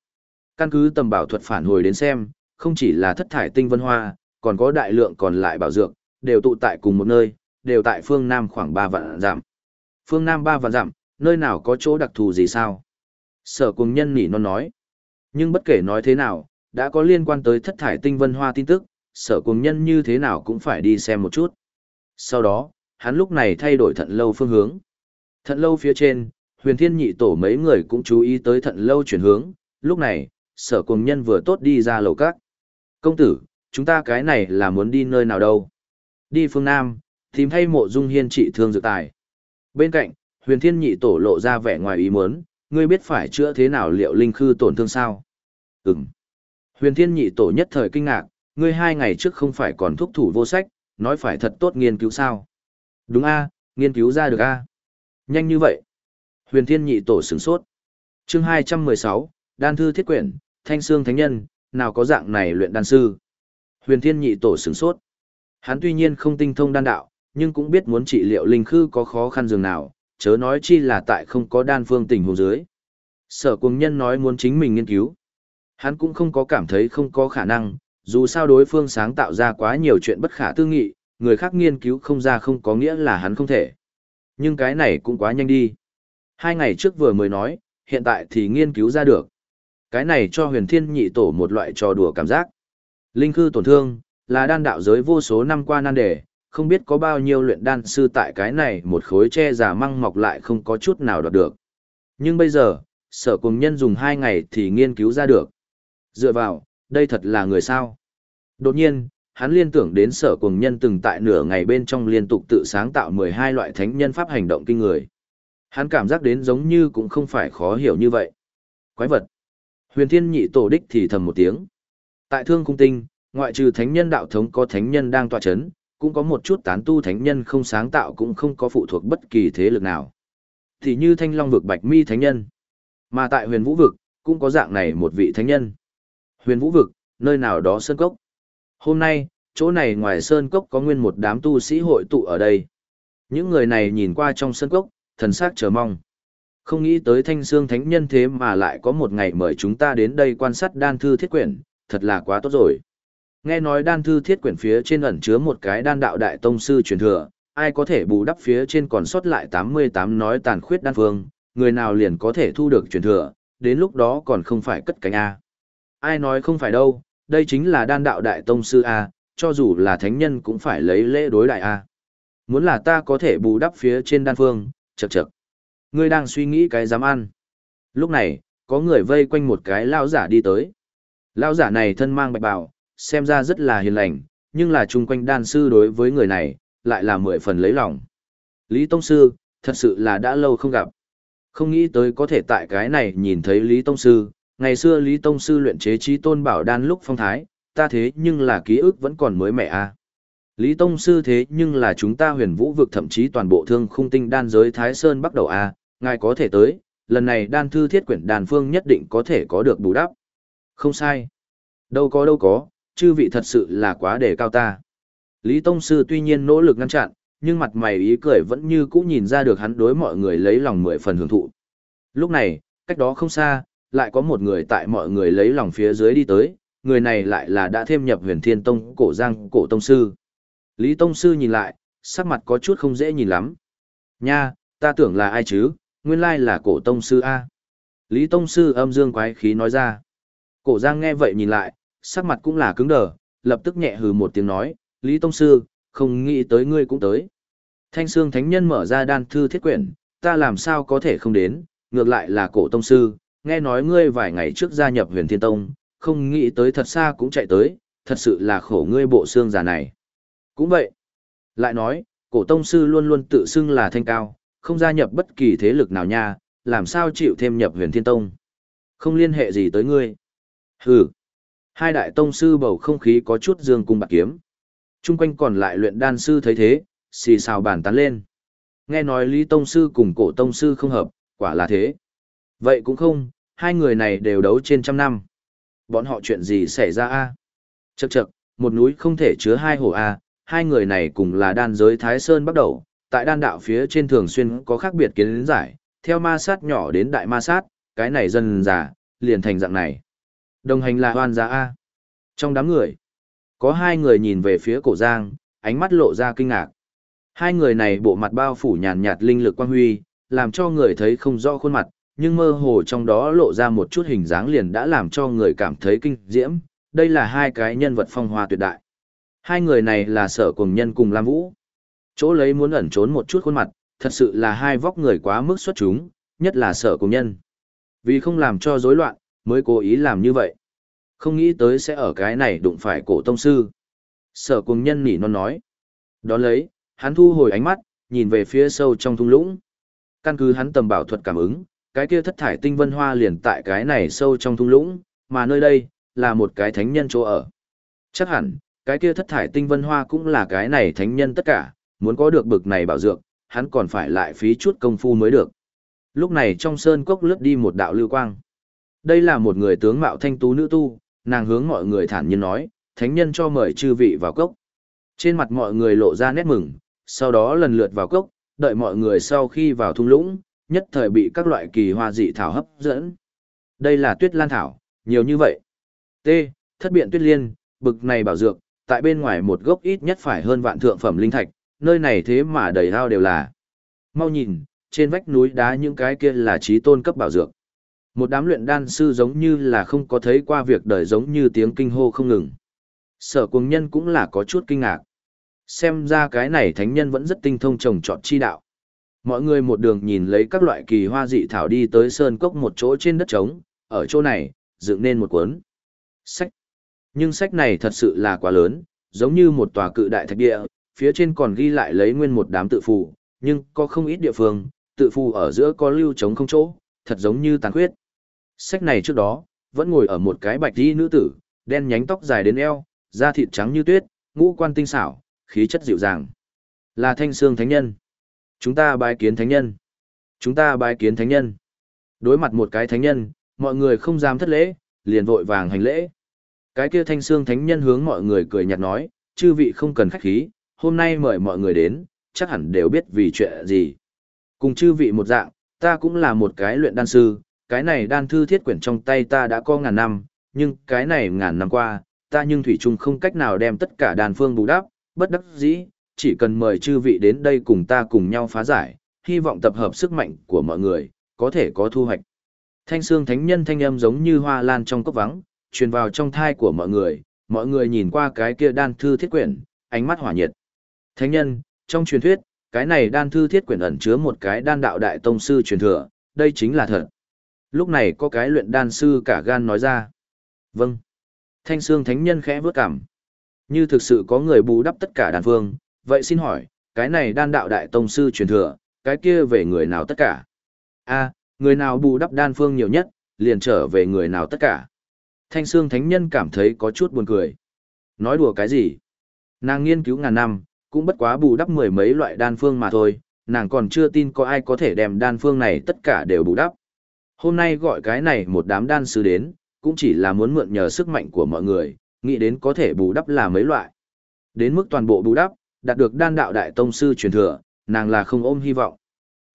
Căn cứ tầm bảo thuật phản hồi đến xem, không chỉ là thất thải tinh vân hoa, còn có đại lượng còn lại bảo dược, đều tụ tại cùng một nơi, đều tại phương Nam khoảng 3 vạn giảm. Phương Nam 3 vạn giảm, nơi nào có chỗ đặc thù gì sao? Sở cùng nhân nỉ non nói. Nhưng bất kể nói thế nào, đã có liên quan tới thất thải tinh vân hoa tin tức, sở cùng nhân như thế nào cũng phải đi xem một chút. Sau đó, hắn lúc này thay đổi thận lâu phương hướng. Thận lâu phía trên, huyền thiên nhị tổ mấy người cũng chú ý tới thận lâu chuyển hướng, lúc này, sở cùng nhân vừa tốt đi ra lầu các. Công tử, chúng ta cái này là muốn đi nơi nào đâu? Đi phương Nam, tìm thay mộ dung hiên trị thương dự tài. Bên cạnh, huyền thiên nhị tổ lộ ra vẻ ngoài ý muốn, ngươi biết phải chữa thế nào liệu linh khư tổn thương sao? Ừm. Huyền thiên nhị tổ nhất thời kinh ngạc, ngươi hai ngày trước không phải còn thúc thủ vô sách, nói phải thật tốt nghiên cứu sao? Đúng a, nghiên cứu ra được a. Nhanh như vậy. Huyền thiên nhị tổ sửng sốt. Chương hai trăm mười sáu, Đan thư thiết quyển, Thanh xương thánh nhân, nào có dạng này luyện đan sư. Huyền thiên nhị tổ sửng sốt. Hắn tuy nhiên không tinh thông đan đạo, nhưng cũng biết muốn trị liệu linh khư có khó khăn dường nào, chớ nói chi là tại không có đan phương tình hồ dưới. Sở cùng nhân nói muốn chính mình nghiên cứu. Hắn cũng không có cảm thấy không có khả năng, dù sao đối phương sáng tạo ra quá nhiều chuyện bất khả tư nghị, người khác nghiên cứu không ra không có nghĩa là hắn không thể. Nhưng cái này cũng quá nhanh đi. Hai ngày trước vừa mới nói, hiện tại thì nghiên cứu ra được. Cái này cho huyền thiên nhị tổ một loại trò đùa cảm giác. Linh khư tổn thương, là đan đạo giới vô số năm qua nan đề, không biết có bao nhiêu luyện đan sư tại cái này một khối che giả măng mọc lại không có chút nào đoạt được. Nhưng bây giờ, sở cùng nhân dùng hai ngày thì nghiên cứu ra được. Dựa vào, đây thật là người sao. Đột nhiên, hắn liên tưởng đến sở cùng nhân từng tại nửa ngày bên trong liên tục tự sáng tạo 12 loại thánh nhân pháp hành động kinh người. Hắn cảm giác đến giống như cũng không phải khó hiểu như vậy. Quái vật. Huyền thiên nhị tổ đích thì thầm một tiếng. Tại thương cung tinh, ngoại trừ thánh nhân đạo thống có thánh nhân đang tọa chấn, cũng có một chút tán tu thánh nhân không sáng tạo cũng không có phụ thuộc bất kỳ thế lực nào. Thì như thanh long vực bạch mi thánh nhân. Mà tại huyền vũ vực, cũng có dạng này một vị thánh nhân. Huyền vũ vực, nơi nào đó sơn cốc. Hôm nay, chỗ này ngoài sơn cốc có nguyên một đám tu sĩ hội tụ ở đây. Những người này nhìn qua trong sơn cốc, thần sắc chờ mong. Không nghĩ tới thanh xương thánh nhân thế mà lại có một ngày mời chúng ta đến đây quan sát đan thư thiết quyển, thật là quá tốt rồi. Nghe nói đan thư thiết quyển phía trên ẩn chứa một cái đan đạo đại tông sư truyền thừa, ai có thể bù đắp phía trên còn sót lại 88 nói tàn khuyết đan phương, người nào liền có thể thu được truyền thừa, đến lúc đó còn không phải cất cánh A. Ai nói không phải đâu, đây chính là đan đạo đại tông sư A, cho dù là thánh nhân cũng phải lấy lễ đối đại A. Muốn là ta có thể bù đắp phía trên đan phương, chật chật. Ngươi đang suy nghĩ cái dám ăn. Lúc này, có người vây quanh một cái lao giả đi tới. Lao giả này thân mang bạch bào, xem ra rất là hiền lành, nhưng là chung quanh đan sư đối với người này, lại là mười phần lấy lòng. Lý Tông Sư, thật sự là đã lâu không gặp. Không nghĩ tới có thể tại cái này nhìn thấy Lý Tông Sư, ngày xưa Lý Tông Sư luyện chế trí tôn bảo đan lúc phong thái, ta thế nhưng là ký ức vẫn còn mới mẻ a. À. Lý Tông Sư thế nhưng là chúng ta huyền vũ vực thậm chí toàn bộ thương khung tinh đan giới Thái Sơn bắt đầu a, à, ngài có thể tới, lần này đan thư thiết quyển đàn phương nhất định có thể có được bù đắp. Không sai. Đâu có đâu có, chư vị thật sự là quá đề cao ta. Lý Tông Sư tuy nhiên nỗ lực ngăn chặn, nhưng mặt mày ý cười vẫn như cũ nhìn ra được hắn đối mọi người lấy lòng mười phần hưởng thụ. Lúc này, cách đó không xa, lại có một người tại mọi người lấy lòng phía dưới đi tới, người này lại là đã thêm nhập huyền thiên tông cổ giang cổ tông sư. Lý Tông Sư nhìn lại, sắc mặt có chút không dễ nhìn lắm. Nha, ta tưởng là ai chứ, nguyên lai là cổ tông sư A. Lý Tông Sư âm dương quái khí nói ra. Cổ giang nghe vậy nhìn lại, sắc mặt cũng là cứng đờ, lập tức nhẹ hừ một tiếng nói, Lý Tông Sư, không nghĩ tới ngươi cũng tới. Thanh Sương Thánh Nhân mở ra đan thư thiết quyển, ta làm sao có thể không đến, ngược lại là cổ Tông Sư, nghe nói ngươi vài ngày trước gia nhập huyền Thiên Tông, không nghĩ tới thật xa cũng chạy tới, thật sự là khổ ngươi bộ xương già này. Cũng vậy. Lại nói, cổ Tông Sư luôn luôn tự xưng là thanh cao, không gia nhập bất kỳ thế lực nào nha, làm sao chịu thêm nhập huyền Thiên Tông. Không liên hệ gì tới ngươi. Hừ. Hai đại tông sư bầu không khí có chút dương cung bạc kiếm. Trung quanh còn lại luyện đan sư thấy thế, xì xào bàn tán lên. Nghe nói Lý Tông Sư cùng cổ Tông Sư không hợp, quả là thế. Vậy cũng không, hai người này đều đấu trên trăm năm. Bọn họ chuyện gì xảy ra a? Chậc chậc, một núi không thể chứa hai hổ a, hai người này cùng là đan giới Thái Sơn bắt đầu, tại đan đạo phía trên thường xuyên có khác biệt kiến giải, theo ma sát nhỏ đến đại ma sát, cái này dần già, liền thành dạng này. Đồng hành là hoan gia A. Trong đám người, có hai người nhìn về phía cổ giang, ánh mắt lộ ra kinh ngạc. Hai người này bộ mặt bao phủ nhàn nhạt linh lực quang huy, làm cho người thấy không rõ khuôn mặt, nhưng mơ hồ trong đó lộ ra một chút hình dáng liền đã làm cho người cảm thấy kinh diễm, đây là hai cái nhân vật phong hoa tuyệt đại. Hai người này là sở cùng nhân cùng Lam Vũ. Chỗ lấy muốn ẩn trốn một chút khuôn mặt, thật sự là hai vóc người quá mức xuất chúng, nhất là sở cùng nhân. Vì không làm cho rối loạn, mới cố ý làm như vậy. Không nghĩ tới sẽ ở cái này đụng phải cổ tông sư. Sở cùng nhân nỉ non nói. Đón lấy, hắn thu hồi ánh mắt, nhìn về phía sâu trong thung lũng. Căn cứ hắn tầm bảo thuật cảm ứng, cái kia thất thải tinh vân hoa liền tại cái này sâu trong thung lũng, mà nơi đây, là một cái thánh nhân chỗ ở. Chắc hẳn, cái kia thất thải tinh vân hoa cũng là cái này thánh nhân tất cả, muốn có được bực này bảo dược, hắn còn phải lại phí chút công phu mới được. Lúc này trong sơn cốc lướt đi một đạo lưu quang. Đây là một người tướng mạo thanh tú nữ tu, nàng hướng mọi người thản nhiên nói, thánh nhân cho mời chư vị vào cốc. Trên mặt mọi người lộ ra nét mừng, sau đó lần lượt vào cốc, đợi mọi người sau khi vào thung lũng, nhất thời bị các loại kỳ hoa dị thảo hấp dẫn. Đây là tuyết lan thảo, nhiều như vậy. T. Thất biện tuyết liên, bực này bảo dược, tại bên ngoài một gốc ít nhất phải hơn vạn thượng phẩm linh thạch, nơi này thế mà đầy hao đều là. Mau nhìn, trên vách núi đá những cái kia là trí tôn cấp bảo dược. Một đám luyện đan sư giống như là không có thấy qua việc đời giống như tiếng kinh hô không ngừng. Sở cuồng nhân cũng là có chút kinh ngạc. Xem ra cái này thánh nhân vẫn rất tinh thông trồng trọt chi đạo. Mọi người một đường nhìn lấy các loại kỳ hoa dị thảo đi tới sơn cốc một chỗ trên đất trống, ở chỗ này, dựng nên một cuốn sách. Nhưng sách này thật sự là quá lớn, giống như một tòa cự đại thạch địa, phía trên còn ghi lại lấy nguyên một đám tự phù, nhưng có không ít địa phương, tự phù ở giữa có lưu trống không chỗ, thật giống như tàn khuyết. Sách này trước đó, vẫn ngồi ở một cái bạch y nữ tử, đen nhánh tóc dài đến eo, da thịt trắng như tuyết, ngũ quan tinh xảo, khí chất dịu dàng. Là thanh xương thánh nhân. Chúng ta bái kiến thánh nhân. Chúng ta bái kiến thánh nhân. Đối mặt một cái thánh nhân, mọi người không dám thất lễ, liền vội vàng hành lễ. Cái kia thanh xương thánh nhân hướng mọi người cười nhạt nói, chư vị không cần khách khí, hôm nay mời mọi người đến, chắc hẳn đều biết vì chuyện gì. Cùng chư vị một dạng, ta cũng là một cái luyện đan sư, cái này đan thư thiết quyển trong tay ta đã có ngàn năm, nhưng cái này ngàn năm qua, ta nhưng thủy chung không cách nào đem tất cả đan phương bù đắp, bất đắc dĩ, chỉ cần mời chư vị đến đây cùng ta cùng nhau phá giải, hy vọng tập hợp sức mạnh của mọi người, có thể có thu hoạch. Thanh xương thánh nhân thanh âm giống như hoa lan trong cốc vắng, truyền vào trong thai của mọi người, mọi người nhìn qua cái kia đan thư thiết quyển, ánh mắt hỏa nhiệt. Thánh nhân, trong truyền thuyết, cái này đan thư thiết quyển ẩn chứa một cái đan đạo đại tông sư truyền thừa, đây chính là thật. Lúc này có cái luyện đan sư cả gan nói ra. Vâng. Thanh xương thánh nhân khẽ vướt cảm. Như thực sự có người bù đắp tất cả đan phương, vậy xin hỏi, cái này đan đạo đại tông sư truyền thừa, cái kia về người nào tất cả? a người nào bù đắp đan phương nhiều nhất, liền trở về người nào tất cả. Thanh xương thánh nhân cảm thấy có chút buồn cười. Nói đùa cái gì? Nàng nghiên cứu ngàn năm, cũng bất quá bù đắp mười mấy loại đan phương mà thôi, nàng còn chưa tin có ai có thể đem đan phương này tất cả đều bù đắp. Hôm nay gọi cái này một đám đan sư đến, cũng chỉ là muốn mượn nhờ sức mạnh của mọi người, nghĩ đến có thể bù đắp là mấy loại. Đến mức toàn bộ bù đắp, đạt được đan đạo đại tông sư truyền thừa, nàng là không ôm hy vọng.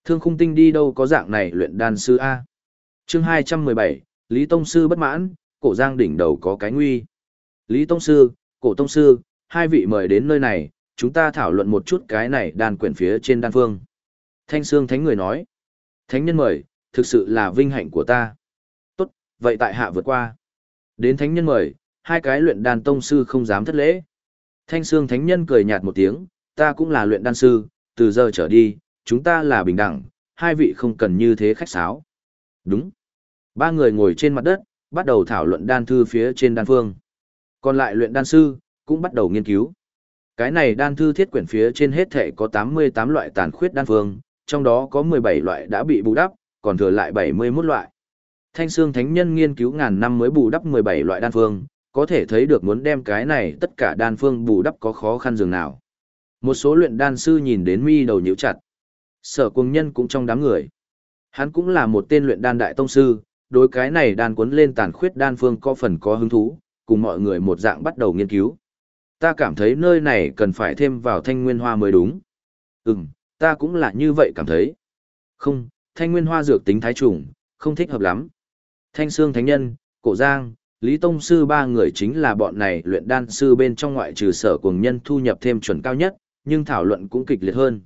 Thương khung tinh đi đâu có dạng này luyện đan sư A. chương 217, Lý Tông Sư bất mãn, cổ giang đỉnh đầu có cái nguy. Lý Tông Sư, cổ Tông Sư, hai vị mời đến nơi này, chúng ta thảo luận một chút cái này đan quyển phía trên đan phương. Thanh Sương Thánh người nói. Thánh nhân mời, thực sự là vinh hạnh của ta. Tốt, vậy tại hạ vượt qua. Đến Thánh nhân mời, hai cái luyện đan tông sư không dám thất lễ. Thanh Sương Thánh nhân cười nhạt một tiếng, ta cũng là luyện đan sư, từ giờ trở đi, chúng ta là bình đẳng, hai vị không cần như thế khách sáo. Đúng. Ba người ngồi trên mặt đất, bắt đầu thảo luận đan thư phía trên đan phương. Còn lại luyện đan sư, cũng bắt đầu nghiên cứu. Cái này đan thư thiết quyển phía trên hết thể có 88 loại tàn khuyết đan phương, trong đó có 17 loại đã bị bù đắp, còn thừa lại 71 loại. Thanh Sương Thánh Nhân nghiên cứu ngàn năm mới bù đắp 17 loại đan phương, có thể thấy được muốn đem cái này tất cả đan phương bù đắp có khó khăn dường nào. Một số luyện đan sư nhìn đến mi đầu nhíu chặt. Sở cuồng nhân cũng trong đám người. Hắn cũng là một tên luyện đan đại tông sư, đối cái này đan cuốn lên tàn khuyết đan phương có phần có hứng thú, cùng mọi người một dạng bắt đầu nghiên cứu. Ta cảm thấy nơi này cần phải thêm vào thanh nguyên hoa mới đúng. Ừm, ta cũng là như vậy cảm thấy. Không, thanh nguyên hoa dược tính thái trùng, không thích hợp lắm. Thanh xương thánh nhân, cổ giang, Lý Tông Sư ba người chính là bọn này luyện đan sư bên trong ngoại trừ sở cùng nhân thu nhập thêm chuẩn cao nhất, nhưng thảo luận cũng kịch liệt hơn.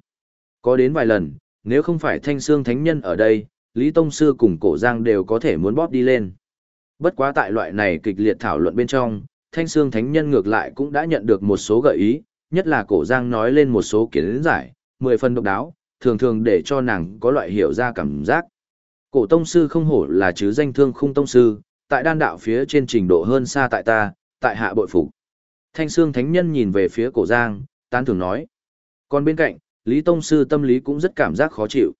Có đến vài lần, nếu không phải thanh xương thánh nhân ở đây, Lý Tông Sư cùng cổ giang đều có thể muốn bóp đi lên. Bất quá tại loại này kịch liệt thảo luận bên trong, Thanh Sương Thánh Nhân ngược lại cũng đã nhận được một số gợi ý, nhất là cổ giang nói lên một số kiến giải, mười phần độc đáo, thường thường để cho nàng có loại hiểu ra cảm giác. Cổ Tông Sư không hổ là chứ danh thương khung Tông Sư, tại đan đạo phía trên trình độ hơn xa tại ta, tại hạ bội phục. Thanh Sương Thánh Nhân nhìn về phía cổ giang, tán thường nói. Còn bên cạnh, Lý Tông Sư tâm lý cũng rất cảm giác khó chịu.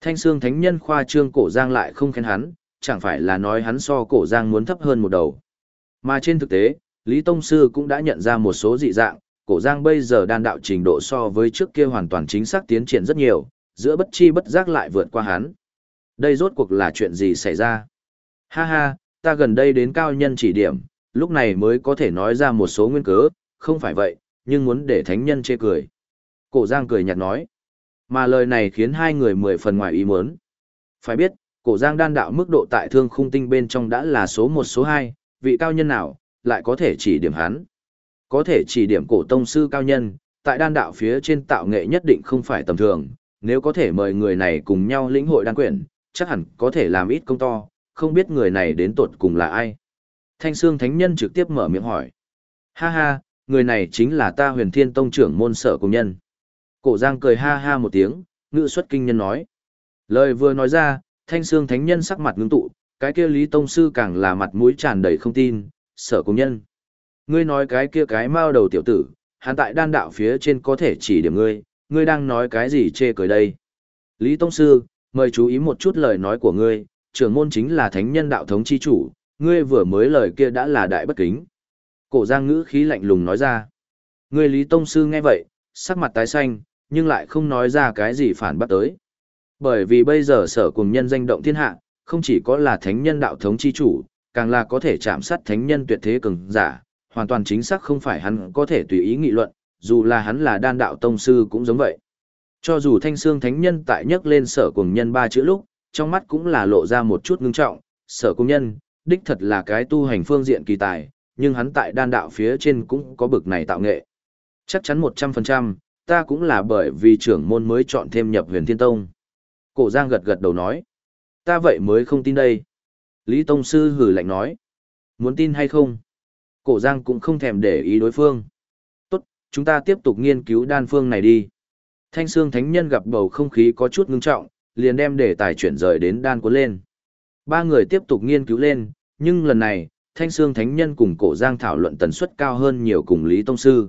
Thanh Sương Thánh Nhân khoa trương cổ giang lại không khen hắn, chẳng phải là nói hắn so cổ giang muốn thấp hơn một đầu. Mà trên thực tế, Lý Tông Sư cũng đã nhận ra một số dị dạng, cổ giang bây giờ đan đạo trình độ so với trước kia hoàn toàn chính xác tiến triển rất nhiều, giữa bất chi bất giác lại vượt qua hắn. Đây rốt cuộc là chuyện gì xảy ra? Ha ha, ta gần đây đến cao nhân chỉ điểm, lúc này mới có thể nói ra một số nguyên cớ, không phải vậy, nhưng muốn để thánh nhân chê cười. Cổ giang cười nhạt nói. Mà lời này khiến hai người mười phần ngoài ý muốn. Phải biết, cổ giang đan đạo mức độ tại thương khung tinh bên trong đã là số một số hai, vị cao nhân nào, lại có thể chỉ điểm hắn. Có thể chỉ điểm cổ tông sư cao nhân, tại đan đạo phía trên tạo nghệ nhất định không phải tầm thường, nếu có thể mời người này cùng nhau lĩnh hội đan quyển, chắc hẳn có thể làm ít công to, không biết người này đến tột cùng là ai. Thanh Sương Thánh Nhân trực tiếp mở miệng hỏi. Ha ha, người này chính là ta huyền thiên tông trưởng môn sở cùng nhân. Cổ Giang cười ha ha một tiếng, ngự xuất kinh nhân nói. Lời vừa nói ra, Thanh Sương Thánh Nhân sắc mặt ngưng tụ, cái kia Lý Tông Sư càng là mặt mũi tràn đầy không tin, sở công nhân. Ngươi nói cái kia cái mao đầu tiểu tử, hắn tại đan đạo phía trên có thể chỉ điểm ngươi, ngươi đang nói cái gì chê cười đây. Lý Tông Sư, mời chú ý một chút lời nói của ngươi, trưởng môn chính là thánh nhân đạo thống chi chủ, ngươi vừa mới lời kia đã là đại bất kính. Cổ giang ngữ khí lạnh lùng nói ra. Ngươi Lý Tông Sư nghe vậy, sắc mặt tái xanh, nhưng lại không nói ra cái gì phản bác tới. Bởi vì bây giờ sở cùng nhân danh động thiên hạ, không chỉ có là thánh nhân đạo thống chi chủ, càng là có thể chạm sát thánh nhân tuyệt thế cường giả, hoàn toàn chính xác không phải hắn có thể tùy ý nghị luận, dù là hắn là đan đạo tông sư cũng giống vậy. Cho dù thanh xương thánh nhân tại nhắc lên sở cùng nhân ba chữ lúc, trong mắt cũng là lộ ra một chút ngưng trọng, sở cùng nhân, đích thật là cái tu hành phương diện kỳ tài, nhưng hắn tại đan đạo phía trên cũng có bực này tạo nghệ. Chắc chắn 100%, ta cũng là bởi vì trưởng môn mới chọn thêm nhập huyền thiên tông. Cổ giang gật gật đầu nói. Ta vậy mới không tin đây. Lý Tông Sư hử lạnh nói. Muốn tin hay không? Cổ giang cũng không thèm để ý đối phương. Tốt, chúng ta tiếp tục nghiên cứu đan phương này đi. Thanh Sương Thánh Nhân gặp bầu không khí có chút ngưng trọng, liền đem đề tài chuyển rời đến đan cuốn lên. Ba người tiếp tục nghiên cứu lên, nhưng lần này, Thanh Sương Thánh Nhân cùng cổ giang thảo luận tần suất cao hơn nhiều cùng Lý Tông Sư.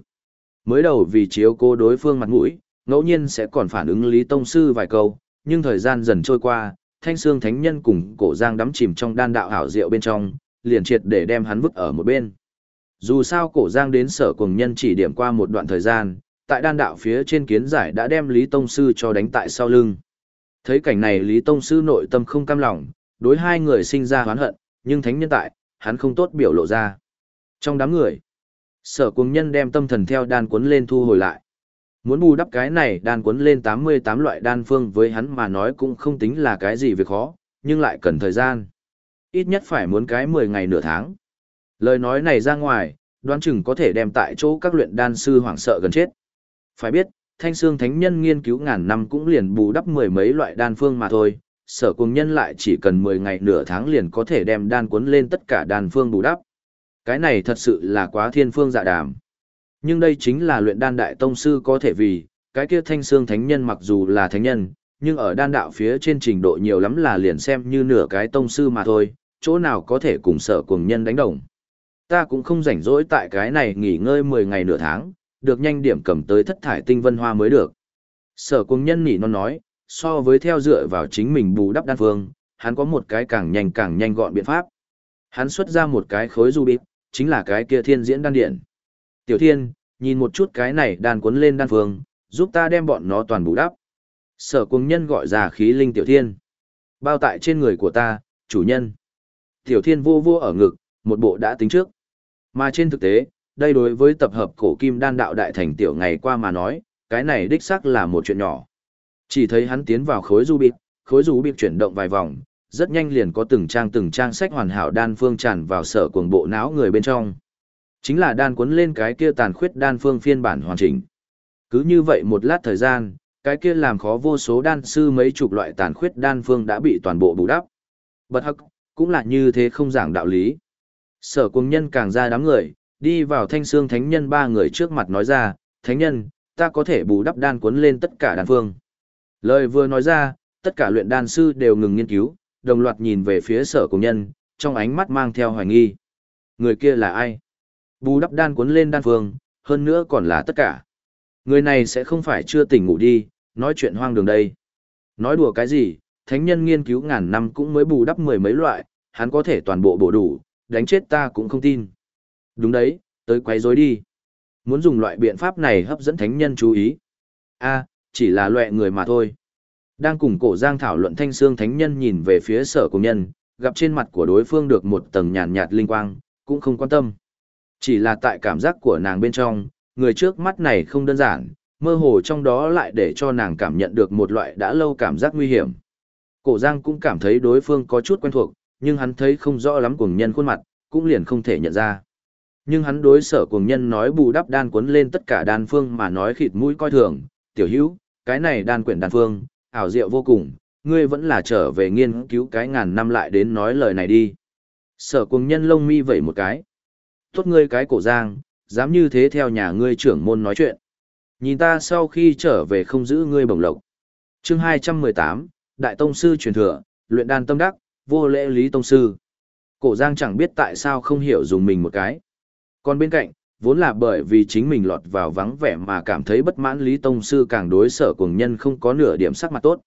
Mới đầu vì chiếu cố đối phương mặt mũi, ngẫu nhiên sẽ còn phản ứng Lý Tông Sư vài câu, nhưng thời gian dần trôi qua, Thanh xương Thánh Nhân cùng cổ giang đắm chìm trong đan đạo hảo diệu bên trong, liền triệt để đem hắn vứt ở một bên. Dù sao cổ giang đến sở cùng nhân chỉ điểm qua một đoạn thời gian, tại đan đạo phía trên kiến giải đã đem Lý Tông Sư cho đánh tại sau lưng. Thấy cảnh này Lý Tông Sư nội tâm không cam lòng, đối hai người sinh ra hoán hận, nhưng thánh nhân tại, hắn không tốt biểu lộ ra. Trong đám người, sở cùng nhân đem tâm thần theo đan cuốn lên thu hồi lại. Muốn bù đắp cái này đan cuốn lên 88 loại đan phương với hắn mà nói cũng không tính là cái gì việc khó, nhưng lại cần thời gian. Ít nhất phải muốn cái 10 ngày nửa tháng. Lời nói này ra ngoài, đoán chừng có thể đem tại chỗ các luyện đan sư hoảng sợ gần chết. Phải biết, thanh xương thánh nhân nghiên cứu ngàn năm cũng liền bù đắp mười mấy loại đan phương mà thôi, sở cùng nhân lại chỉ cần 10 ngày nửa tháng liền có thể đem đan cuốn lên tất cả đan phương bù đắp. Cái này thật sự là quá thiên phương dạ đàm. Nhưng đây chính là luyện đan đại tông sư có thể vì, cái kia thanh xương thánh nhân mặc dù là thánh nhân, nhưng ở đan đạo phía trên trình độ nhiều lắm là liền xem như nửa cái tông sư mà thôi, chỗ nào có thể cùng sở cùng nhân đánh đồng. Ta cũng không rảnh rỗi tại cái này nghỉ ngơi 10 ngày nửa tháng, được nhanh điểm cầm tới thất thải tinh vân hoa mới được. Sở cùng nhân nỉ non nói, so với theo dựa vào chính mình bù đắp đan phương, hắn có một cái càng nhanh càng nhanh gọn biện pháp. Hắn xuất ra một cái khối du bịp, chính là cái kia thiên diễn đan điện. Tiểu thiên, nhìn một chút cái này đàn cuốn lên đan phương, giúp ta đem bọn nó toàn bù đắp. Sở cùng nhân gọi ra khí linh tiểu thiên. Bao tại trên người của ta, chủ nhân. Tiểu thiên vô vô ở ngực, một bộ đã tính trước. Mà trên thực tế, đây đối với tập hợp cổ kim đan đạo đại thành tiểu ngày qua mà nói, cái này đích xác là một chuyện nhỏ. Chỉ thấy hắn tiến vào khối du bịp, khối du bịp chuyển động vài vòng, rất nhanh liền có từng trang từng trang sách hoàn hảo đan phương tràn vào sở cuồng bộ não người bên trong. Chính là đan cuốn lên cái kia tàn khuyết đan phương phiên bản hoàn chỉnh. Cứ như vậy một lát thời gian, Cái kia làm khó vô số đan sư mấy chục loại tàn khuyết đan phương đã bị toàn bộ bù đắp. Bật hắc, cũng là như thế không giảng đạo lý. Sở cung nhân càng ra đám người, đi vào thanh xương thánh nhân ba người trước mặt nói ra, thánh nhân, ta có thể bù đắp đan cuốn lên tất cả đan phương. Lời vừa nói ra, tất cả luyện đan sư đều ngừng nghiên cứu, đồng loạt nhìn về phía sở cung nhân, trong ánh mắt mang theo hoài nghi. Người kia là ai? Bù đắp đan cuốn lên đan phương, hơn nữa còn là tất cả. Người này sẽ không phải chưa tỉnh ngủ đi, nói chuyện hoang đường đây. Nói đùa cái gì, thánh nhân nghiên cứu ngàn năm cũng mới bù đắp mười mấy loại, hắn có thể toàn bộ bổ đủ, đánh chết ta cũng không tin. Đúng đấy, tới quấy rối đi. Muốn dùng loại biện pháp này hấp dẫn thánh nhân chú ý. a chỉ là loại người mà thôi. Đang cùng cổ giang thảo luận thanh xương thánh nhân nhìn về phía sở cùng nhân, gặp trên mặt của đối phương được một tầng nhàn nhạt linh quang, cũng không quan tâm. Chỉ là tại cảm giác của nàng bên trong, người trước mắt này không đơn giản, mơ hồ trong đó lại để cho nàng cảm nhận được một loại đã lâu cảm giác nguy hiểm. Cổ giang cũng cảm thấy đối phương có chút quen thuộc, nhưng hắn thấy không rõ lắm cuồng nhân khuôn mặt, cũng liền không thể nhận ra. Nhưng hắn đối sở cuồng nhân nói bù đắp đan cuốn lên tất cả đan phương mà nói khịt mũi coi thường, tiểu hữu, cái này đan quyển đan phương, ảo diệu vô cùng, ngươi vẫn là trở về nghiên cứu cái ngàn năm lại đến nói lời này đi. Sở cuồng nhân lông mi vẩy một cái. Tốt ngươi cái cổ giang, dám như thế theo nhà ngươi trưởng môn nói chuyện. Nhìn ta sau khi trở về không giữ ngươi bổng lộc. chương 218, Đại Tông Sư truyền thừa, luyện đan tâm đắc, vô lễ lý Tông Sư. Cổ giang chẳng biết tại sao không hiểu dùng mình một cái. Còn bên cạnh, vốn là bởi vì chính mình lọt vào vắng vẻ mà cảm thấy bất mãn Lý Tông Sư càng đối sở cùng nhân không có nửa điểm sắc mặt tốt.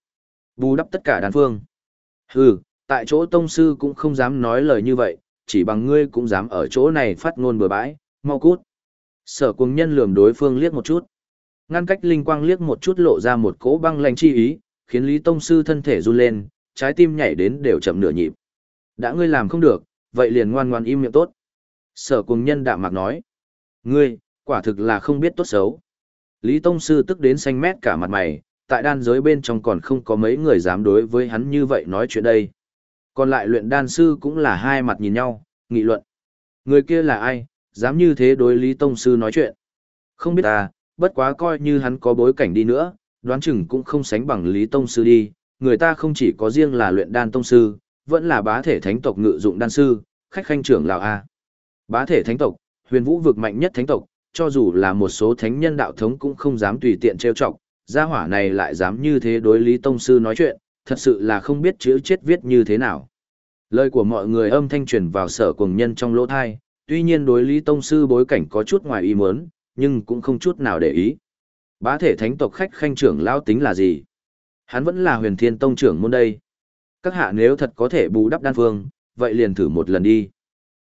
Bù đắp tất cả đàn phương. Hừ, tại chỗ Tông Sư cũng không dám nói lời như vậy, chỉ bằng ngươi cũng dám ở chỗ này phát ngôn bừa bãi, mau cút. Sở cùng nhân lườm đối phương liếc một chút. Ngăn cách linh quang liếc một chút lộ ra một cỗ băng lạnh chi ý, khiến Lý Tông Sư thân thể run lên, trái tim nhảy đến đều chậm nửa nhịp. Đã ngươi làm không được, vậy liền ngoan ngoan im miệng tốt. Sở cùng nhân đạm mạc nói. Ngươi, quả thực là không biết tốt xấu. Lý Tông Sư tức đến xanh mét cả mặt mày, tại đan giới bên trong còn không có mấy người dám đối với hắn như vậy nói chuyện đây. Còn lại luyện đan sư cũng là hai mặt nhìn nhau, nghị luận. Người kia là ai, dám như thế đối Lý Tông Sư nói chuyện. Không biết à, bất quá coi như hắn có bối cảnh đi nữa, đoán chừng cũng không sánh bằng Lý Tông Sư đi. Người ta không chỉ có riêng là luyện đan Tông Sư, vẫn là bá thể thánh tộc ngự dụng đan sư, khách khanh trưởng lão A. Bá thể thánh tộc, huyền vũ vực mạnh nhất thánh tộc, cho dù là một số thánh nhân đạo thống cũng không dám tùy tiện trêu chọc, gia hỏa này lại dám như thế đối Lý Tông Sư nói chuyện, thật sự là không biết chữ chết viết như thế nào. Lời của mọi người âm thanh truyền vào sở cùng nhân trong lỗ thai, tuy nhiên đối Lý Tông Sư bối cảnh có chút ngoài ý muốn, nhưng cũng không chút nào để ý. Bá thể thánh tộc khách khanh trưởng lao tính là gì? Hắn vẫn là huyền thiên tông trưởng môn đây. Các hạ nếu thật có thể bù đắp đan phương, vậy liền thử một lần đi.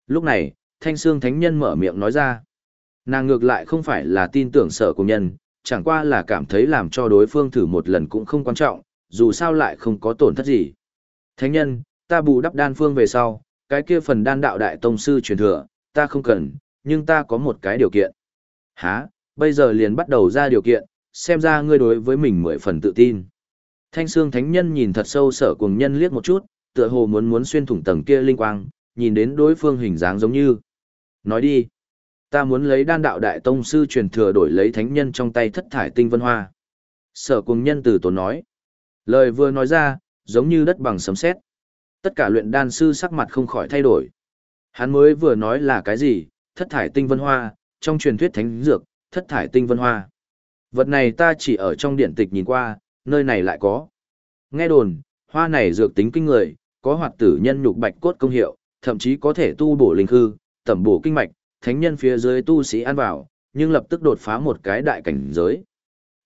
Lúc này, thanh xương thánh nhân mở miệng nói ra. Nàng ngược lại không phải là tin tưởng sở cùng nhân, chẳng qua là cảm thấy làm cho đối phương thử một lần cũng không quan trọng, dù sao lại không có tổn thất gì. Thánh nhân, ta bù đắp đan phương về sau, cái kia phần đan đạo đại tông sư truyền thừa, ta không cần, nhưng ta có một cái điều kiện. Hả, bây giờ liền bắt đầu ra điều kiện, xem ra ngươi đối với mình mười phần tự tin. Thanh xương thánh nhân nhìn thật sâu sở cùng nhân liếc một chút, tựa hồ muốn muốn xuyên thủng tầng kia linh quang, nhìn đến đối phương hình dáng giống như. Nói đi. Ta muốn lấy đan đạo đại tông sư truyền thừa đổi lấy thánh nhân trong tay thất thải tinh vân hoa. Sở cùng nhân từ tổ nói. Lời vừa nói ra, giống như đất bằng sấm sét. Tất cả luyện đan sư sắc mặt không khỏi thay đổi. Hắn mới vừa nói là cái gì, thất thải tinh vân hoa, trong truyền thuyết thánh dược, thất thải tinh vân hoa. Vật này ta chỉ ở trong điện tịch nhìn qua, nơi này lại có. Nghe đồn, hoa này dược tính kinh người, có hoạt tử nhân nhục bạch cốt công hiệu, thậm chí có thể tu bổ linh hư, tẩm bổ kinh mạch, thánh nhân phía dưới tu sĩ ăn vào, nhưng lập tức đột phá một cái đại cảnh giới.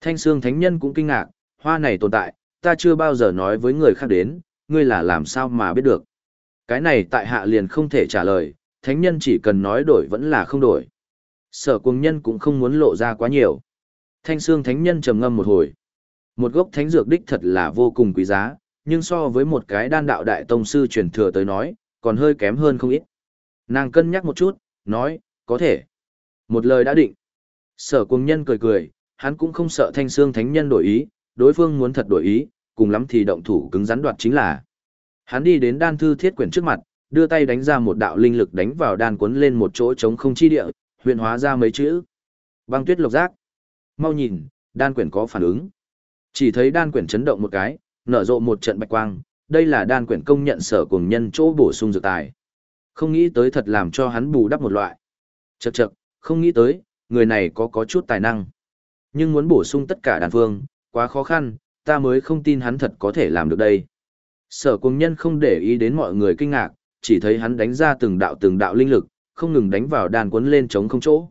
Thanh xương thánh nhân cũng kinh ngạc, hoa này tồn tại, ta chưa bao giờ nói với người khác đến, ngươi là làm sao mà biết được. Cái này tại hạ liền không thể trả lời, thánh nhân chỉ cần nói đổi vẫn là không đổi. Sở cuồng nhân cũng không muốn lộ ra quá nhiều. Thanh xương thánh nhân trầm ngâm một hồi. Một gốc thánh dược đích thật là vô cùng quý giá, nhưng so với một cái đan đạo đại tông sư truyền thừa tới nói, còn hơi kém hơn không ít. Nàng cân nhắc một chút, nói, có thể. Một lời đã định. Sở cuồng nhân cười cười, hắn cũng không sợ thanh xương thánh nhân đổi ý, đối phương muốn thật đổi ý, cùng lắm thì động thủ cứng rắn đoạt chính là. Hắn đi đến đan thư thiết quyển trước mặt, đưa tay đánh ra một đạo linh lực đánh vào đan cuốn lên một chỗ trống không chi địa, huyện hóa ra mấy chữ. Băng tuyết lộc giác. Mau nhìn, đan quyển có phản ứng. Chỉ thấy đan quyển chấn động một cái, nở rộ một trận bạch quang, đây là đan quyển công nhận sở cùng nhân chỗ bổ sung dược tài. Không nghĩ tới thật làm cho hắn bù đắp một loại. Chậc chậc, không nghĩ tới, người này có có chút tài năng. Nhưng muốn bổ sung tất cả đàn phương, quá khó khăn, ta mới không tin hắn thật có thể làm được đây. Sở Cung nhân không để ý đến mọi người kinh ngạc, chỉ thấy hắn đánh ra từng đạo từng đạo linh lực, không ngừng đánh vào đàn cuốn lên chống không chỗ.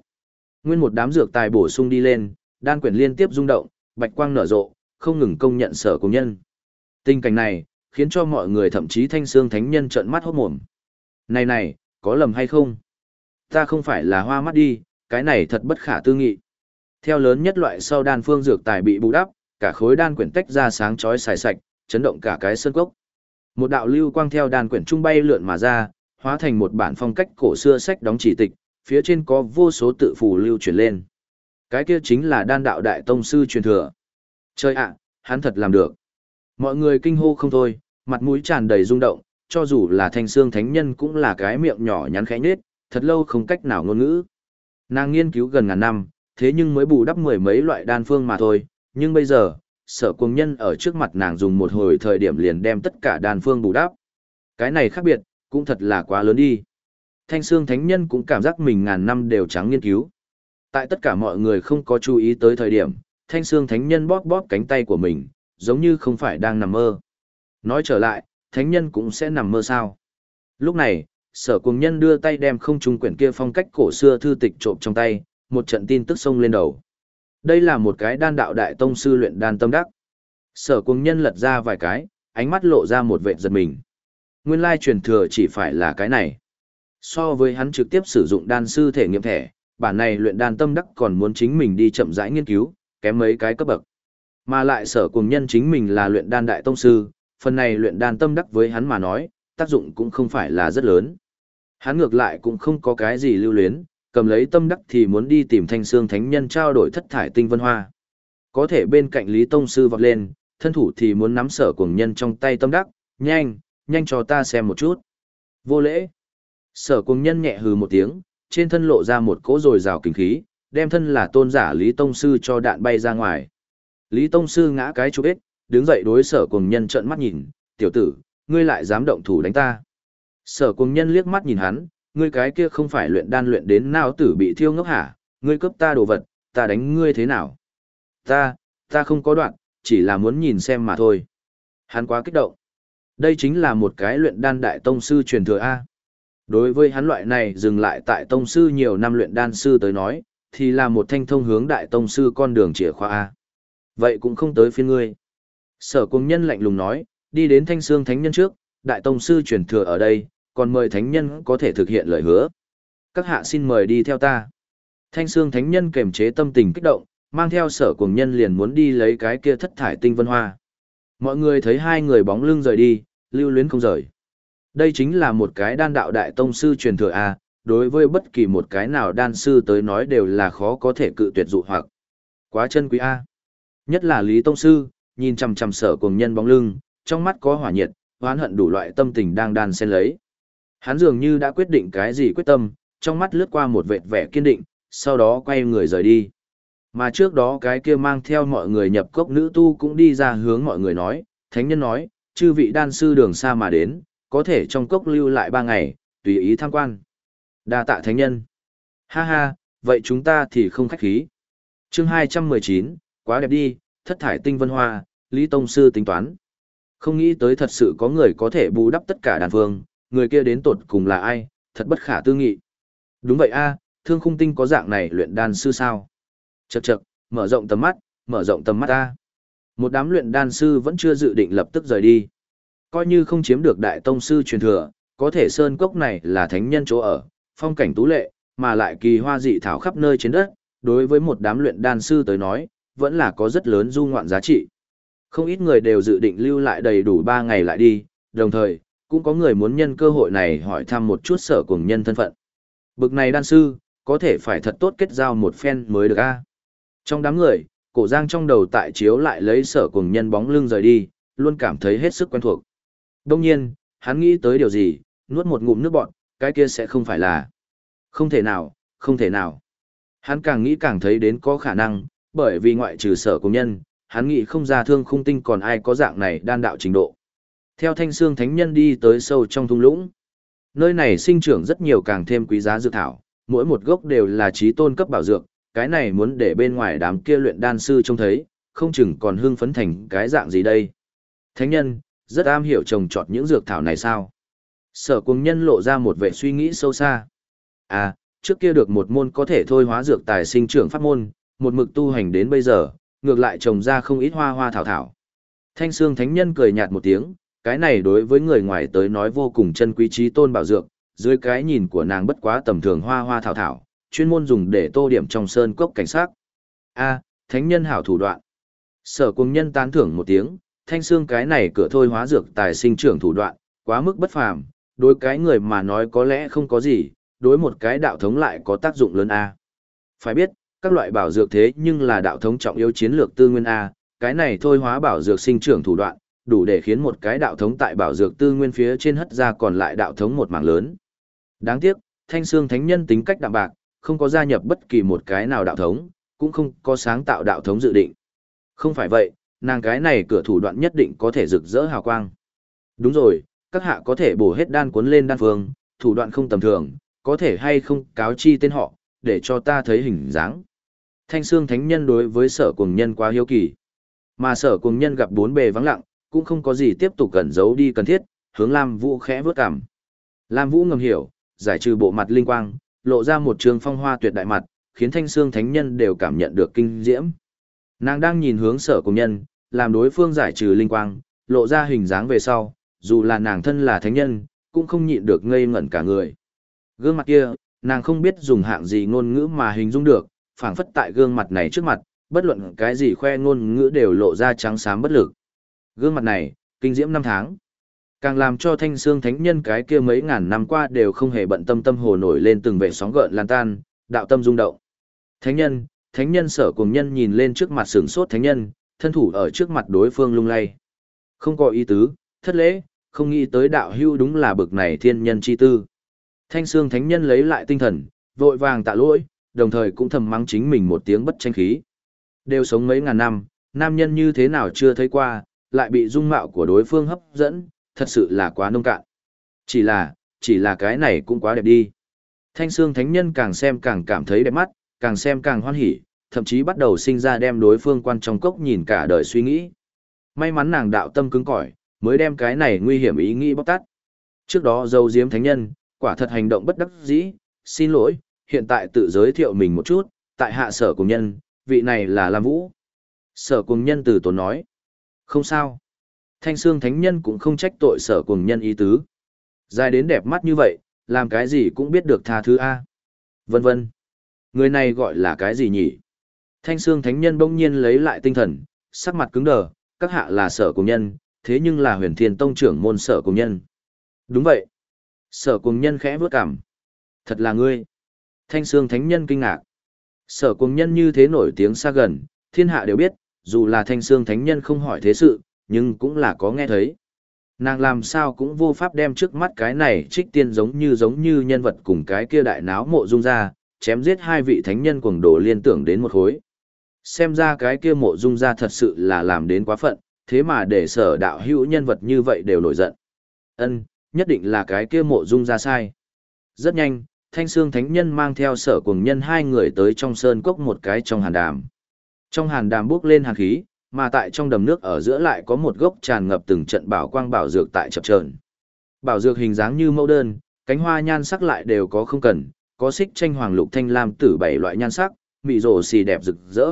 Nguyên một đám dược tài bổ sung đi lên, đan quyển liên tiếp rung động, bạch quang nở rộ, không ngừng công nhận sở Cung nhân. Tình cảnh này, khiến cho mọi người thậm chí thanh xương thánh nhân trợn mắt hốt mồm. Này này, có lầm hay không? Ta không phải là hoa mắt đi, cái này thật bất khả tư nghị. Theo lớn nhất loại sau đan phương dược tài bị bù đắp, cả khối đan quyển tách ra sáng chói xài sạch, chấn động cả cái sơn cốc. Một đạo lưu quang theo đan quyển trung bay lượn mà ra, hóa thành một bản phong cách cổ xưa sách đóng chỉ tịch, phía trên có vô số tự phù lưu truyền lên. Cái kia chính là đan đạo đại tông sư truyền thừa. Chơi ạ, hắn thật làm được. Mọi người kinh hô không thôi, mặt mũi tràn đầy rung động, cho dù là thanh xương thánh nhân cũng là cái miệng nhỏ nhắn khẽ nết, thật lâu không cách nào ngôn ngữ. Nàng nghiên cứu gần ngàn năm, thế nhưng mới bù đắp mười mấy loại đan phương mà thôi, nhưng bây giờ, sở cuồng nhân ở trước mặt nàng dùng một hồi thời điểm liền đem tất cả đàn phương bù đắp. Cái này khác biệt, cũng thật là quá lớn đi. Thanh xương thánh nhân cũng cảm giác mình ngàn năm đều trắng nghiên cứu. Tại tất cả mọi người không có chú ý tới thời điểm, thanh xương thánh nhân bóp bóp cánh tay của mình, giống như không phải đang nằm mơ. Nói trở lại, thánh nhân cũng sẽ nằm mơ sao. Lúc này, sở cùng nhân đưa tay đem không trung quyển kia phong cách cổ xưa thư tịch trộm trong tay, một trận tin tức xông lên đầu. Đây là một cái đan đạo đại tông sư luyện đan tâm đắc. Sở cung nhân lật ra vài cái, ánh mắt lộ ra một vẻ giật mình. Nguyên lai truyền thừa chỉ phải là cái này. So với hắn trực tiếp sử dụng đan sư thể nghiệm thẻ, bản này luyện đan tâm đắc còn muốn chính mình đi chậm rãi nghiên cứu, kém mấy cái cấp bậc. Mà lại sở cùng nhân chính mình là luyện đan đại tông sư, phần này luyện đan tâm đắc với hắn mà nói, tác dụng cũng không phải là rất lớn. Hắn ngược lại cũng không có cái gì lưu luyến, cầm lấy tâm đắc thì muốn đi tìm thanh xương thánh nhân trao đổi thất thải tinh vân hoa. Có thể bên cạnh Lý Tông Sư vọt lên, thân thủ thì muốn nắm sở cuồng nhân trong tay tâm đắc, nhanh, nhanh cho ta xem một chút. Vô lễ. Sở cuồng nhân nhẹ hừ một tiếng, trên thân lộ ra một cỗ rồi rào kinh khí, đem thân là tôn giả Lý Tông Sư cho đạn bay ra ngoài. Lý Tông Sư ngã cái chụp ích, đứng dậy đối sở cuồng nhân trợn mắt nhìn, tiểu tử, ngươi lại dám động thủ đánh ta. Sở cuồng nhân liếc mắt nhìn hắn, ngươi cái kia không phải luyện đan luyện đến nào tử bị thiêu ngốc hả, ngươi cướp ta đồ vật, ta đánh ngươi thế nào? Ta, ta không có đoạn, chỉ là muốn nhìn xem mà thôi. Hắn quá kích động. Đây chính là một cái luyện đan đại tông sư truyền thừa A. Đối với hắn loại này dừng lại tại tông sư nhiều năm luyện đan sư tới nói, thì là một thanh thông hướng đại tông sư con đường chìa khóa A. Vậy cũng không tới phiên ngươi. Sở cung nhân lạnh lùng nói, đi đến thanh xương thánh nhân trước, đại tông sư truyền thừa ở đây, còn mời thánh nhân có thể thực hiện lời hứa. Các hạ xin mời đi theo ta. Thanh xương thánh nhân kềm chế tâm tình kích động, mang theo sở cuồng nhân liền muốn đi lấy cái kia thất thải tinh vân hoa. Mọi người thấy hai người bóng lưng rời đi, lưu luyến không rời. Đây chính là một cái đan đạo đại tông sư truyền thừa A, đối với bất kỳ một cái nào đan sư tới nói đều là khó có thể cự tuyệt dụ hoặc. Quá chân quý A. Nhất là Lý Tông Sư, nhìn chằm chằm sở cuồng nhân bóng lưng, trong mắt có hỏa nhiệt, hoán hận đủ loại tâm tình đang đan xen lấy. Hắn dường như đã quyết định cái gì quyết tâm, trong mắt lướt qua một vệt vẻ kiên định, sau đó quay người rời đi. Mà trước đó cái kia mang theo mọi người nhập cốc nữ tu cũng đi ra hướng mọi người nói, thánh nhân nói, chư vị đan sư đường xa mà đến, có thể trong cốc lưu lại ba ngày, tùy ý tham quan. đa tạ thánh nhân. Ha ha, vậy chúng ta thì không khách khí. chương 219, quá đẹp đi, thất thải tinh vân hoa, Lý Tông Sư tính toán. Không nghĩ tới thật sự có người có thể bù đắp tất cả đàn phương, người kia đến tột cùng là ai, thật bất khả tư nghị. Đúng vậy a, thương khung tinh có dạng này luyện đan sư sao? Chậc chậc, mở rộng tầm mắt, mở rộng tầm mắt ta. Một đám luyện đan sư vẫn chưa dự định lập tức rời đi. Coi như không chiếm được đại tông sư truyền thừa, có thể sơn cốc này là thánh nhân chỗ ở, phong cảnh tú lệ, mà lại kỳ hoa dị thảo khắp nơi trên đất, đối với một đám luyện đan sư tới nói, vẫn là có rất lớn du ngoạn giá trị. Không ít người đều dự định lưu lại đầy đủ 3 ngày lại đi, đồng thời, cũng có người muốn nhân cơ hội này hỏi thăm một chút sở cùng nhân thân phận. Bực này đan sư, có thể phải thật tốt kết giao một phen mới được a. Trong đám người, cổ giang trong đầu tại chiếu lại lấy sở cùng nhân bóng lưng rời đi, luôn cảm thấy hết sức quen thuộc. Đông nhiên, hắn nghĩ tới điều gì, nuốt một ngụm nước bọt, cái kia sẽ không phải là. Không thể nào, không thể nào. Hắn càng nghĩ càng thấy đến có khả năng, bởi vì ngoại trừ sở cùng nhân, hắn nghĩ không ra thương khung tinh còn ai có dạng này đan đạo trình độ. Theo thanh xương thánh nhân đi tới sâu trong thung lũng. Nơi này sinh trưởng rất nhiều càng thêm quý giá dược thảo, mỗi một gốc đều là trí tôn cấp bảo dược, cái này muốn để bên ngoài đám kia luyện đan sư trông thấy, không chừng còn hưng phấn thành cái dạng gì đây. Thánh nhân, rất am hiểu trồng trọt những dược thảo này sao? Sở cùng nhân lộ ra một vẻ suy nghĩ sâu xa. À, trước kia được một môn có thể thôi hóa dược tài sinh trưởng pháp môn, một mực tu hành đến bây giờ, ngược lại trồng ra không ít hoa hoa thảo thảo. Thanh Sương Thánh Nhân cười nhạt một tiếng, cái này đối với người ngoài tới nói vô cùng chân quý trí tôn bảo dược, dưới cái nhìn của nàng bất quá tầm thường hoa hoa thảo thảo, chuyên môn dùng để tô điểm trong sơn cốc cảnh sát. A, Thánh Nhân hảo thủ đoạn. Sở cùng nhân tán thưởng một tiếng, thanh xương cái này cửa thôi hóa dược tài sinh trưởng thủ đoạn, quá mức bất phàm, đối cái người mà nói có lẽ không có gì, đối một cái đạo thống lại có tác dụng lớn A. Phải biết, các loại bảo dược thế nhưng là đạo thống trọng yếu chiến lược tư nguyên A, cái này thôi hóa bảo dược sinh trưởng thủ đoạn, đủ để khiến một cái đạo thống tại bảo dược tư nguyên phía trên hất ra còn lại đạo thống một mảng lớn. Đáng tiếc, thanh xương thánh nhân tính cách đạm bạc, không có gia nhập bất kỳ một cái nào đạo thống, cũng không có sáng tạo đạo thống dự định. Không phải vậy, nàng cái này cửa thủ đoạn nhất định có thể rực rỡ hào quang. Đúng rồi, các hạ có thể bổ hết đan cuốn lên đan phương, thủ đoạn không tầm thường, có thể hay không cáo chi tên họ, để cho ta thấy hình dáng. Thanh xương thánh nhân đối với sở cùng nhân quá hiếu kỳ. Mà sở cùng nhân gặp bốn bề vắng lặng, cũng không có gì tiếp tục cẩn giấu đi cần thiết, hướng Lam Vũ khẽ vớt cảm. Lam Vũ ngầm hiểu, giải trừ bộ mặt linh quang, lộ ra một trường phong hoa tuyệt đại mặt, khiến thanh xương thánh nhân đều cảm nhận được kinh diễm. Nàng đang nhìn hướng sở cùng nhân, làm đối phương giải trừ linh quang, lộ ra hình dáng về sau, dù là nàng thân là thánh nhân, cũng không nhịn được ngây ngẩn cả người. Gương mặt kia, nàng không biết dùng hạng gì ngôn ngữ mà hình dung được, phảng phất tại gương mặt này trước mặt, bất luận cái gì khoe ngôn ngữ đều lộ ra trắng xám bất lực. Gương mặt này, kinh diễm năm tháng. Càng làm cho thanh xương thánh nhân cái kia mấy ngàn năm qua đều không hề bận tâm tâm hồ nổi lên từng vệ sóng gợn lan tan, đạo tâm rung động. Thánh nhân, thánh nhân sở cùng nhân nhìn lên trước mặt sừng sốt thánh nhân, thân thủ ở trước mặt đối phương lung lay. Không có ý tứ, thất lễ, không nghĩ tới đạo hưu đúng là bực này thiên nhân chi tư. Thanh xương thánh nhân lấy lại tinh thần, vội vàng tạ lỗi, đồng thời cũng thầm mắng chính mình một tiếng bất tranh khí. Đều sống mấy ngàn năm, nam nhân như thế nào chưa thấy qua, lại bị dung mạo của đối phương hấp dẫn, thật sự là quá nông cạn. Chỉ là, chỉ là cái này cũng quá đẹp đi. Thanh xương thánh nhân càng xem càng cảm thấy đẹp mắt, càng xem càng hoan hỉ, thậm chí bắt đầu sinh ra đem đối phương quan trong cốc nhìn cả đời suy nghĩ. May mắn nàng đạo tâm cứng cỏi, mới đem cái này nguy hiểm ý nghĩ bóc tát. Trước đó dâu diếm thánh nhân, quả thật hành động bất đắc dĩ, xin lỗi, hiện tại tự giới thiệu mình một chút, tại hạ sở cùng nhân, vị này là Lam Vũ. Sở cùng nhân từ tốn nói. Không sao. Thanh xương thánh nhân cũng không trách tội sở cùng nhân ý tứ. Dài đến đẹp mắt như vậy, làm cái gì cũng biết được tha thứ A. Vân vân. Người này gọi là cái gì nhỉ? Thanh xương thánh nhân bỗng nhiên lấy lại tinh thần, sắc mặt cứng đờ, các hạ là sở cùng nhân, thế nhưng là huyền thiên tông trưởng môn sở cùng nhân. Đúng vậy. Sở cùng nhân khẽ vướt cảm. Thật là ngươi. Thanh xương thánh nhân kinh ngạc. Sở cùng nhân như thế nổi tiếng xa gần, thiên hạ đều biết, dù là thanh xương thánh nhân không hỏi thế sự, nhưng cũng là có nghe thấy. Nàng làm sao cũng vô pháp đem trước mắt cái này trích tiên giống như giống như nhân vật cùng cái kia đại náo mộ dung ra, chém giết hai vị thánh nhân cuồng đồ liên tưởng đến một khối. Xem ra cái kia mộ dung ra thật sự là làm đến quá phận, thế mà để sở đạo hữu nhân vật như vậy đều nổi giận. Ân, nhất định là cái kia mộ dung ra sai. Rất nhanh, thanh xương thánh nhân mang theo sở cùng nhân hai người tới trong sơn cốc một cái trong hàn đàm. Trong hàn đàm bước lên hàn khí, mà tại trong đầm nước ở giữa lại có một gốc tràn ngập từng trận bảo quang bảo dược tại chập chờn. Bảo dược hình dáng như mẫu đơn, cánh hoa nhan sắc lại đều có không cần, có xích tranh hoàng lục thanh lam tử bảy loại nhan sắc, mị rồ xì đẹp rực rỡ.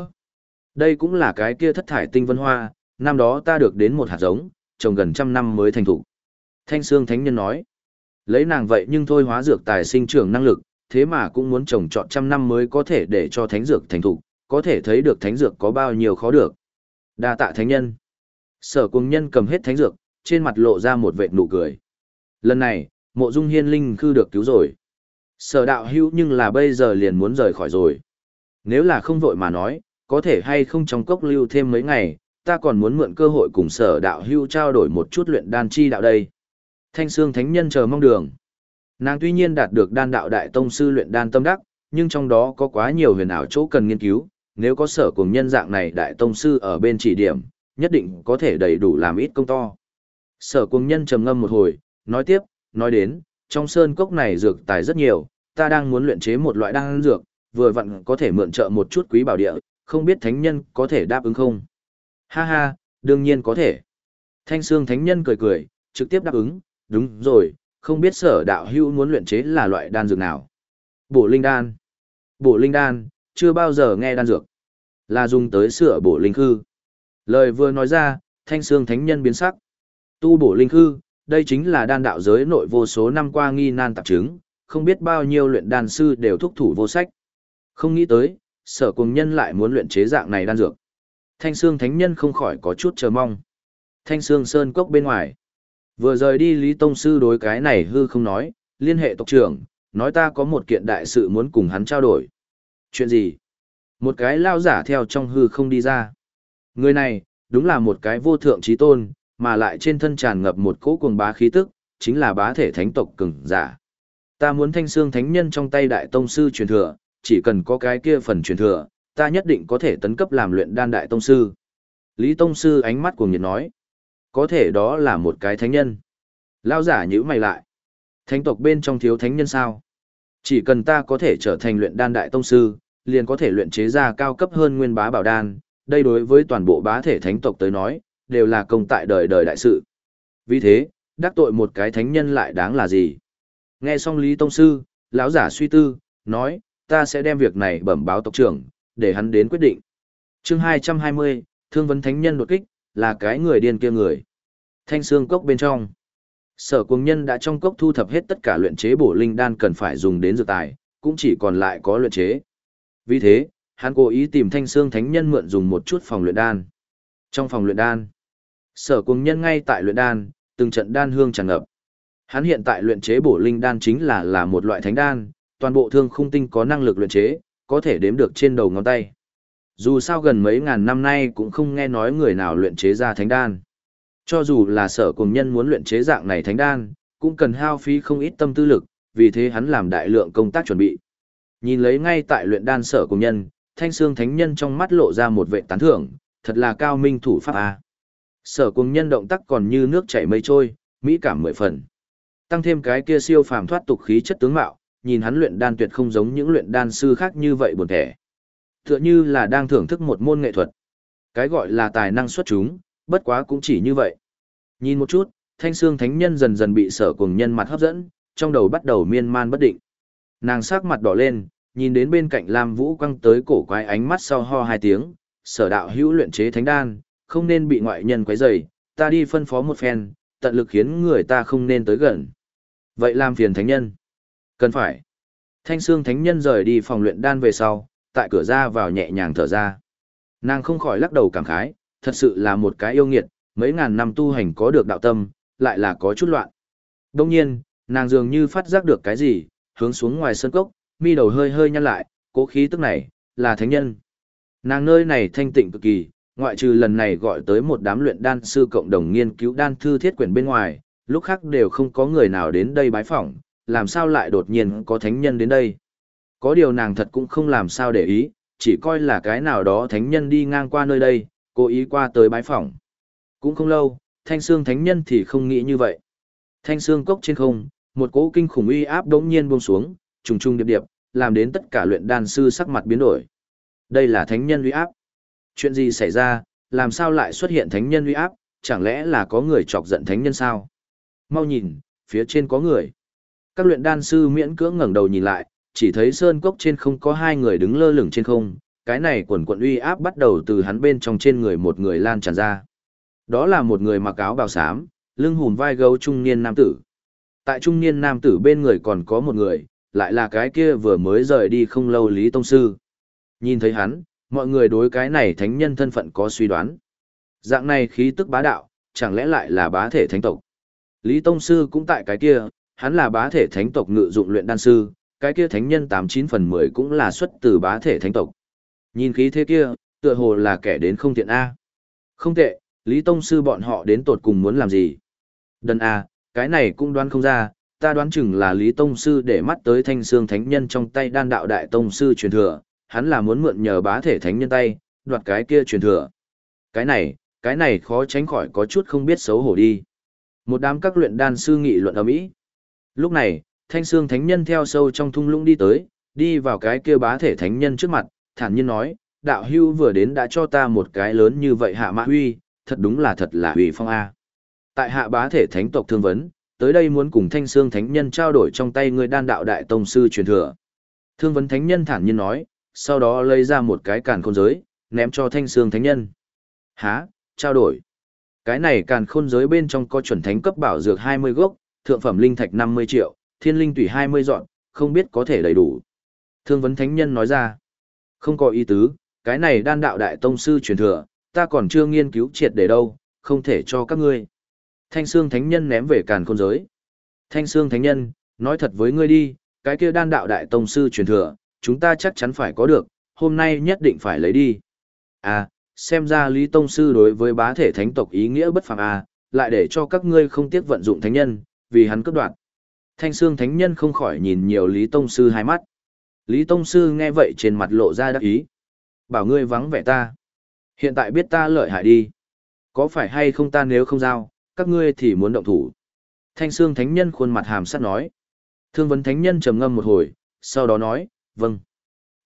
Đây cũng là cái kia thất thải tinh vân hoa, năm đó ta được đến một hạt giống, trồng gần trăm năm mới thành thủ. Thanh Sương Thánh Nhân nói, lấy nàng vậy nhưng thôi hóa dược tài sinh trưởng năng lực, thế mà cũng muốn trồng trọt trăm năm mới có thể để cho thánh dược thành thủ, có thể thấy được thánh dược có bao nhiêu khó được. Đa tạ thánh nhân. Sở cùng nhân cầm hết thánh dược, trên mặt lộ ra một vệt nụ cười. Lần này, mộ dung hiên linh khư được cứu rồi. Sở đạo hữu nhưng là bây giờ liền muốn rời khỏi rồi. Nếu là không vội mà nói, có thể hay không trong cốc lưu thêm mấy ngày, ta còn muốn mượn cơ hội cùng sở đạo hữu trao đổi một chút luyện đan chi đạo đây. Thanh Sương Thánh Nhân chờ mong đường. Nàng tuy nhiên đạt được đan đạo đại tông sư luyện đan tâm đắc, nhưng trong đó có quá nhiều huyền ảo chỗ cần nghiên cứu, nếu có sở cùng nhân dạng này đại tông sư ở bên chỉ điểm, nhất định có thể đầy đủ làm ít công to. Sở cùng nhân trầm ngâm một hồi, nói tiếp, nói đến, trong sơn cốc này dược tài rất nhiều, ta đang muốn luyện chế một loại đan dược, vừa vặn có thể mượn trợ một chút quý bảo địa, không biết thánh nhân có thể đáp ứng không? Ha ha, đương nhiên có thể. Thanh Sương Thánh Nhân cười cười, trực tiếp đáp ứng, đúng rồi, không biết sở đạo hữu muốn luyện chế là loại đan dược nào. Bổ linh đan. Bổ linh đan, chưa bao giờ nghe đan dược. Là dùng tới sửa bổ linh khư. Lời vừa nói ra, Thanh xương Thánh Nhân biến sắc. Tu bổ linh khư, đây chính là đan đạo giới nội vô số năm qua nghi nan tạp chứng, không biết bao nhiêu luyện đan sư đều thúc thủ vô sách. Không nghĩ tới, sở cùng nhân lại muốn luyện chế dạng này đan dược. Thanh xương Thánh Nhân không khỏi có chút chờ mong. Thanh xương Sơn Cốc bên ngoài. Vừa rời đi Lý Tông Sư đối cái này hư không nói, liên hệ tộc trưởng, nói ta có một kiện đại sự muốn cùng hắn trao đổi. Chuyện gì? Một cái lao giả theo trong hư không đi ra. Người này, đúng là một cái vô thượng trí tôn, mà lại trên thân tràn ngập một cỗ cuồng bá khí tức, chính là bá thể thánh tộc cường giả. Ta muốn thanh xương thánh nhân trong tay đại tông sư truyền thừa, chỉ cần có cái kia phần truyền thừa, ta nhất định có thể tấn cấp làm luyện đan đại tông sư. Lý tông sư ánh mắt cuồng nhiệt nói, có thể đó là một cái thánh nhân. Lao giả nhữ mày lại. Thánh tộc bên trong thiếu thánh nhân sao? Chỉ cần ta có thể trở thành luyện đan đại tông sư, liền có thể luyện chế ra cao cấp hơn nguyên bá bảo đan, đây đối với toàn bộ bá thể thánh tộc tới nói, đều là công tại đời đời đại sự. Vì thế, đắc tội một cái thánh nhân lại đáng là gì? Nghe xong Lý Tông Sư, lão giả suy tư, nói, ta sẽ đem việc này bẩm báo tộc trưởng, để hắn đến quyết định. chương 220, Thương vấn Thánh Nhân đột kích, là cái người điên kia người. Thanh xương cốc bên trong. Sở cuồng nhân đã trong cốc thu thập hết tất cả luyện chế bổ linh đan cần phải dùng đến dược tài, cũng chỉ còn lại có luyện chế. Vì thế, hắn cố ý tìm thanh xương thánh nhân mượn dùng một chút phòng luyện đan. Trong phòng luyện đan, sở cung nhân ngay tại luyện đan, từng trận đan hương tràn ngập. Hắn hiện tại luyện chế bổ linh đan chính là là một loại thánh đan, toàn bộ thương khung tinh có năng lực luyện chế, có thể đếm được trên đầu ngón tay. Dù sao gần mấy ngàn năm nay cũng không nghe nói người nào luyện chế ra thánh đan. Cho dù là sở cùng nhân muốn luyện chế dạng này thánh đan, cũng cần hao phí không ít tâm tư lực, vì thế hắn làm đại lượng công tác chuẩn bị. Nhìn lấy ngay tại luyện đan sở cùng nhân, thanh xương thánh nhân trong mắt lộ ra một vệ tán thưởng, thật là cao minh thủ pháp a. Sở cùng nhân động tác còn như nước chảy mây trôi, mỹ cảm mười phần. Tăng thêm cái kia siêu phàm thoát tục khí chất tướng mạo, nhìn hắn luyện đan tuyệt không giống những luyện đan sư khác như vậy buồn thẻ. Tựa như là đang thưởng thức một môn nghệ thuật. Cái gọi là tài năng xuất chúng, bất quá cũng chỉ như vậy. Nhìn một chút, thanh xương thánh nhân dần dần bị sở cùng nhân mặt hấp dẫn, trong đầu bắt đầu miên man bất định. Nàng sắc mặt đỏ lên, nhìn đến bên cạnh Lam Vũ quăng tới cổ quái ánh mắt sau ho hai tiếng, sở đạo hữu luyện chế thánh đan, không nên bị ngoại nhân quấy rầy, ta đi phân phó một phen, tận lực khiến người ta không nên tới gần. Vậy làm phiền thánh nhân. Cần phải. Thanh xương thánh nhân rời đi phòng luyện đan về sau, tại cửa ra vào nhẹ nhàng thở ra. Nàng không khỏi lắc đầu cảm khái, thật sự là một cái yêu nghiệt, mấy ngàn năm tu hành có được đạo tâm, lại là có chút loạn. Đông nhiên, nàng dường như phát giác được cái gì, hướng xuống ngoài sân cốc, mi đầu hơi hơi nhăn lại, cố khí tức này, là thánh nhân. Nàng nơi này thanh tịnh cực kỳ, ngoại trừ lần này gọi tới một đám luyện đan sư cộng đồng nghiên cứu đan thư thiết quyển bên ngoài, lúc khác đều không có người nào đến đây bái phỏng, làm sao lại đột nhiên có thánh nhân đến đây. Có điều nàng thật cũng không làm sao để ý, chỉ coi là cái nào đó thánh nhân đi ngang qua nơi đây, cố ý qua tới bái phỏng. Cũng không lâu, thanh xương thánh nhân thì không nghĩ như vậy. Thanh xương cốc trên không, một cỗ kinh khủng uy áp đống nhiên buông xuống, trùng trùng điệp điệp, làm đến tất cả luyện đan sư sắc mặt biến đổi. Đây là thánh nhân uy áp. Chuyện gì xảy ra, làm sao lại xuất hiện thánh nhân uy áp, chẳng lẽ là có người chọc giận thánh nhân sao? Mau nhìn, phía trên có người. Các luyện đan sư miễn cưỡng ngẩng đầu nhìn lại, chỉ thấy sơn cốc trên không có hai người đứng lơ lửng trên không, cái này quần quận uy áp bắt đầu từ hắn bên trong trên người một người lan tràn ra. Đó là một người mặc áo bào xám, lưng hùm vai gấu trung niên nam tử. Tại trung niên nam tử bên người còn có một người, lại là cái kia vừa mới rời đi không lâu Lý Tông Sư. Nhìn thấy hắn, mọi người đối cái này thánh nhân thân phận có suy đoán. Dạng này khí tức bá đạo, chẳng lẽ lại là bá thể thánh tộc. Lý Tông Sư cũng tại cái kia, hắn là bá thể thánh tộc ngự dụng luyện đan sư, cái kia thánh nhân 89 phần 10 cũng là xuất từ bá thể thánh tộc. Nhìn khí thế kia, tựa hồ là kẻ đến không tiện A. Không tệ, Lý Tông Sư bọn họ đến tột cùng muốn làm gì? Đần A, cái này cũng đoán không ra, ta đoán chừng là Lý Tông Sư để mắt tới thanh xương thánh nhân trong tay đan đạo đại Tông Sư truyền thừa, hắn là muốn mượn nhờ bá thể thánh nhân tay, đoạt cái kia truyền thừa. Cái này, cái này khó tránh khỏi có chút không biết xấu hổ đi. Một đám các luyện đan sư nghị luận ở mỹ. Lúc này, Thanh xương Thánh Nhân theo sâu trong thung lũng đi tới, đi vào cái kia bá thể thánh nhân trước mặt, thản nhiên nói, đạo hưu vừa đến đã cho ta một cái lớn như vậy hạ mã huy, thật đúng là thật là huy phong A. Tại hạ bá thể thánh tộc thương vấn, tới đây muốn cùng thanh xương thánh nhân trao đổi trong tay người đan đạo đại tông sư truyền thừa. Thương vấn thánh nhân thản nhiên nói, sau đó lấy ra một cái càn khôn giới, ném cho thanh xương thánh nhân. Há, trao đổi. Cái này càn khôn giới bên trong có chuẩn thánh cấp bảo dược 20 gốc, thượng phẩm linh thạch 50 triệu, thiên linh tùy 20 dọn, không biết có thể đầy đủ. Thương vấn thánh nhân nói ra, không có ý tứ, cái này đan đạo đại tông sư truyền thừa, ta còn chưa nghiên cứu triệt để đâu, không thể cho các ngươi. Thanh Sương Thánh Nhân ném về càn khôn giới. Thanh Sương Thánh Nhân, nói thật với ngươi đi, cái kia đan đạo đại tông sư truyền thừa, chúng ta chắc chắn phải có được, hôm nay nhất định phải lấy đi. À, xem ra Lý Tông Sư đối với bá thể thánh tộc ý nghĩa bất phàm à, lại để cho các ngươi không tiếc vận dụng thánh nhân, vì hắn cướp đoạt. Thanh Sương Thánh Nhân không khỏi nhìn nhiều Lý Tông Sư hai mắt. Lý Tông Sư nghe vậy trên mặt lộ ra đắc ý. Bảo ngươi vắng vẻ ta. Hiện tại biết ta lợi hại đi. Có phải hay không ta nếu không giao, các ngươi thì muốn động thủ. Thanh Sương Thánh Nhân khuôn mặt hàm sát nói. Thương vấn Thánh Nhân trầm ngâm một hồi, sau đó nói, vâng.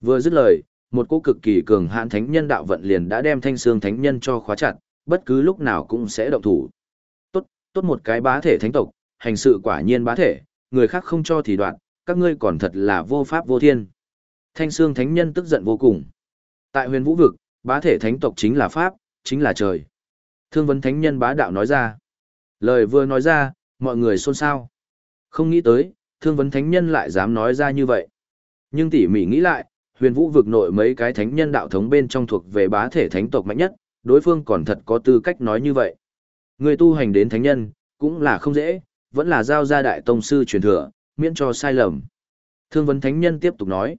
Vừa dứt lời, một cô cực kỳ cường hãn Thánh Nhân đạo vận liền đã đem Thanh Sương Thánh Nhân cho khóa chặt, bất cứ lúc nào cũng sẽ động thủ. Tốt, tốt một cái bá thể thánh tộc, hành sự quả nhiên bá thể, người khác không cho thì đoạn, các ngươi còn thật là vô pháp vô thiên. Thanh Sương Thánh Nhân tức giận vô cùng. Tại huyền vũ vực, bá thể thánh tộc chính là Pháp, chính là trời. Thương vấn Thánh Nhân bá đạo nói ra. Lời vừa nói ra, mọi người xôn xao. Không nghĩ tới, thương vấn thánh nhân lại dám nói ra như vậy. Nhưng tỉ mỉ nghĩ lại, huyền vũ vực nội mấy cái thánh nhân đạo thống bên trong thuộc về bá thể thánh tộc mạnh nhất, đối phương còn thật có tư cách nói như vậy. Người tu hành đến thánh nhân, cũng là không dễ, vẫn là giao ra đại tông sư truyền thừa, miễn cho sai lầm. Thương vấn thánh nhân tiếp tục nói.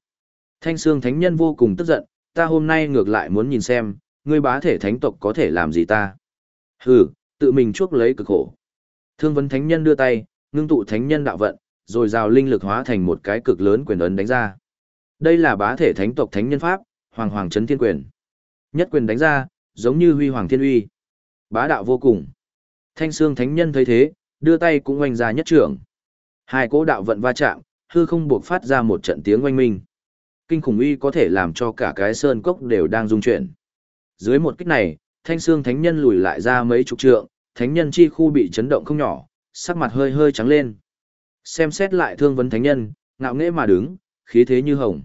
Thanh xương thánh nhân vô cùng tức giận, ta hôm nay ngược lại muốn nhìn xem, người bá thể thánh tộc có thể làm gì ta. Hừ, tự mình chuốc lấy cực khổ. Thương vấn thánh nhân đưa tay, ngưng tụ thánh nhân đạo vận, rồi rào linh lực hóa thành một cái cực lớn quyền ấn đánh ra. Đây là bá thể thánh tộc thánh nhân pháp, hoàng hoàng chấn thiên quyền. Nhất quyền đánh ra, giống như huy hoàng thiên uy. Bá đạo vô cùng. Thanh xương thánh nhân thấy thế, đưa tay cũng oanh ra nhất trưởng. Hai cỗ đạo vận va chạm, hư không buộc phát ra một trận tiếng oanh minh. Kinh khủng uy có thể làm cho cả cái sơn cốc đều đang rung chuyển. Dưới một kích này, thanh xương thánh nhân lùi lại ra mấy chục trượng, thánh nhân chi khu bị chấn động không nhỏ, sắc mặt hơi hơi trắng lên. Xem xét lại thương vấn thánh nhân, ngạo nghễ mà đứng, khí thế như hồng.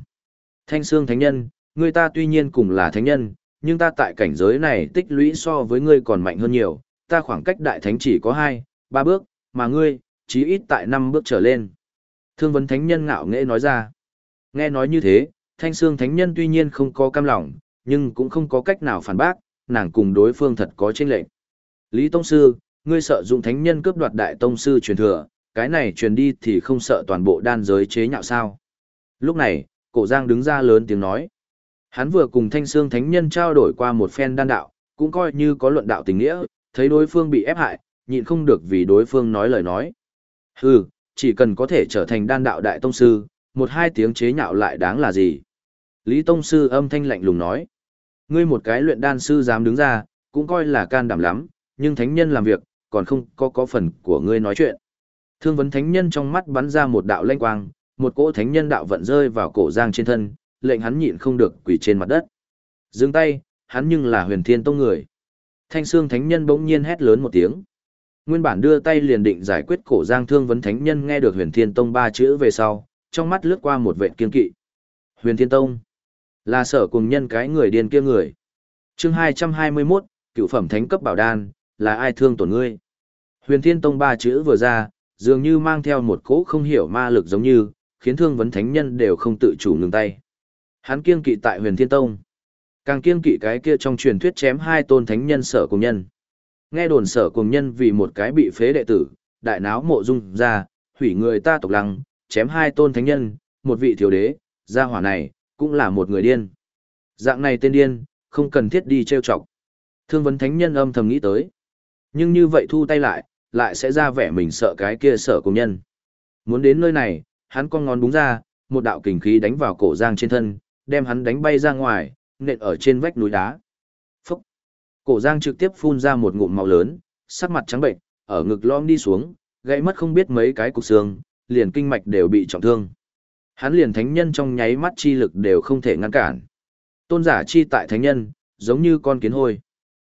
Thanh xương thánh nhân, người ta tuy nhiên cùng là thánh nhân, nhưng ta tại cảnh giới này tích lũy so với ngươi còn mạnh hơn nhiều, ta khoảng cách đại thánh chỉ có hai, ba bước, mà ngươi, chí ít tại năm bước trở lên. Thương vấn thánh nhân ngạo nghễ nói ra. Nghe nói như thế, thanh xương thánh nhân tuy nhiên không có cam lòng, nhưng cũng không có cách nào phản bác, nàng cùng đối phương thật có chênh lệnh. Lý Tông Sư, ngươi sợ dụng thánh nhân cướp đoạt đại tông sư truyền thừa, cái này truyền đi thì không sợ toàn bộ đan giới chế nhạo sao. Lúc này, cổ giang đứng ra lớn tiếng nói. Hắn vừa cùng thanh xương thánh nhân trao đổi qua một phen đan đạo, cũng coi như có luận đạo tình nghĩa, thấy đối phương bị ép hại, nhịn không được vì đối phương nói lời nói. Hừ, chỉ cần có thể trở thành đan đạo đại tông sư, một hai tiếng chế nhạo lại đáng là gì? Lý Tông Sư âm thanh lạnh lùng nói. Ngươi một cái luyện đan sư dám đứng ra, cũng coi là can đảm lắm, nhưng thánh nhân làm việc, còn không có có phần của ngươi nói chuyện. Thương vấn thánh nhân trong mắt bắn ra một đạo lanh quang, một cỗ thánh nhân đạo vận rơi vào cổ giang trên thân, lệnh hắn nhịn không được quỳ trên mặt đất. Dừng tay, hắn nhưng là huyền thiên tông người. Thanh xương thánh nhân bỗng nhiên hét lớn một tiếng. Nguyên bản đưa tay liền định giải quyết cổ giang thương vấn thánh nhân nghe được huyền thiên tông ba chữ về sau, trong mắt lướt qua một vệ kiên kỵ. Huyền thiên tông là sở cùng nhân cái người điên kia người. chương 221, cựu phẩm thánh cấp bảo đan, là ai thương tổn ngươi? Huyền Thiên Tông ba chữ vừa ra, dường như mang theo một cỗ không hiểu ma lực giống như, khiến thương vấn thánh nhân đều không tự chủ ngừng tay. Hắn kiêng kỵ tại Huyền Thiên Tông. Càng kiêng kỵ cái kia trong truyền thuyết chém hai tôn thánh nhân sở cùng nhân. Nghe đồn sở cùng nhân vì một cái bị phế đệ tử, đại náo mộ dung ra, hủy người ta tộc lăng, chém hai tôn thánh nhân, một vị thiếu đế, gia hỏa này, cũng là một người điên. Dạng này tên điên, không cần thiết đi trêu chọc. Thương vấn thánh nhân âm thầm nghĩ tới. Nhưng như vậy thu tay lại, lại sẽ ra vẻ mình sợ cái kia sợ công nhân. Muốn đến nơi này, hắn con ngón búng ra, một đạo kình khí đánh vào cổ giang trên thân, đem hắn đánh bay ra ngoài, nện ở trên vách núi đá. Phúc! Cổ Giang trực tiếp phun ra một ngụm máu lớn, sắc mặt trắng bệnh, ở ngực lom đi xuống, gãy mất không biết mấy cái cục xương, liền kinh mạch đều bị trọng thương. Hắn liền thánh nhân trong nháy mắt chi lực đều không thể ngăn cản. Tôn giả chi tại thánh nhân, giống như con kiến hôi.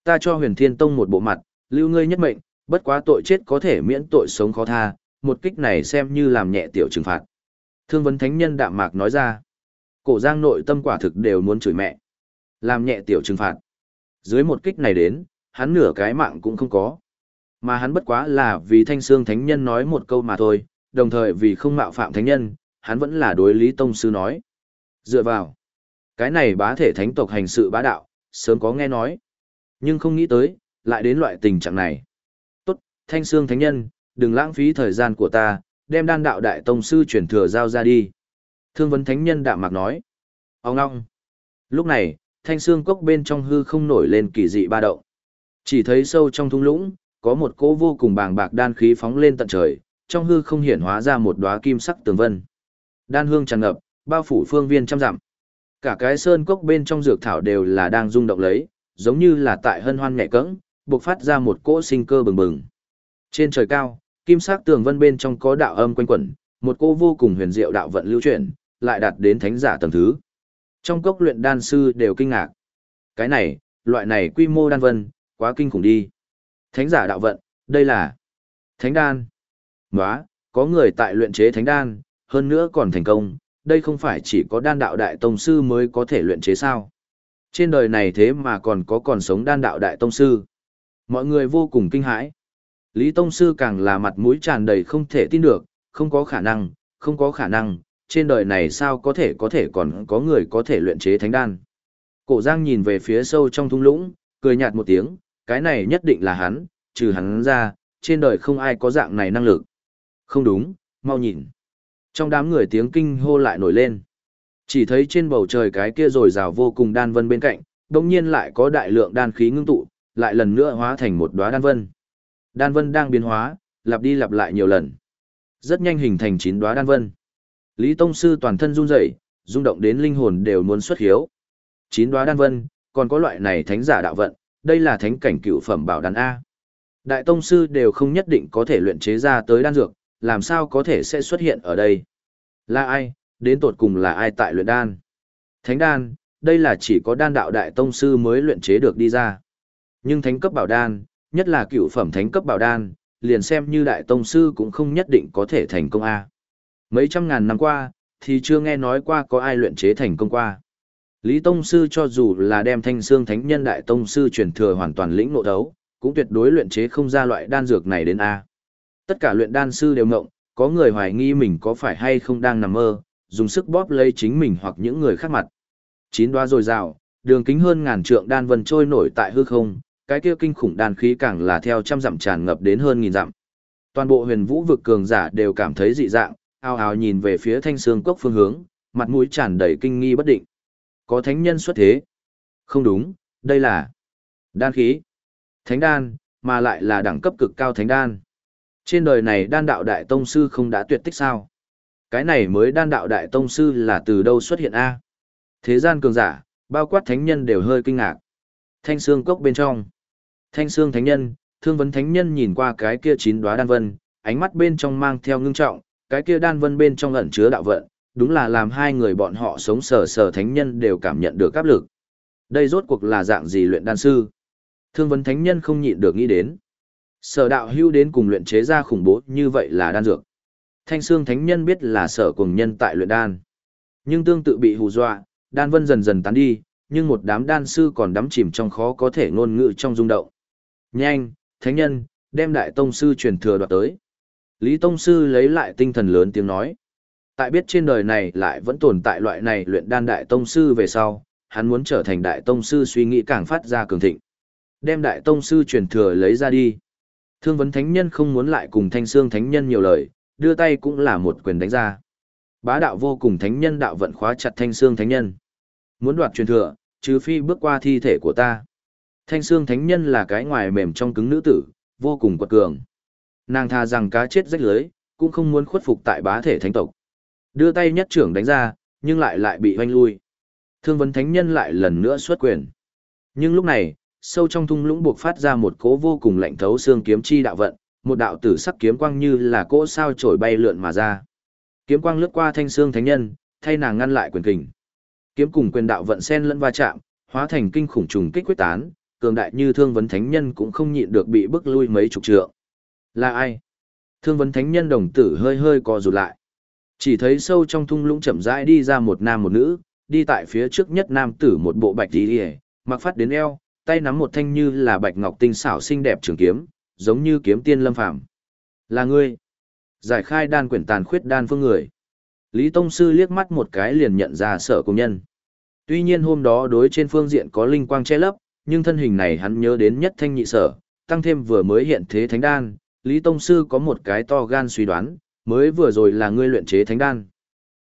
Ta cho huyền thiên tông một bộ mặt, lưu ngươi nhất mệnh, bất quá tội chết có thể miễn tội sống khó tha, một kích này xem như làm nhẹ tiểu trừng phạt. Thương vấn thánh nhân đạm mạc nói ra. Cổ giang nội tâm quả thực đều muốn chửi mẹ. Làm nhẹ tiểu trừng phạt. Dưới một kích này đến, hắn nửa cái mạng cũng không có. Mà hắn bất quá là vì thanh xương thánh nhân nói một câu mà thôi, đồng thời vì không mạo phạm thánh nhân, hắn vẫn là đối lý tông sư nói. Dựa vào. Cái này bá thể thánh tộc hành sự bá đạo, sớm có nghe nói. Nhưng không nghĩ tới, lại đến loại tình trạng này. Tốt, thanh xương thánh nhân, đừng lãng phí thời gian của ta, đem đan đạo đại tông sư truyền thừa giao ra đi. Thương vấn thánh nhân đạm mạc nói. Ông ngong. Lúc này, thanh xương cốc bên trong hư không nổi lên kỳ dị ba động. Chỉ thấy sâu trong thung lũng, có một cỗ vô cùng bàng bạc đan khí phóng lên tận trời, trong hư không hiển hóa ra một đóa kim sắc tường vân. Đan hương tràn ngập, bao phủ phương viên trăm dặm. Cả cái sơn cốc bên trong dược thảo đều là đang rung động lấy, giống như là tại hân hoan nhẹ cẫng, bộc phát ra một cỗ sinh cơ bừng bừng. Trên trời cao, kim sắc tường vân bên trong có đạo âm quanh quẩn, một cô vô cùng huyền diệu đạo vận lưu chuyển, lại đạt đến thánh giả tầng thứ. Trong cốc luyện đan sư đều kinh ngạc. Cái này, loại này quy mô đan vân, quá kinh khủng đi. Thánh giả đạo vận, đây là thánh đan. Nóa, có người tại luyện chế thánh đan, hơn nữa còn thành công, đây không phải chỉ có đan đạo đại tông sư mới có thể luyện chế sao. Trên đời này thế mà còn có còn sống đan đạo đại tông sư. Mọi người vô cùng kinh hãi. Lý Tông Sư càng là mặt mũi tràn đầy không thể tin được, không có khả năng, không có khả năng, trên đời này sao có thể có thể còn có người có thể luyện chế thánh đan. Cổ Giang nhìn về phía sâu trong thung lũng, cười nhạt một tiếng, cái này nhất định là hắn, trừ hắn ra, trên đời không ai có dạng này năng lực. Không đúng, mau nhìn. Trong đám người tiếng kinh hô lại nổi lên. Chỉ thấy trên bầu trời cái kia rồi rào vô cùng đan vân bên cạnh, đồng nhiên lại có đại lượng đan khí ngưng tụ, lại lần nữa hóa thành một đóa đan vân. Đan vân đang biến hóa, lặp đi lặp lại nhiều lần. Rất nhanh hình thành chín đóa đan vân. Lý Tông Sư toàn thân run rẩy, rung động đến linh hồn đều muốn xuất hiếu. Chín đóa đan vân, còn có loại này thánh giả đạo vận, đây là thánh cảnh cựu phẩm bảo đan A. Đại Tông Sư đều không nhất định có thể luyện chế ra tới đan dược, làm sao có thể sẽ xuất hiện ở đây. Là ai, đến tột cùng là ai tại luyện đan? Thánh đan, đây là chỉ có đan đạo Đại Tông Sư mới luyện chế được đi ra. Nhưng thánh cấp bảo đan, nhất là cựu phẩm thánh cấp bảo đan, liền xem như Đại Tông Sư cũng không nhất định có thể thành công A. Mấy trăm ngàn năm qua, thì chưa nghe nói qua có ai luyện chế thành công qua. Lý Tông Sư cho dù là đem thanh xương thánh nhân đại Tông Sư truyền thừa hoàn toàn lĩnh nộ đấu, cũng tuyệt đối luyện chế không ra loại đan dược này đến A. Tất cả luyện đan sư đều ngộng, có người hoài nghi mình có phải hay không đang nằm mơ, dùng sức bóp lấy chính mình hoặc những người khác mặt. Chín đoá rồi rào, đường kính hơn ngàn trượng đan vân trôi nổi tại hư không, cái kia kinh khủng đan khí càng là theo trăm dặm tràn ngập đến hơn nghìn dặm. Toàn bộ huyền vũ vực cường giả đều cảm thấy dị dạng, ao ao nhìn về phía thanh xương cốc phương hướng, mặt mũi tràn đầy kinh nghi bất định. Có thánh nhân xuất thế. Không đúng, đây là đan khí. Thánh đan, mà lại là đẳng cấp cực cao thánh đan. Trên đời này đan đạo đại tông sư không đã tuyệt tích sao? Cái này mới đan đạo đại tông sư là từ đâu xuất hiện A? Thế gian cường giả, bao quát thánh nhân đều hơi kinh ngạc. Thanh xương cốc bên trong. Thanh xương thánh nhân, thương vấn thánh nhân nhìn qua cái kia chín đóa đan vân, ánh mắt bên trong mang theo ngưng trọng, cái kia đan vân bên trong ẩn chứa đạo vận, đúng là làm hai người bọn họ sống sờ sờ thánh nhân đều cảm nhận được áp lực. Đây rốt cuộc là dạng gì luyện đan sư? Thương vấn thánh nhân không nhịn được nghĩ đến. Sở đạo hưu đến cùng luyện chế ra khủng bố như vậy là đan dược. Thanh xương thánh nhân biết là sở cùng nhân tại luyện đan. Nhưng tương tự bị hù dọa, đan vân dần dần tán đi, nhưng một đám đan sư còn đắm chìm trong khó có thể ngôn ngữ trong rung động. Nhanh, thánh nhân, đem đại tông sư truyền thừa đoạt tới. Lý Tông Sư lấy lại tinh thần lớn tiếng nói. Tại biết trên đời này lại vẫn tồn tại loại này luyện đan đại tông sư về sau, hắn muốn trở thành đại tông sư suy nghĩ càng phát ra cường thịnh. Đem đại tông sư truyền thừa lấy ra đi. Thương vấn thánh nhân không muốn lại cùng thanh xương thánh nhân nhiều lời, đưa tay cũng là một quyền đánh ra. Bá đạo vô cùng thánh nhân đạo vận khóa chặt thanh xương thánh nhân. Muốn đoạt truyền thừa, trừ phi bước qua thi thể của ta. Thanh xương thánh nhân là cái ngoài mềm trong cứng nữ tử, vô cùng quật cường. Nàng tha rằng cá chết rách lưới, cũng không muốn khuất phục tại bá thể thánh tộc. Đưa tay nhất trưởng đánh ra, nhưng lại lại bị hoanh lui. Thương vấn thánh nhân lại lần nữa xuất quyền. Nhưng lúc này, sâu trong thung lũng buộc phát ra một cỗ vô cùng lạnh thấu xương kiếm chi đạo vận, một đạo tử sắc kiếm quang như là cỗ sao trổi bay lượn mà ra. Kiếm quang lướt qua thanh xương thánh nhân, thay nàng ngăn lại quyền kình. Kiếm cùng quyền đạo vận xen lẫn va chạm, hóa thành kinh khủng trùng kích quyết tán, cường đại như thương vấn thánh nhân cũng không nhịn được bị bức lui mấy chục trượng. Là ai? Thương vấn thánh nhân đồng tử hơi hơi co rụt lại. Chỉ thấy sâu trong thung lũng chậm rãi đi ra một nam một nữ, đi tại phía trước nhất nam tử một bộ bạch y, mặc phát đến eo, tay nắm một thanh như là bạch ngọc tinh xảo xinh đẹp trường kiếm, giống như kiếm tiên lâm phàm. Là ngươi. Giải khai đan quyển tàn khuyết đan phương người. Lý Tông Sư liếc mắt một cái liền nhận ra sở công nhân. Tuy nhiên hôm đó đối trên phương diện có linh quang che lấp, nhưng thân hình này hắn nhớ đến nhất thanh nhị sở, tăng thêm vừa mới hiện thế thánh đan, Lý Tông Sư có một cái to gan suy đoán, mới vừa rồi là ngươi luyện chế thánh đan.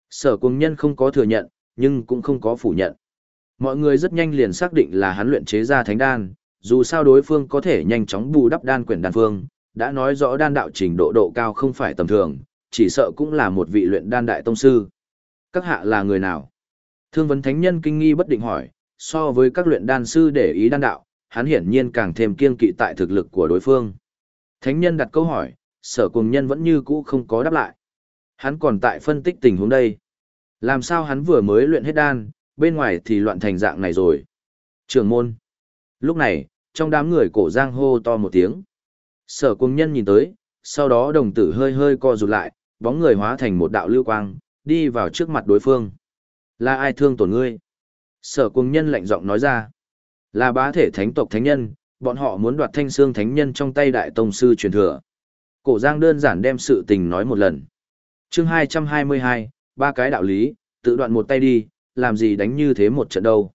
Sở công nhân không có thừa nhận, nhưng cũng không có phủ nhận. Mọi người rất nhanh liền xác định là hắn luyện chế ra thánh đan, dù sao đối phương có thể nhanh chóng bù đắp đan quyển đan phương, đã nói rõ đan đạo trình độ độ cao không phải tầm thường, chỉ sợ cũng là một vị luyện đan đại tông sư. Các hạ là người nào? Thương vấn thánh nhân kinh nghi bất định hỏi, so với các luyện đan sư để ý đan đạo, hắn hiển nhiên càng thêm kiên kỵ tại thực lực của đối phương. Thánh nhân đặt câu hỏi, sở cùng nhân vẫn như cũ không có đáp lại. Hắn còn tại phân tích tình huống đây. Làm sao hắn vừa mới luyện hết đan, bên ngoài thì loạn thành dạng này rồi. Trường môn. Lúc này, trong đám người cổ giang hô to một tiếng. Sở cùng nhân nhìn tới, sau đó đồng tử hơi hơi co rụt lại, bóng người hóa thành một đạo lưu quang, đi vào trước mặt đối phương. Là ai thương tổn ngươi? Sở cùng nhân lạnh giọng nói ra. Là bá thể thánh tộc thánh nhân, bọn họ muốn đoạt thanh xương thánh nhân trong tay đại tông sư truyền thừa. Cổ giang đơn giản đem sự tình nói một lần. chương 222, ba cái đạo lý, tự đoạn một tay đi, làm gì đánh như thế một trận đâu.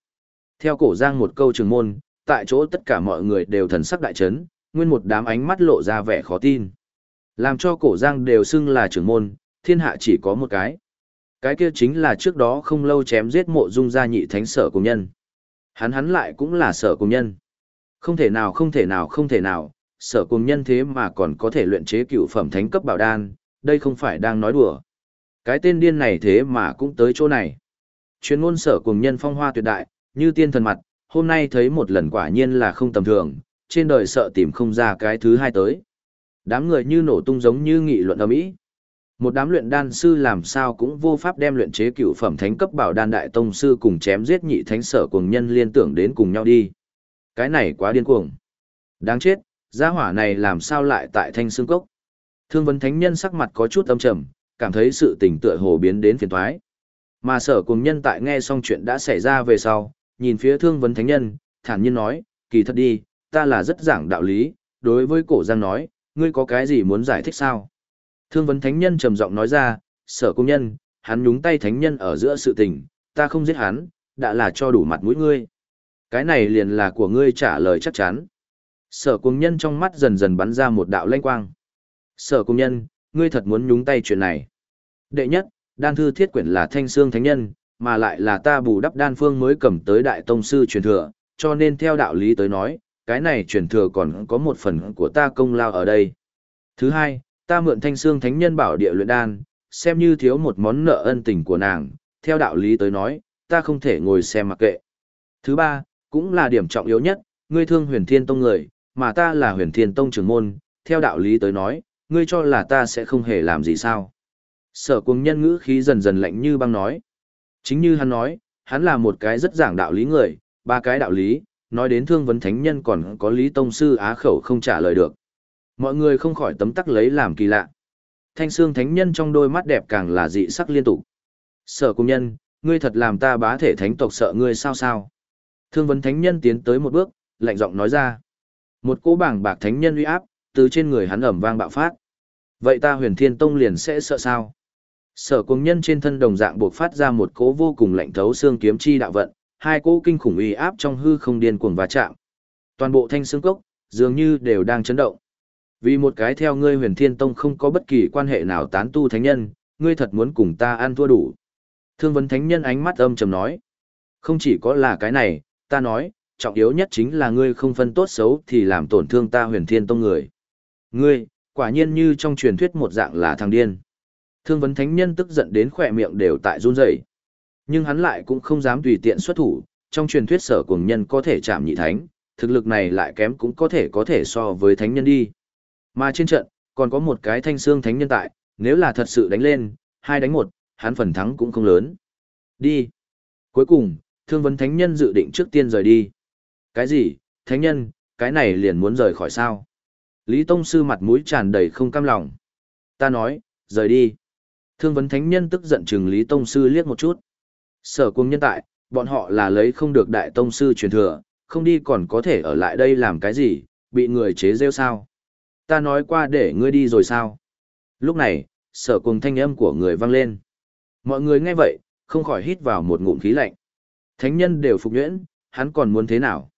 Theo cổ giang một câu trường môn, tại chỗ tất cả mọi người đều thần sắc đại chấn, nguyên một đám ánh mắt lộ ra vẻ khó tin. Làm cho cổ giang đều xưng là trưởng môn, thiên hạ chỉ có một cái. Cái kia chính là trước đó không lâu chém giết mộ dung gia nhị thánh sở cùng nhân. Hắn hắn lại cũng là sở cùng nhân. Không thể nào không thể nào không thể nào, sở cùng nhân thế mà còn có thể luyện chế cựu phẩm thánh cấp bảo đan, đây không phải đang nói đùa. Cái tên điên này thế mà cũng tới chỗ này. Chuyên ngôn sở cùng nhân phong hoa tuyệt đại, như tiên thần mặt, hôm nay thấy một lần quả nhiên là không tầm thường, trên đời sợ tìm không ra cái thứ hai tới. Đám người như nổ tung giống như nghị luận ở mỹ. Một đám luyện đan sư làm sao cũng vô pháp đem luyện chế cựu phẩm thánh cấp bảo đan đại tông sư cùng chém giết nhị thánh sở cùng nhân liên tưởng đến cùng nhau đi. Cái này quá điên cuồng. Đáng chết, gia hỏa này làm sao lại tại thanh xương cốc. Thương vấn thánh nhân sắc mặt có chút âm trầm, cảm thấy sự tình tựa hồ biến đến phiền thoái. Mà sở cùng nhân tại nghe xong chuyện đã xảy ra về sau, nhìn phía thương vấn thánh nhân, thản nhiên nói, kỳ thật đi, ta là rất giảng đạo lý, đối với cổ giang nói, ngươi có cái gì muốn giải thích sao? Thương vấn thánh nhân trầm giọng nói ra, sở cung nhân, hắn nhúng tay thánh nhân ở giữa sự tình, ta không giết hắn, đã là cho đủ mặt mũi ngươi. Cái này liền là của ngươi trả lời chắc chắn. Sở cung nhân trong mắt dần dần bắn ra một đạo lanh quang. Sở cung nhân, ngươi thật muốn nhúng tay chuyện này. Đệ nhất, đan thư thiết quyển là thanh xương thánh nhân, mà lại là ta bù đắp đan phương mới cầm tới đại tông sư truyền thừa, cho nên theo đạo lý tới nói, cái này truyền thừa còn có một phần của ta công lao ở đây. Thứ hai, ta mượn thanh xương thánh nhân bảo địa luyện đan, xem như thiếu một món nợ ân tình của nàng, theo đạo lý tới nói, ta không thể ngồi xem mặc kệ. Thứ ba, cũng là điểm trọng yếu nhất, ngươi thương huyền thiên tông người, mà ta là huyền thiên tông trưởng môn, theo đạo lý tới nói, ngươi cho là ta sẽ không hề làm gì sao. Sở cuồng nhân ngữ khí dần dần lạnh như băng nói. Chính như hắn nói, hắn là một cái rất giảng đạo lý người, ba cái đạo lý, nói đến thương vấn thánh nhân còn có lý tông sư á khẩu không trả lời được. Mọi người không khỏi tấm tắc lấy làm kỳ lạ. Thanh xương thánh nhân trong đôi mắt đẹp càng là dị sắc liên tục. Sở công nhân, ngươi thật làm ta bá thể thánh tộc sợ ngươi sao sao. Thương vấn thánh nhân tiến tới một bước, lạnh giọng nói ra. Một cỗ bảng bạc thánh nhân uy áp, từ trên người hắn ẩm vang bạo phát. Vậy ta huyền thiên tông liền sẽ sợ sao? Sở cung nhân trên thân đồng dạng buộc phát ra một cỗ vô cùng lạnh thấu xương kiếm chi đạo vận, hai cỗ kinh khủng uy áp trong hư không điên cuồng va chạm. Toàn bộ thanh xương cốc, dường như đều đang chấn động. Vì một cái theo ngươi huyền thiên tông không có bất kỳ quan hệ nào tán tu thánh nhân, ngươi thật muốn cùng ta ăn thua đủ. Thương vấn thánh nhân ánh mắt âm trầm nói. Không chỉ có là cái này, ta nói, trọng yếu nhất chính là ngươi không phân tốt xấu thì làm tổn thương ta huyền thiên tông người. Ngươi, quả nhiên như trong truyền thuyết một dạng là thằng điên. Thương vấn thánh nhân tức giận đến khỏe miệng đều tại run rẩy. Nhưng hắn lại cũng không dám tùy tiện xuất thủ, trong truyền thuyết sở cùng nhân có thể chạm nhị thánh, thực lực này lại kém cũng có thể có thể so với thánh nhân đi. Mà trên trận, còn có một cái thanh xương thánh nhân tại, nếu là thật sự đánh lên, hai đánh một, hắn phần thắng cũng không lớn. Đi. Cuối cùng, thương vấn thánh nhân dự định trước tiên rời đi. Cái gì, thánh nhân, cái này liền muốn rời khỏi sao? Lý Tông Sư mặt mũi tràn đầy không cam lòng. Ta nói, rời đi. Thương vấn thánh nhân tức giận chừng Lý Tông Sư liếc một chút. Sở cung nhân tại, bọn họ là lấy không được đại tông sư truyền thừa, không đi còn có thể ở lại đây làm cái gì, bị người chế rêu sao. Ta nói qua để ngươi đi rồi sao. Lúc này, sở cùng thanh âm của người vang lên. Mọi người nghe vậy, không khỏi hít vào một ngụm khí lạnh. Thánh nhân đều phục nhuyễn, hắn còn muốn thế nào?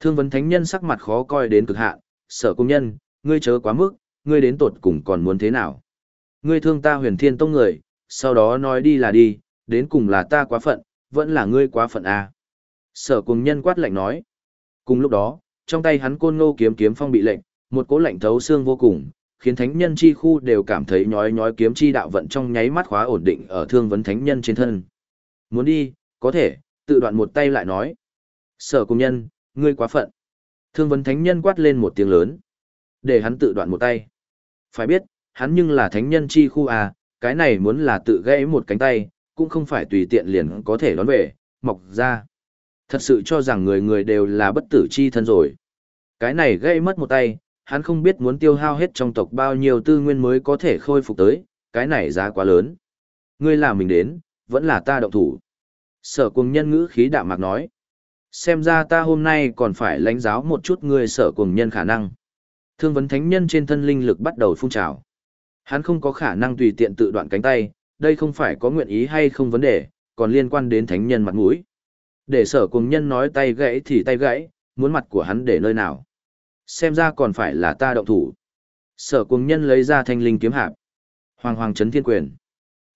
Thương vấn thánh nhân sắc mặt khó coi đến cực hạn, sở công nhân, ngươi chớ quá mức, ngươi đến tột cùng còn muốn thế nào? Ngươi thương ta huyền thiên tông người, sau đó nói đi là đi, đến cùng là ta quá phận, vẫn là ngươi quá phận à. Sở cùng nhân quát lạnh nói. Cùng lúc đó, trong tay hắn côn ngô kiếm kiếm phong bị lệnh, một cỗ lạnh thấu xương vô cùng, khiến thánh nhân chi khu đều cảm thấy nhói nhói kiếm chi đạo vận trong nháy mắt khóa ổn định ở thương vấn thánh nhân trên thân. Muốn đi, có thể, tự đoạn một tay lại nói. Sở cùng nhân, ngươi quá phận. Thương vấn thánh nhân quát lên một tiếng lớn. Để hắn tự đoạn một tay. Phải biết, hắn nhưng là thánh nhân chi khu à, cái này muốn là tự gãy một cánh tay, cũng không phải tùy tiện liền có thể đón về, mọc ra. Thật sự cho rằng người người đều là bất tử chi thân rồi. Cái này gãy mất một tay, hắn không biết muốn tiêu hao hết trong tộc bao nhiêu tư nguyên mới có thể khôi phục tới, cái này giá quá lớn. Ngươi là mình đến, vẫn là ta động thủ. Sở cùng nhân ngữ khí đạm mạc nói. Xem ra ta hôm nay còn phải lãnh giáo một chút ngươi sở cùng nhân khả năng. Thương vấn thánh nhân trên thân linh lực bắt đầu phun trào. Hắn không có khả năng tùy tiện tự đoạn cánh tay, đây không phải có nguyện ý hay không vấn đề, còn liên quan đến thánh nhân mặt mũi. Để sở cùng nhân nói tay gãy thì tay gãy, muốn mặt của hắn để nơi nào. Xem ra còn phải là ta động thủ. Sở cùng nhân lấy ra thanh linh kiếm hạp. Hoàng hoàng chấn thiên quyền.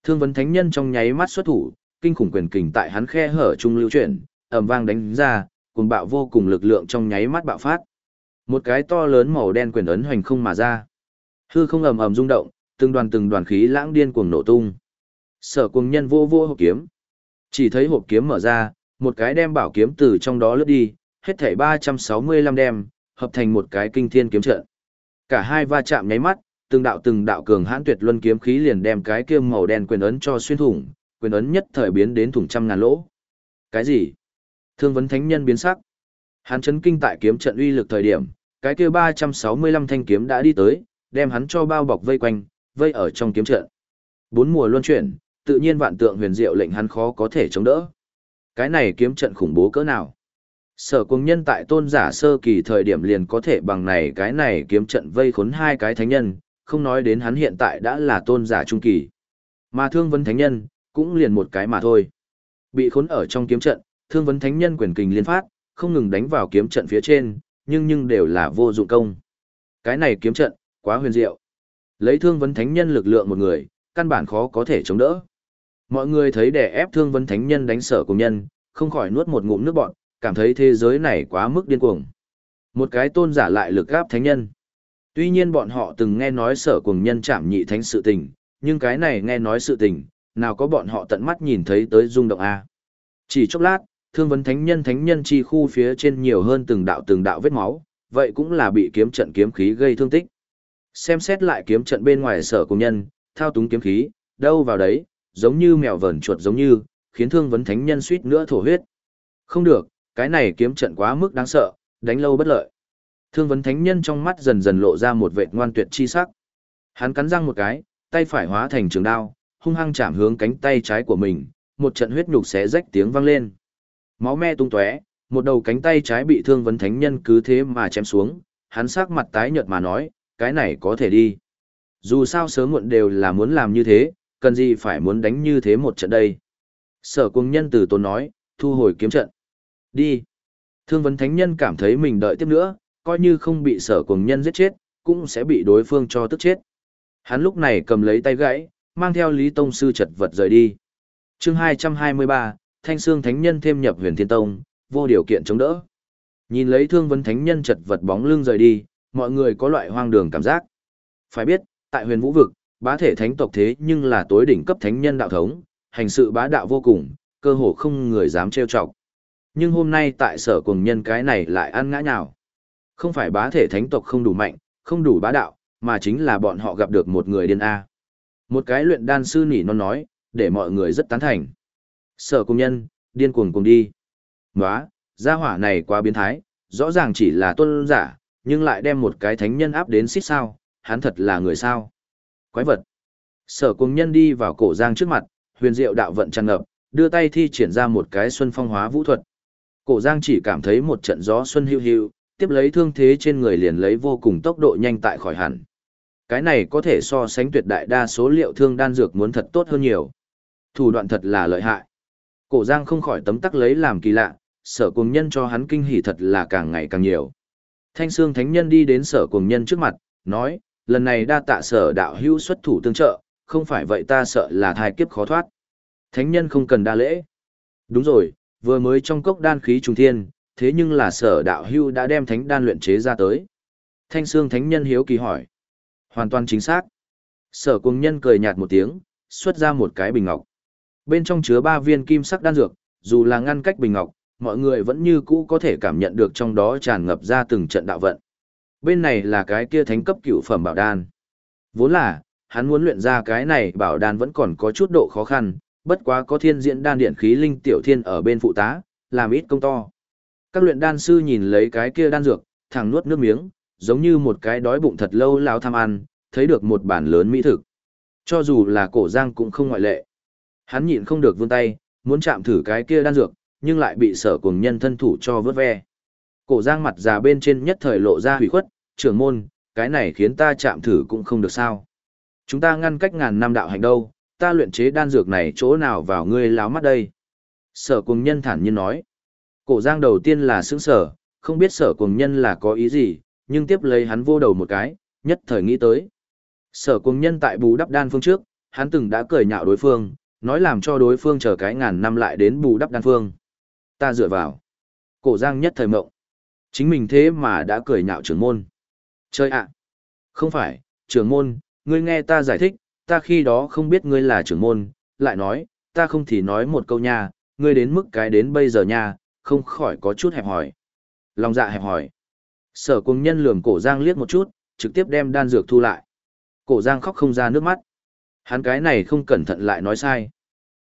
Thương vấn thánh nhân trong nháy mắt xuất thủ, kinh khủng quyền kình tại hắn khe hở trung lưu chuyển, ầm vang đánh ra, cùng bạo vô cùng lực lượng trong nháy mắt bạo phát. Một cái to lớn màu đen quyền ấn hoành không mà ra. Hư không ầm ầm rung động, từng đoàn từng đoàn khí lãng điên cuồng nổ tung. Sở cuồng nhân vô vô hộp kiếm. Chỉ thấy hộp kiếm mở ra, một cái đem bảo kiếm từ trong đó lướt đi, hết thảy 365 đem, hợp thành một cái kinh thiên kiếm trận. Cả hai va chạm nháy mắt, từng đạo từng đạo cường hãn tuyệt luân kiếm khí liền đem cái kia màu đen quyền ấn cho xuyên thủng, quyền ấn nhất thời biến đến thủng trăm ngàn lỗ. Cái gì? Thương vấn thánh nhân biến sắc. Hắn chấn kinh tại kiếm trận uy lực thời điểm, cái kia 365 thanh kiếm đã đi tới, đem hắn cho bao bọc vây quanh, vây ở trong kiếm trận. Bốn mùa luân chuyển, tự nhiên vạn tượng huyền diệu lệnh hắn khó có thể chống đỡ. Cái này kiếm trận khủng bố cỡ nào? Sở cung nhân tại tôn giả sơ kỳ thời điểm liền có thể bằng này cái này kiếm trận vây khốn hai cái thánh nhân, không nói đến hắn hiện tại đã là tôn giả trung kỳ. Mà thương vấn thánh nhân, cũng liền một cái mà thôi. Bị khốn ở trong kiếm trận, thương vấn thánh nhân quyền kình liên phát, không ngừng đánh vào kiếm trận phía trên, nhưng nhưng đều là vô dụng công. Cái này kiếm trận, quá huyền diệu. Lấy thương vấn thánh nhân lực lượng một người, căn bản khó có thể chống đỡ. Mọi người thấy đè ép thương vấn thánh nhân đánh sở cùng nhân, không khỏi nuốt một ngụm nước bọn, cảm thấy thế giới này quá mức điên cuồng. Một cái tôn giả lại lực gáp thánh nhân. Tuy nhiên bọn họ từng nghe nói sở cùng nhân chạm nhị thánh sự tình, nhưng cái này nghe nói sự tình, nào có bọn họ tận mắt nhìn thấy tới rung động A. Chỉ chốc lát, thương vấn thánh nhân thánh nhân chi khu phía trên nhiều hơn từng đạo từng đạo vết máu, vậy cũng là bị kiếm trận kiếm khí gây thương tích. Xem xét lại kiếm trận bên ngoài sở cùng nhân, thao túng kiếm khí, đâu vào đấy, giống như mèo vờn chuột giống như, khiến thương vấn thánh nhân suýt nữa thổ huyết. Không được, cái này kiếm trận quá mức đáng sợ, đánh lâu bất lợi. Thương vấn thánh nhân trong mắt dần dần lộ ra một vệt ngoan tuyệt chi sắc. Hắn cắn răng một cái, tay phải hóa thành trường đao, hung hăng chạm hướng cánh tay trái của mình, một trận huyết nhục xé rách tiếng vang lên. Máu me tung tóe, một đầu cánh tay trái bị thương vấn thánh nhân cứ thế mà chém xuống, hắn sắc mặt tái nhợt mà nói, cái này có thể đi. Dù sao sớm muộn đều là muốn làm như thế, cần gì phải muốn đánh như thế một trận đây. Sở cung nhân từ tốn nói, thu hồi kiếm trận. Đi. Thương vấn thánh nhân cảm thấy mình đợi tiếp nữa, coi như không bị sở cùng nhân giết chết, cũng sẽ bị đối phương cho tức chết. Hắn lúc này cầm lấy tay gãy, mang theo Lý Tông Sư chật vật rời đi. chương 223, Thanh Sương Thánh Nhân thêm nhập huyền Thiên Tông, vô điều kiện chống đỡ. Nhìn lấy thương vấn thánh nhân chật vật bóng lưng rời đi, mọi người có loại hoang đường cảm giác. Phải biết, tại huyền vũ vực, bá thể thánh tộc thế nhưng là tối đỉnh cấp thánh nhân đạo thống, hành sự bá đạo vô cùng, cơ hồ không người dám trêu chọc. Nhưng hôm nay tại sở cùng nhân cái này lại ăn ngã nhào. Không phải bá thể thánh tộc không đủ mạnh, không đủ bá đạo, mà chính là bọn họ gặp được một người điên A. Một cái luyện đan sư nỉ non nói, để mọi người rất tán thành. Sở cùng nhân, điên cuồng cùng đi. Nóa, gia hỏa này quá biến thái, rõ ràng chỉ là tuân giả, nhưng lại đem một cái thánh nhân áp đến xít sao, hắn thật là người sao. Quái vật. Sở cùng nhân đi vào cổ giang trước mặt, huyền diệu đạo vận tràn ngập, đưa tay thi triển ra một cái xuân phong hóa vũ thuật. Cổ giang chỉ cảm thấy một trận gió xuân hưu hưu, tiếp lấy thương thế trên người liền lấy vô cùng tốc độ nhanh tại khỏi hẳn. Cái này có thể so sánh tuyệt đại đa số liệu thương đan dược muốn thật tốt hơn nhiều. Thủ đoạn thật là lợi hại. Cổ giang không khỏi tấm tắc lấy làm kỳ lạ, sở cùng nhân cho hắn kinh hỉ thật là càng ngày càng nhiều. Thanh Sương Thánh Nhân đi đến sở cùng nhân trước mặt, nói, lần này đa tạ sở đạo hữu xuất thủ tương trợ, không phải vậy ta sợ là thai kiếp khó thoát. Thánh Nhân không cần đa lễ. Đúng rồi, vừa mới trong cốc đan khí trùng thiên, thế nhưng là sở đạo hữu đã đem thánh đan luyện chế ra tới. Thanh Sương Thánh Nhân hiếu kỳ hỏi. Hoàn toàn chính xác. Sở cùng nhân cười nhạt một tiếng, xuất ra một cái bình ngọc. Bên trong chứa ba viên kim sắc đan dược, dù là ngăn cách bình ngọc, mọi người vẫn như cũ có thể cảm nhận được trong đó tràn ngập ra từng trận đạo vận. Bên này là cái kia thánh cấp cựu phẩm bảo đan. Vốn là, hắn muốn luyện ra cái này bảo đan vẫn còn có chút độ khó khăn, bất quá có thiên diễn đan điện khí linh tiểu thiên ở bên phụ tá, làm ít công to. Các luyện đan sư nhìn lấy cái kia đan dược, thẳng nuốt nước miếng, giống như một cái đói bụng thật lâu lao tham ăn, thấy được một bản lớn mỹ thực. Cho dù là cổ giang cũng không ngoại lệ. Hắn nhịn không được vươn tay, muốn chạm thử cái kia đan dược, nhưng lại bị sở cùng nhân thân thủ cho vớt ve. Cổ giang mặt già bên trên nhất thời lộ ra hủy khuất, trưởng môn, cái này khiến ta chạm thử cũng không được sao. Chúng ta ngăn cách ngàn năm đạo hành đâu, ta luyện chế đan dược này chỗ nào vào ngươi láo mắt đây. Sở cùng nhân thản nhiên nói. Cổ giang đầu tiên là sững sở, không biết sở cùng nhân là có ý gì, nhưng tiếp lấy hắn vô đầu một cái, nhất thời nghĩ tới. Sở cùng nhân tại bù đắp đan phương trước, hắn từng đã cười nhạo đối phương, nói làm cho đối phương chờ cái ngàn năm lại đến bù đắp đan phương. Ta dựa vào. Cổ giang nhất thời mộng. Chính mình thế mà đã cười nhạo trưởng môn. Chơi ạ. Không phải, trưởng môn, ngươi nghe ta giải thích, ta khi đó không biết ngươi là trưởng môn, lại nói, ta không thì nói một câu nha, ngươi đến mức cái đến bây giờ nha, không khỏi có chút hẹp hỏi. Lòng dạ hẹp hỏi. Sở cùng nhân lường cổ giang liếc một chút, trực tiếp đem đan dược thu lại. Cổ giang khóc không ra nước mắt. Hắn cái này không cẩn thận lại nói sai.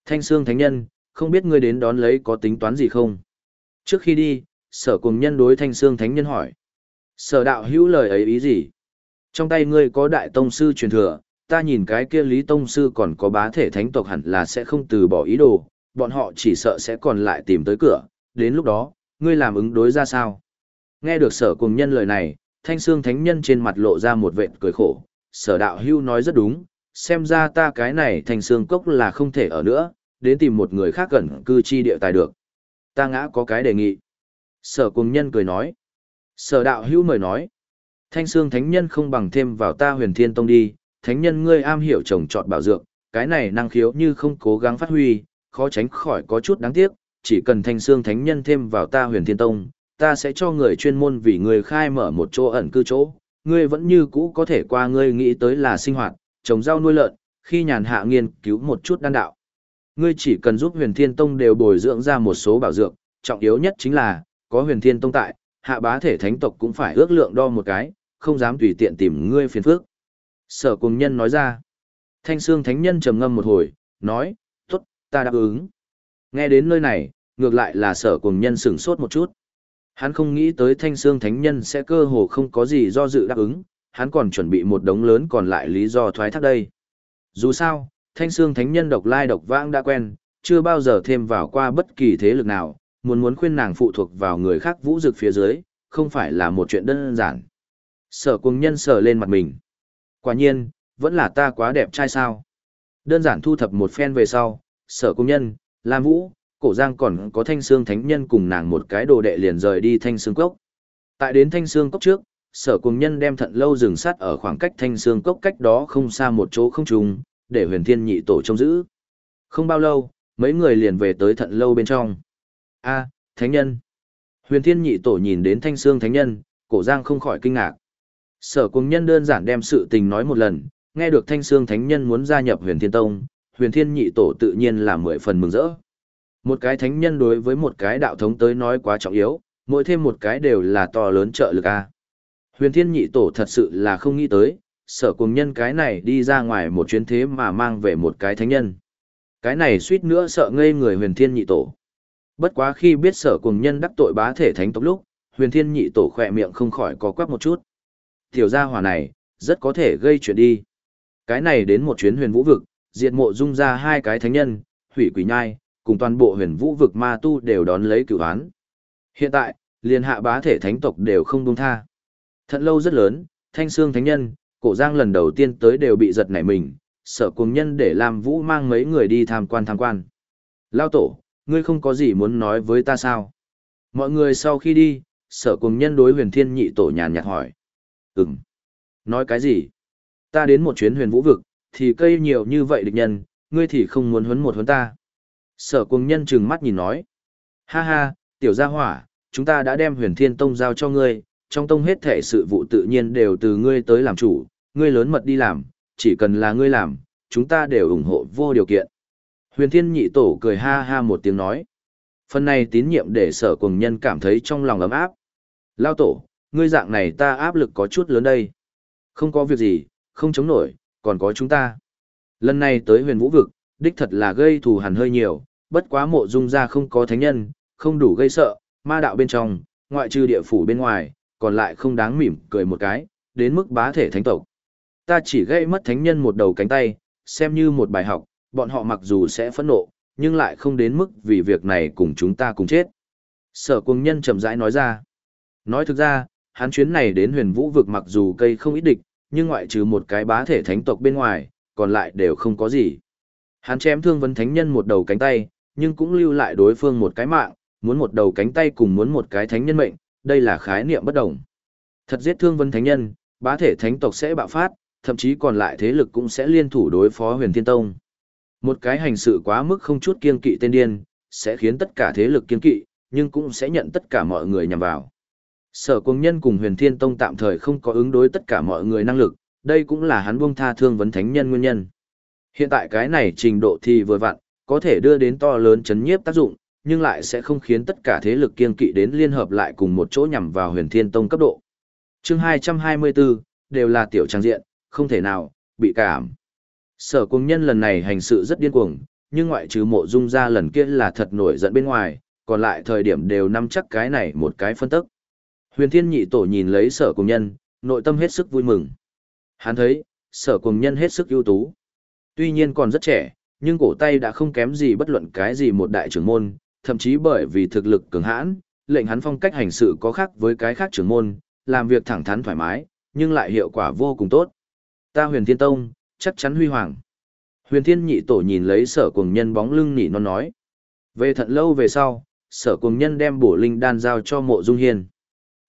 Thanh xương thánh nhân, không biết ngươi đến đón lấy có tính toán gì không? Trước khi đi, sở cùng nhân đối thanh xương thánh nhân hỏi. Sở đạo hữu lời ấy ý gì? Trong tay ngươi có đại tông sư truyền thừa, ta nhìn cái kia lý tông sư còn có bá thể thánh tộc hẳn là sẽ không từ bỏ ý đồ, bọn họ chỉ sợ sẽ còn lại tìm tới cửa, đến lúc đó, ngươi làm ứng đối ra sao? Nghe được sở cùng nhân lời này, thanh xương thánh nhân trên mặt lộ ra một vệt cười khổ, sở đạo hưu nói rất đúng, xem ra ta cái này thanh xương cốc là không thể ở nữa, đến tìm một người khác gần cư chi địa tài được. Ta ngã có cái đề nghị. Sở cùng nhân cười nói. Sở đạo hưu mời nói. Thanh xương thánh nhân không bằng thêm vào ta huyền thiên tông đi, thánh nhân ngươi am hiểu trồng trọt bảo dược, cái này năng khiếu như không cố gắng phát huy, khó tránh khỏi có chút đáng tiếc, chỉ cần thanh xương thánh nhân thêm vào ta huyền thiên tông, ta sẽ cho người chuyên môn vì người khai mở một chỗ ẩn cư chỗ, ngươi vẫn như cũ có thể qua ngươi nghĩ tới là sinh hoạt, trồng rau nuôi lợn, khi nhàn hạ nghiên cứu một chút đan đạo. Ngươi chỉ cần giúp huyền thiên tông đều bồi dưỡng ra một số bảo dược, trọng yếu nhất chính là, có huyền thiên tông tại, hạ bá thể thánh tộc cũng phải ước lượng đo một cái, không dám tùy tiện tìm ngươi phiền phước. Sở cùng nhân nói ra. Thanh xương thánh nhân trầm ngâm một hồi, nói, tốt, ta đáp ứng. Nghe đến nơi này, ngược lại là sở cùng nhân sửng sốt một chút. Hắn không nghĩ tới thanh xương thánh nhân sẽ cơ hồ không có gì do dự đáp ứng, hắn còn chuẩn bị một đống lớn còn lại lý do thoái thác đây. Dù sao, thanh xương thánh nhân độc lai độc vãng đã quen, chưa bao giờ thêm vào qua bất kỳ thế lực nào, muốn muốn khuyên nàng phụ thuộc vào người khác vũ dực phía dưới, không phải là một chuyện đơn giản. Sở cùng nhân sở lên mặt mình. Quả nhiên, vẫn là ta quá đẹp trai sao. Đơn giản thu thập một phen về sau, sở công nhân, Lam Vũ, cổ giang còn có thanh xương thánh nhân cùng nàng một cái đồ đệ liền rời đi thanh xương cốc. Tại đến thanh xương cốc trước, sở cùng nhân đem thận lâu dừng sát ở khoảng cách thanh xương cốc cách đó không xa một chỗ không trùng, để huyền thiên nhị tổ trông giữ. Không bao lâu, mấy người liền về tới thận lâu bên trong. a thánh nhân. Huyền thiên nhị tổ nhìn đến thanh xương thánh nhân, cổ giang không khỏi kinh ngạc. Sở cùng nhân đơn giản đem sự tình nói một lần, nghe được thanh xương thánh nhân muốn gia nhập huyền thiên tông, huyền thiên nhị tổ tự nhiên là mười phần mừng rỡ. Một cái thánh nhân đối với một cái đạo thống tới nói quá trọng yếu, mỗi thêm một cái đều là to lớn trợ lực a. Huyền Thiên Nhị Tổ thật sự là không nghĩ tới, sở cùng nhân cái này đi ra ngoài một chuyến thế mà mang về một cái thánh nhân. Cái này suýt nữa sợ ngây người Huyền Thiên Nhị Tổ. Bất quá khi biết sở cùng nhân đắc tội bá thể thánh tộc lúc, Huyền Thiên Nhị Tổ khỏe miệng không khỏi có quắc một chút. Tiểu gia hỏa này, rất có thể gây chuyện đi. Cái này đến một chuyến huyền vũ vực, diệt mộ dung ra hai cái thánh nhân, hủy quỷ nhai, cùng toàn bộ huyền vũ vực ma tu đều đón lấy cửu án. Hiện tại, liền hạ bá thể thánh tộc đều không buông tha. Thận lâu rất lớn, thanh xương thánh nhân, cổ giang lần đầu tiên tới đều bị giật nảy mình, sợ cùng nhân để làm vũ mang mấy người đi tham quan tham quan. Lao tổ, ngươi không có gì muốn nói với ta sao? Mọi người sau khi đi, sở cùng nhân đối huyền thiên nhị tổ nhàn nhạt hỏi. Ừm. Nói cái gì? Ta đến một chuyến huyền vũ vực, thì cây nhiều như vậy địch nhân, ngươi thì không muốn huấn một huấn ta. Sở cùng nhân trừng mắt nhìn nói. Ha ha, tiểu gia hỏa, chúng ta đã đem huyền thiên tông giao cho ngươi, trong tông hết thể sự vụ tự nhiên đều từ ngươi tới làm chủ, ngươi lớn mật đi làm, chỉ cần là ngươi làm, chúng ta đều ủng hộ vô điều kiện. Huyền thiên nhị tổ cười ha ha một tiếng nói. Phần này tín nhiệm để sở cùng nhân cảm thấy trong lòng ấm áp. Lao tổ, ngươi dạng này ta áp lực có chút lớn đây. Không có việc gì, không chống nổi, còn có chúng ta. Lần này tới huyền vũ vực, đích thật là gây thù hằn hơi nhiều, bất quá mộ dung ra không có thánh nhân, không đủ gây sợ, ma đạo bên trong, ngoại trừ địa phủ bên ngoài, còn lại không đáng mỉm cười một cái, đến mức bá thể thánh tộc. Ta chỉ gây mất thánh nhân một đầu cánh tay, xem như một bài học, bọn họ mặc dù sẽ phẫn nộ, nhưng lại không đến mức vì việc này cùng chúng ta cùng chết. Sở cung nhân chậm rãi nói ra. Nói thực ra, hắn chuyến này đến huyền vũ vực mặc dù cây không ít địch, nhưng ngoại trừ một cái bá thể thánh tộc bên ngoài, còn lại đều không có gì. Hắn chém thương vấn thánh nhân một đầu cánh tay, nhưng cũng lưu lại đối phương một cái mạng, muốn một đầu cánh tay cùng muốn một cái thánh nhân mệnh, đây là khái niệm bất đồng. Thật giết thương vân thánh nhân, bá thể thánh tộc sẽ bạo phát, thậm chí còn lại thế lực cũng sẽ liên thủ đối phó huyền thiên tông. Một cái hành sự quá mức không chút kiên kỵ tên điên, sẽ khiến tất cả thế lực kiên kỵ, nhưng cũng sẽ nhận tất cả mọi người nhằm vào. Sở công nhân cùng huyền thiên tông tạm thời không có ứng đối tất cả mọi người năng lực, đây cũng là hắn buông tha thương vấn thánh nhân nguyên nhân. Hiện tại cái này trình độ thì vừa vặn, có thể đưa đến to lớn chấn nhiếp tác dụng, nhưng lại sẽ không khiến tất cả thế lực kiên kỵ đến liên hợp lại cùng một chỗ nhằm vào huyền thiên tông cấp độ. chương 224, đều là tiểu trang diện, không thể nào, bị cảm. Sở cung nhân lần này hành sự rất điên cuồng, nhưng ngoại trừ mộ dung ra lần kia là thật nổi giận bên ngoài, còn lại thời điểm đều nắm chắc cái này một cái phân tức. Huyền thiên nhị tổ nhìn lấy sở cung nhân, nội tâm hết sức vui mừng. Hắn thấy, sở cung nhân hết sức ưu tú. Tuy nhiên còn rất trẻ, nhưng cổ tay đã không kém gì bất luận cái gì một đại trưởng môn, thậm chí bởi vì thực lực cường hãn, lệnh hắn phong cách hành sự có khác với cái khác trưởng môn, làm việc thẳng thắn thoải mái, nhưng lại hiệu quả vô cùng tốt. Ta huyền thiên tông, chắc chắn huy hoàng. Huyền thiên nhị tổ nhìn lấy sở cùng nhân bóng lưng nỉ non nói. Về thận lâu về sau, sở cùng nhân đem bổ linh đan giao cho mộ dung hiên.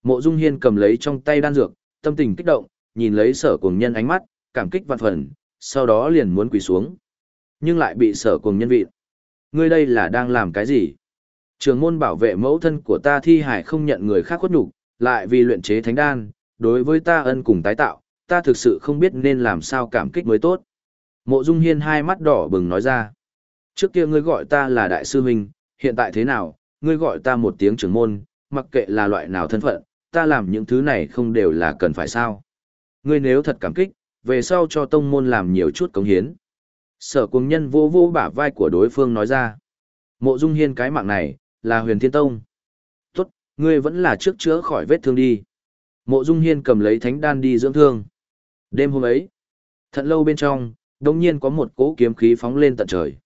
Mộ dung hiên cầm lấy trong tay đan dược, tâm tình kích động, nhìn lấy sở cùng nhân ánh mắt, cảm kích vạn phần, sau đó liền muốn quỳ xuống. Nhưng lại bị sở cùng nhân vị. Ngươi đây là đang làm cái gì? Trường môn bảo vệ mẫu thân của ta thi hải không nhận người khác khuất nhục, lại vì luyện chế thánh đan, đối với ta ân cùng tái tạo, ta thực sự không biết nên làm sao cảm kích mới tốt. Mộ Dung Hiên hai mắt đỏ bừng nói ra. Trước kia ngươi gọi ta là đại sư huynh, hiện tại thế nào, ngươi gọi ta một tiếng trưởng môn, mặc kệ là loại nào thân phận, ta làm những thứ này không đều là cần phải sao. Ngươi nếu thật cảm kích, về sau cho tông môn làm nhiều chút cống hiến. Sở cùng nhân vô vô bả vai của đối phương nói ra. Mộ Dung Hiên cái mạng này, là huyền thiên tông. Tốt, ngươi vẫn là trước chữa khỏi vết thương đi. Mộ Dung Hiên cầm lấy thánh đan đi dưỡng thương. Đêm hôm ấy, thận lâu bên trong, đột nhiên có một cỗ kiếm khí phóng lên tận trời.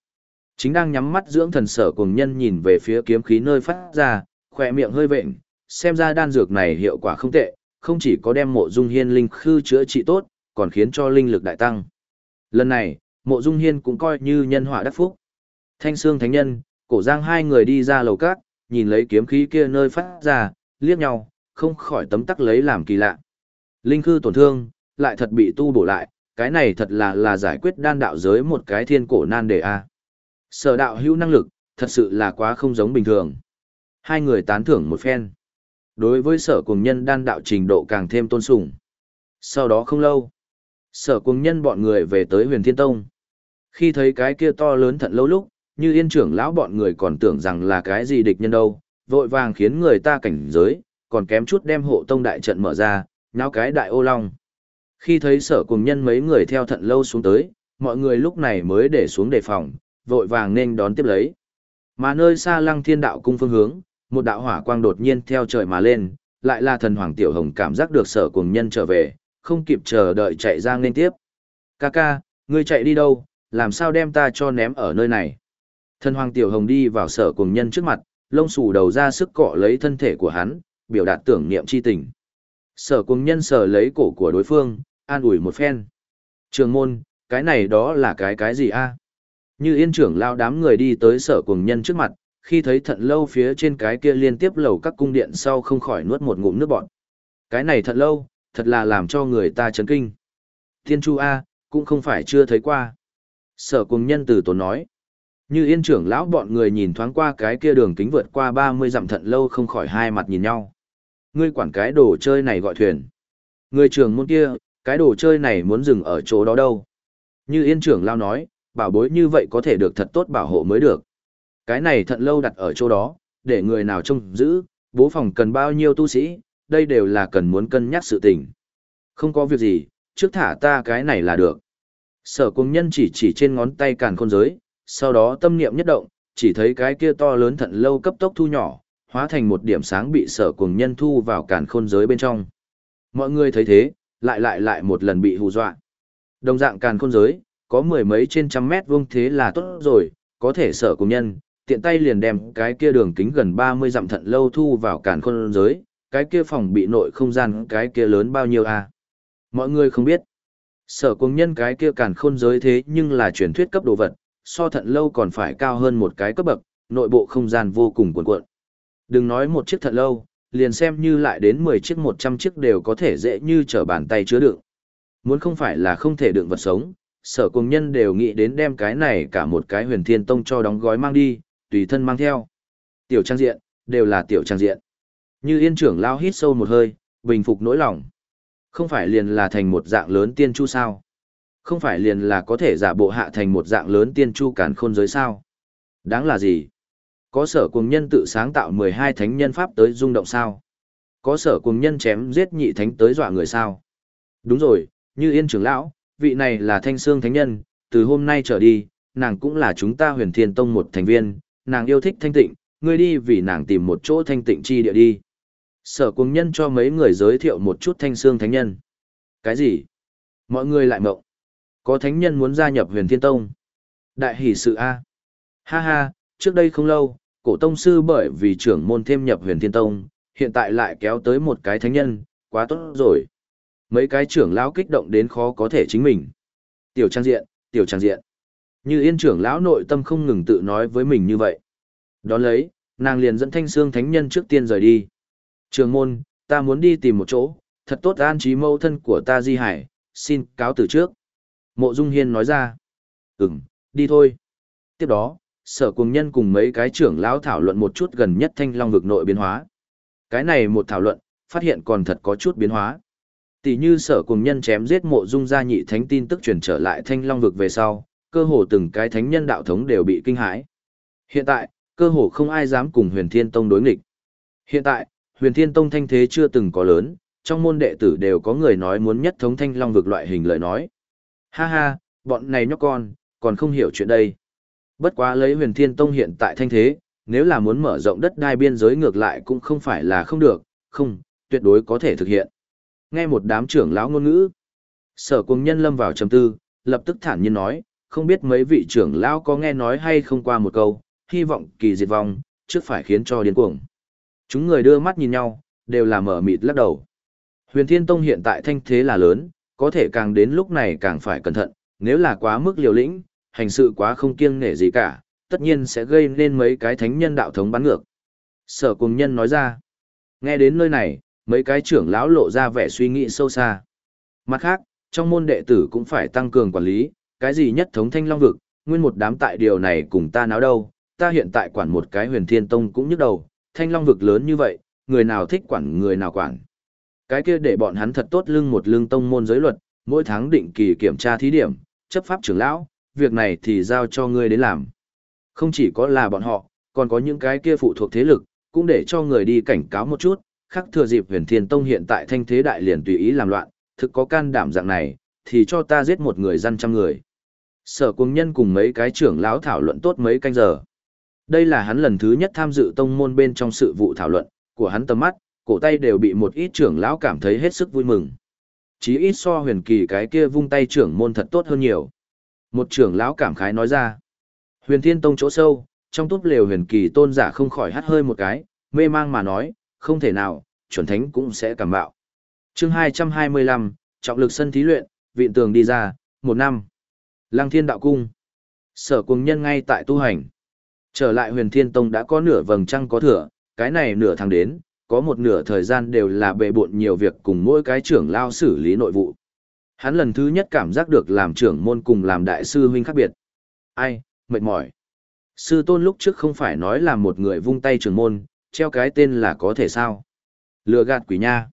Chính đang nhắm mắt dưỡng thần sở cùng nhân nhìn về phía kiếm khí nơi phát ra, khỏe miệng hơi vệnh, xem ra đan dược này hiệu quả không tệ, không chỉ có đem mộ dung hiên linh khư chữa trị tốt, còn khiến cho linh lực đại tăng. Lần này, mộ dung hiên cũng coi như nhân họa đắc phúc. Thanh Sương Thánh Nhân, cổ giang hai người đi ra lầu cát, nhìn lấy kiếm khí kia nơi phát ra, liếc nhau, không khỏi tấm tắc lấy làm kỳ lạ. Linh khư tổn thương, lại thật bị tu bổ lại, cái này thật là là giải quyết đan đạo giới một cái thiên cổ nan đề a. Sở đạo hữu năng lực, thật sự là quá không giống bình thường. Hai người tán thưởng một phen. Đối với sở cùng nhân đan đạo trình độ càng thêm tôn sùng. Sau đó không lâu, sở cùng nhân bọn người về tới huyền thiên tông. Khi thấy cái kia to lớn thận lâu lúc, như yên trưởng lão bọn người còn tưởng rằng là cái gì địch nhân đâu, vội vàng khiến người ta cảnh giới, còn kém chút đem hộ tông đại trận mở ra, nháo cái đại ô long. Khi thấy sở cùng nhân mấy người theo thận lâu xuống tới, mọi người lúc này mới để xuống đề phòng, vội vàng nên đón tiếp lấy. Mà nơi xa lăng thiên đạo cung phương hướng, một đạo hỏa quang đột nhiên theo trời mà lên, lại là thần hoàng tiểu hồng cảm giác được sở cùng nhân trở về, không kịp chờ đợi chạy ra nên tiếp. Ca ca, ngươi chạy đi đâu, làm sao đem ta cho ném ở nơi này. Thần hoàng tiểu hồng đi vào sở cùng nhân trước mặt, lông xù đầu ra sức cọ lấy thân thể của hắn, biểu đạt tưởng niệm chi tình. Sở cùng nhân sở lấy cổ của đối phương, an ủi một phen. Trường môn, cái này đó là cái cái gì a? Như yên trưởng lao đám người đi tới sở cùng nhân trước mặt, khi thấy thận lâu phía trên cái kia liên tiếp lầu các cung điện sau không khỏi nuốt một ngụm nước bọt. Cái này thận lâu, thật là làm cho người ta chấn kinh. Thiên Chu A, cũng không phải chưa thấy qua. Sở cùng nhân từ tốn nói. Như yên trưởng lão bọn người nhìn thoáng qua cái kia đường kính vượt qua 30 dặm thận lâu không khỏi hai mặt nhìn nhau. Ngươi quản cái đồ chơi này gọi thuyền. Người trưởng môn kia, cái đồ chơi này muốn dừng ở chỗ đó đâu. Như yên trưởng lao nói, bảo bối như vậy có thể được thật tốt bảo hộ mới được. Cái này thận lâu đặt ở chỗ đó, để người nào trông giữ, bố phòng cần bao nhiêu tu sĩ, đây đều là cần muốn cân nhắc sự tình. Không có việc gì, trước thả ta cái này là được. Sở cung nhân chỉ chỉ trên ngón tay càn khôn giới, sau đó tâm niệm nhất động, chỉ thấy cái kia to lớn thận lâu cấp tốc thu nhỏ, hóa thành một điểm sáng bị sở cùng nhân thu vào càn khôn giới bên trong. Mọi người thấy thế, lại lại lại một lần bị hù dọa. Đồng dạng càn khôn giới, có mười mấy trên trăm mét vuông thế là tốt rồi, có thể sở cùng nhân, tiện tay liền đem cái kia đường kính gần 30 dặm thận lâu thu vào càn khôn giới, cái kia phòng bị nội không gian cái kia lớn bao nhiêu à? Mọi người không biết. Sở cùng nhân cái kia càn khôn giới thế nhưng là truyền thuyết cấp đồ vật, so thận lâu còn phải cao hơn một cái cấp bậc, nội bộ không gian vô cùng cuộn cuộn. Đừng nói một chiếc thận lâu, liền xem như lại đến 10 chiếc 100 chiếc đều có thể dễ như trở bàn tay chứa đựng. Muốn không phải là không thể đựng vật sống, sở cùng nhân đều nghĩ đến đem cái này cả một cái huyền thiên tông cho đóng gói mang đi, tùy thân mang theo. Tiểu trang diện, đều là tiểu trang diện. Như yên trưởng lao hít sâu một hơi, bình phục nỗi lòng. Không phải liền là thành một dạng lớn tiên chu sao? Không phải liền là có thể giả bộ hạ thành một dạng lớn tiên chu cản khôn giới sao? Đáng là gì? Có sở cùng nhân tự sáng tạo 12 thánh nhân pháp tới rung động sao? Có sở cùng nhân chém giết nhị thánh tới dọa người sao? Đúng rồi, như yên trưởng lão, vị này là thanh xương thánh nhân, từ hôm nay trở đi, nàng cũng là chúng ta huyền thiên tông một thành viên, nàng yêu thích thanh tịnh, ngươi đi vì nàng tìm một chỗ thanh tịnh chi địa đi. Sở cùng nhân cho mấy người giới thiệu một chút thanh xương thánh nhân. Cái gì? Mọi người lại mộng. Có thánh nhân muốn gia nhập huyền thiên tông. Đại hỷ sự A. Ha ha, trước đây không lâu, cổ tông sư bởi vì trưởng môn thêm nhập huyền thiên tông, hiện tại lại kéo tới một cái thánh nhân, quá tốt rồi. Mấy cái trưởng lão kích động đến khó có thể chính mình. Tiểu trang diện, tiểu trang diện. Như yên trưởng lão nội tâm không ngừng tự nói với mình như vậy. Đón lấy, nàng liền dẫn thanh xương thánh nhân trước tiên rời đi. Trường môn, ta muốn đi tìm một chỗ, thật tốt an trí mâu thân của ta di hải, xin cáo từ trước. Mộ Dung Hiên nói ra. Ừm, đi thôi. Tiếp đó, sở cùng nhân cùng mấy cái trưởng lão thảo luận một chút gần nhất thanh long vực nội biến hóa. Cái này một thảo luận, phát hiện còn thật có chút biến hóa. Tỷ như sở cùng nhân chém giết mộ dung gia nhị thánh tin tức truyền trở lại thanh long vực về sau, cơ hồ từng cái thánh nhân đạo thống đều bị kinh hãi. Hiện tại, cơ hồ không ai dám cùng huyền thiên tông đối nghịch. Hiện tại, huyền thiên tông thanh thế chưa từng có lớn, trong môn đệ tử đều có người nói muốn nhất thống thanh long vực loại hình lời nói. Ha ha, bọn này nhóc con, còn không hiểu chuyện đây. Bất quá lấy huyền thiên tông hiện tại thanh thế, nếu là muốn mở rộng đất đai biên giới ngược lại cũng không phải là không được, không, tuyệt đối có thể thực hiện. Nghe một đám trưởng lão ngôn ngữ. Sở cùng nhân lâm vào trầm tư, lập tức thản nhiên nói, không biết mấy vị trưởng lão có nghe nói hay không qua một câu, hy vọng kỳ diệt vong, trước phải khiến cho điên cuồng. Chúng người đưa mắt nhìn nhau, đều là mở mịt lắc đầu. Huyền Thiên Tông hiện tại thanh thế là lớn, có thể càng đến lúc này càng phải cẩn thận, nếu là quá mức liều lĩnh, hành sự quá không kiêng nể gì cả, tất nhiên sẽ gây nên mấy cái thánh nhân đạo thống bắn ngược. Sở cùng nhân nói ra, nghe đến nơi này, mấy cái trưởng lão lộ ra vẻ suy nghĩ sâu xa. Mặt khác, trong môn đệ tử cũng phải tăng cường quản lý, cái gì nhất thống thanh long vực, nguyên một đám tại điều này cùng ta náo đâu, ta hiện tại quản một cái huyền thiên tông cũng nhức đầu, thanh long vực lớn như vậy, người nào thích quản người nào quản. Cái kia để bọn hắn thật tốt lưng một lưng tông môn giới luật, mỗi tháng định kỳ kiểm tra thí điểm, chấp pháp trưởng lão, việc này thì giao cho ngươi đến làm. Không chỉ có là bọn họ, còn có những cái kia phụ thuộc thế lực, cũng để cho người đi cảnh cáo một chút, khắc thừa dịp huyền thiên tông hiện tại thanh thế đại liền tùy ý làm loạn, thực có can đảm dạng này, thì cho ta giết một người dân trăm người. Sở cung nhân cùng mấy cái trưởng lão thảo luận tốt mấy canh giờ. Đây là hắn lần thứ nhất tham dự tông môn bên trong sự vụ thảo luận, của hắn tầm mắt, cổ tay đều bị một ít trưởng lão cảm thấy hết sức vui mừng. Chí ít so huyền kỳ cái kia vung tay trưởng môn thật tốt hơn nhiều. Một trưởng lão cảm khái nói ra. Huyền thiên tông chỗ sâu, trong túp lều huyền kỳ tôn giả không khỏi hắt hơi một cái, mê mang mà nói, không thể nào, chuẩn thánh cũng sẽ cảm bạo. chương 225, trọng lực sân thí luyện, viện tường đi ra, một năm. Lăng thiên đạo cung. Sở cùng nhân ngay tại tu hành. Trở lại huyền thiên tông đã có nửa vầng trăng có thừa, cái này nửa tháng đến, có một nửa thời gian đều là bề bộn nhiều việc cùng mỗi cái trưởng lao xử lý nội vụ. Hắn lần thứ nhất cảm giác được làm trưởng môn cùng làm đại sư huynh khác biệt. Ai, mệt mỏi. Sư tôn lúc trước không phải nói là một người vung tay trưởng môn, treo cái tên là có thể sao. Lừa gạt quỷ nha.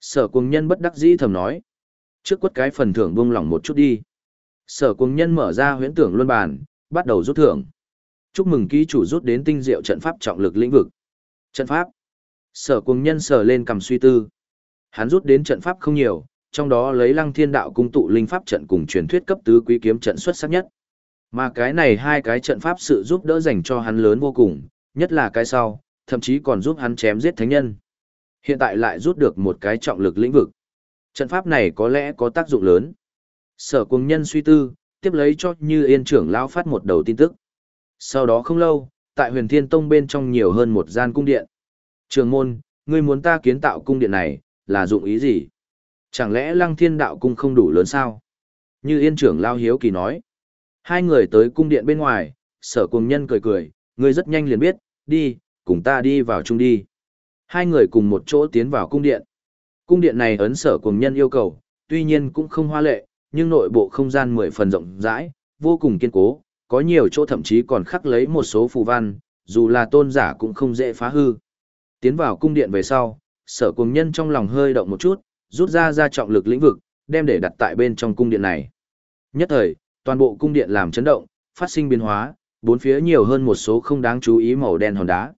Sở cùng nhân bất đắc dĩ thầm nói. Trước quất cái phần thưởng buông lỏng một chút đi. Sở cùng nhân mở ra huyễn tưởng luân bàn, bắt đầu rút thưởng. Chúc mừng ký chủ rút đến tinh diệu trận pháp trọng lực lĩnh vực. Trận pháp. Sở cùng nhân sở lên cầm suy tư. Hắn rút đến trận pháp không nhiều, trong đó lấy lăng thiên đạo cung tụ linh pháp trận cùng truyền thuyết cấp tứ quý kiếm trận xuất sắc nhất. Mà cái này hai cái trận pháp sự giúp đỡ dành cho hắn lớn vô cùng, nhất là cái sau, thậm chí còn giúp hắn chém giết thánh nhân. Hiện tại lại rút được một cái trọng lực lĩnh vực. Trận pháp này có lẽ có tác dụng lớn. Sở cùng nhân suy tư, tiếp lấy cho như yên trưởng lão phát một đầu tin tức. Sau đó không lâu, tại huyền thiên tông bên trong nhiều hơn một gian cung điện. Trường môn, ngươi muốn ta kiến tạo cung điện này, là dụng ý gì? Chẳng lẽ lăng thiên đạo cung không đủ lớn sao? Như yên trưởng lao hiếu kỳ nói. Hai người tới cung điện bên ngoài, sở cùng nhân cười cười, ngươi rất nhanh liền biết, đi, cùng ta đi vào chung đi. Hai người cùng một chỗ tiến vào cung điện. Cung điện này ấn sở cùng nhân yêu cầu, tuy nhiên cũng không hoa lệ, nhưng nội bộ không gian mười phần rộng rãi, vô cùng kiên cố, có nhiều chỗ thậm chí còn khắc lấy một số phù văn, dù là tôn giả cũng không dễ phá hư. Tiến vào cung điện về sau, sở cùng nhân trong lòng hơi động một chút, rút ra ra trọng lực lĩnh vực, đem để đặt tại bên trong cung điện này. Nhất thời, toàn bộ cung điện làm chấn động, phát sinh biến hóa, bốn phía nhiều hơn một số không đáng chú ý màu đen hòn đá.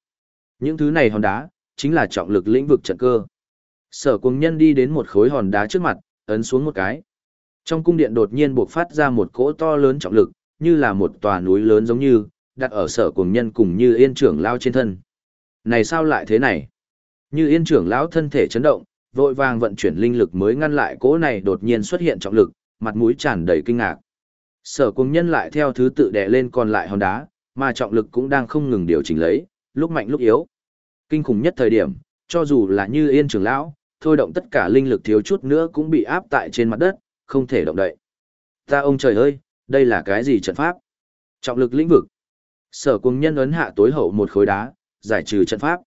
Những thứ này hòn đá, chính là trọng lực lĩnh vực trận cơ. Sở cùng nhân đi đến một khối hòn đá trước mặt, ấn xuống một cái. Trong cung điện đột nhiên buộc phát ra một cỗ to lớn trọng lực, như là một tòa núi lớn giống như, đặt ở sở cùng nhân cùng như yên trưởng lao trên thân. Này sao lại thế này? Như yên trưởng lão thân thể chấn động, vội vàng vận chuyển linh lực mới ngăn lại cỗ này đột nhiên xuất hiện trọng lực, mặt mũi tràn đầy kinh ngạc. Sở cùng nhân lại theo thứ tự đè lên còn lại hòn đá, mà trọng lực cũng đang không ngừng điều chỉnh lấy, lúc mạnh lúc yếu. Kinh khủng nhất thời điểm, cho dù là như yên trưởng lão, thôi động tất cả linh lực thiếu chút nữa cũng bị áp tại trên mặt đất, không thể động đậy. Ta ông trời ơi, đây là cái gì trận pháp? Trọng lực lĩnh vực. Sở cùng nhân ấn hạ tối hậu một khối đá, giải trừ trận pháp.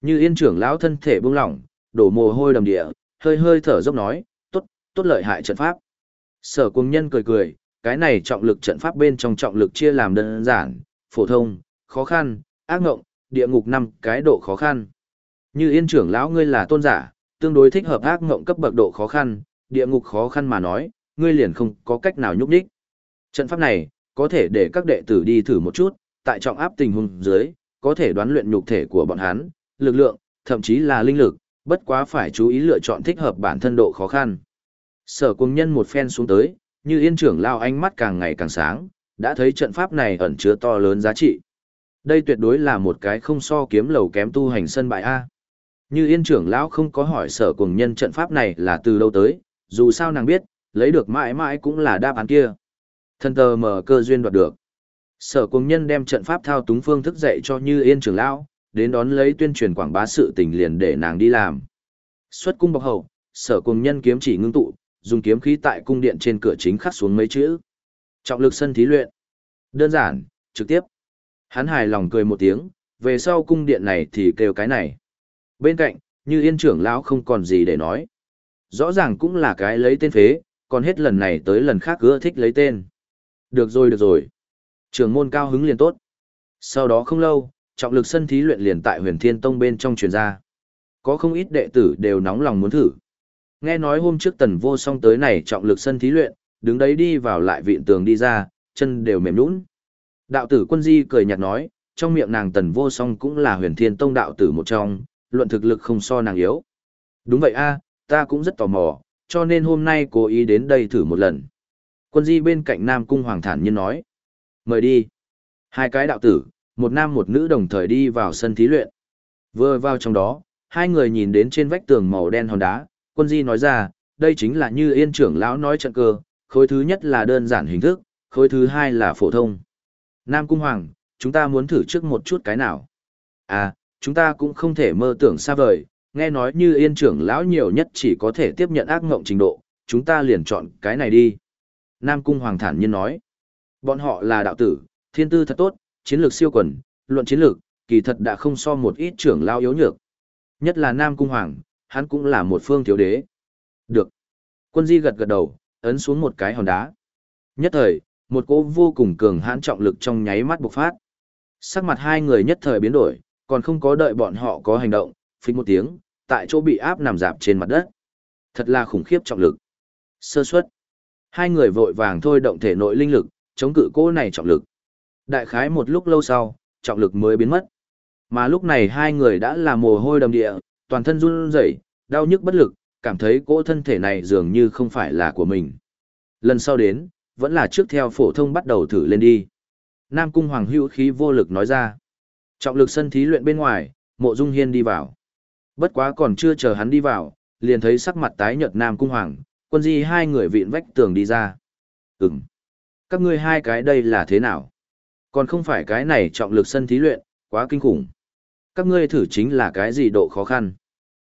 Như yên trưởng lão thân thể buông lỏng, đổ mồ hôi đầm địa, hơi hơi thở dốc nói, tốt, tốt lợi hại trận pháp. Sở Cung nhân cười cười, cái này trọng lực trận pháp bên trong trọng lực chia làm đơn giản, phổ thông, khó khăn, ác ngộng, địa ngục năm cái độ khó khăn. Như yên trưởng lão ngươi là tôn giả, tương đối thích hợp ác ngộng cấp bậc độ khó khăn, địa ngục khó khăn mà nói, ngươi liền không có cách nào nhúc đích. Trận pháp này, có thể để các đệ tử đi thử một chút, tại trọng áp tình huống dưới, có thể đoán luyện nhục thể của bọn hắn, lực lượng, thậm chí là linh lực, bất quá phải chú ý lựa chọn thích hợp bản thân độ khó khăn. Sở cung nhân một phen xuống tới, như yên trưởng lao ánh mắt càng ngày càng sáng, đã thấy trận pháp này ẩn chứa to lớn giá trị. Đây tuyệt đối là một cái không so kiếm lầu kém tu hành sân bại A. Như yên trưởng lão không có hỏi sở cùng nhân trận pháp này là từ đâu tới, dù sao nàng biết, lấy được mãi mãi cũng là đáp án kia. Thân tờ mở cơ duyên đoạt được. Sở cùng nhân đem trận pháp thao túng phương thức dạy cho như yên trưởng lão, đến đón lấy tuyên truyền quảng bá sự tình liền để nàng đi làm. Xuất cung bọc hậu, sở cùng nhân kiếm chỉ ngưng tụ, dùng kiếm khí tại cung điện trên cửa chính khắc xuống mấy chữ. Trọng lực sân thí luyện. Đơn giản, trực tiếp. Hắn hài lòng cười một tiếng, về sau cung điện này thì kêu cái này. Bên cạnh, như yên trưởng lão không còn gì để nói. Rõ ràng cũng là cái lấy tên phế, còn hết lần này tới lần khác cứ thích lấy tên. Được rồi được rồi. Trường môn cao hứng liền tốt. Sau đó không lâu, trọng lực sân thí luyện liền tại huyền thiên tông bên trong truyền ra. Có không ít đệ tử đều nóng lòng muốn thử. Nghe nói hôm trước tần vô song tới này trọng lực sân thí luyện, đứng đấy đi vào lại viện tường đi ra, chân đều mềm nũng. Đạo tử quân di cười nhạt nói, trong miệng nàng tần vô song cũng là huyền thiên tông đạo tử một trong, luận thực lực không so nàng yếu. Đúng vậy a, ta cũng rất tò mò, cho nên hôm nay cố ý đến đây thử một lần. Quân di bên cạnh Nam Cung Hoàng thản nhiên nói. Mời đi. Hai cái đạo tử, một nam một nữ đồng thời đi vào sân thí luyện. Vừa vào trong đó, hai người nhìn đến trên vách tường màu đen hòn đá, quân di nói ra, đây chính là như yên trưởng lão nói trận cơ, khối thứ nhất là đơn giản hình thức, khối thứ hai là phổ thông. Nam Cung Hoàng, chúng ta muốn thử trước một chút cái nào? À, chúng ta cũng không thể mơ tưởng xa vời, nghe nói như yên trưởng lão nhiều nhất chỉ có thể tiếp nhận ác ngộng trình độ, chúng ta liền chọn cái này đi. Nam Cung Hoàng thản nhiên nói, bọn họ là đạo tử, thiên tư thật tốt, chiến lược siêu quần, luận chiến lược, kỳ thật đã không so một ít trưởng lao yếu nhược. Nhất là Nam Cung Hoàng, hắn cũng là một phương thiếu đế. Được. Quân di gật gật đầu, ấn xuống một cái hòn đá. Nhất thời, một cỗ vô cùng cường hãn trọng lực trong nháy mắt bộc phát. Sắc mặt hai người nhất thời biến đổi, còn không có đợi bọn họ có hành động, phình một tiếng, tại chỗ bị áp nằm dạp trên mặt đất. Thật là khủng khiếp trọng lực. Sơ suất. Hai người vội vàng thôi động thể nội linh lực, chống cự cỗ này trọng lực. Đại khái một lúc lâu sau, trọng lực mới biến mất. Mà lúc này hai người đã là mồ hôi đầm địa, toàn thân run rẩy, đau nhức bất lực, cảm thấy cỗ thân thể này dường như không phải là của mình. Lần sau đến, vẫn là trước theo phổ thông bắt đầu thử lên đi. Nam Cung Hoàng hữu khí vô lực nói ra. Trọng lực sân thí luyện bên ngoài, mộ dung hiên đi vào. Bất quá còn chưa chờ hắn đi vào, liền thấy sắc mặt tái nhợt Nam Cung Hoàng, quân di hai người vịn vách tường đi ra. Ừm. Các ngươi hai cái đây là thế nào? Còn không phải cái này trọng lực sân thí luyện, quá kinh khủng. Các ngươi thử chính là cái gì độ khó khăn?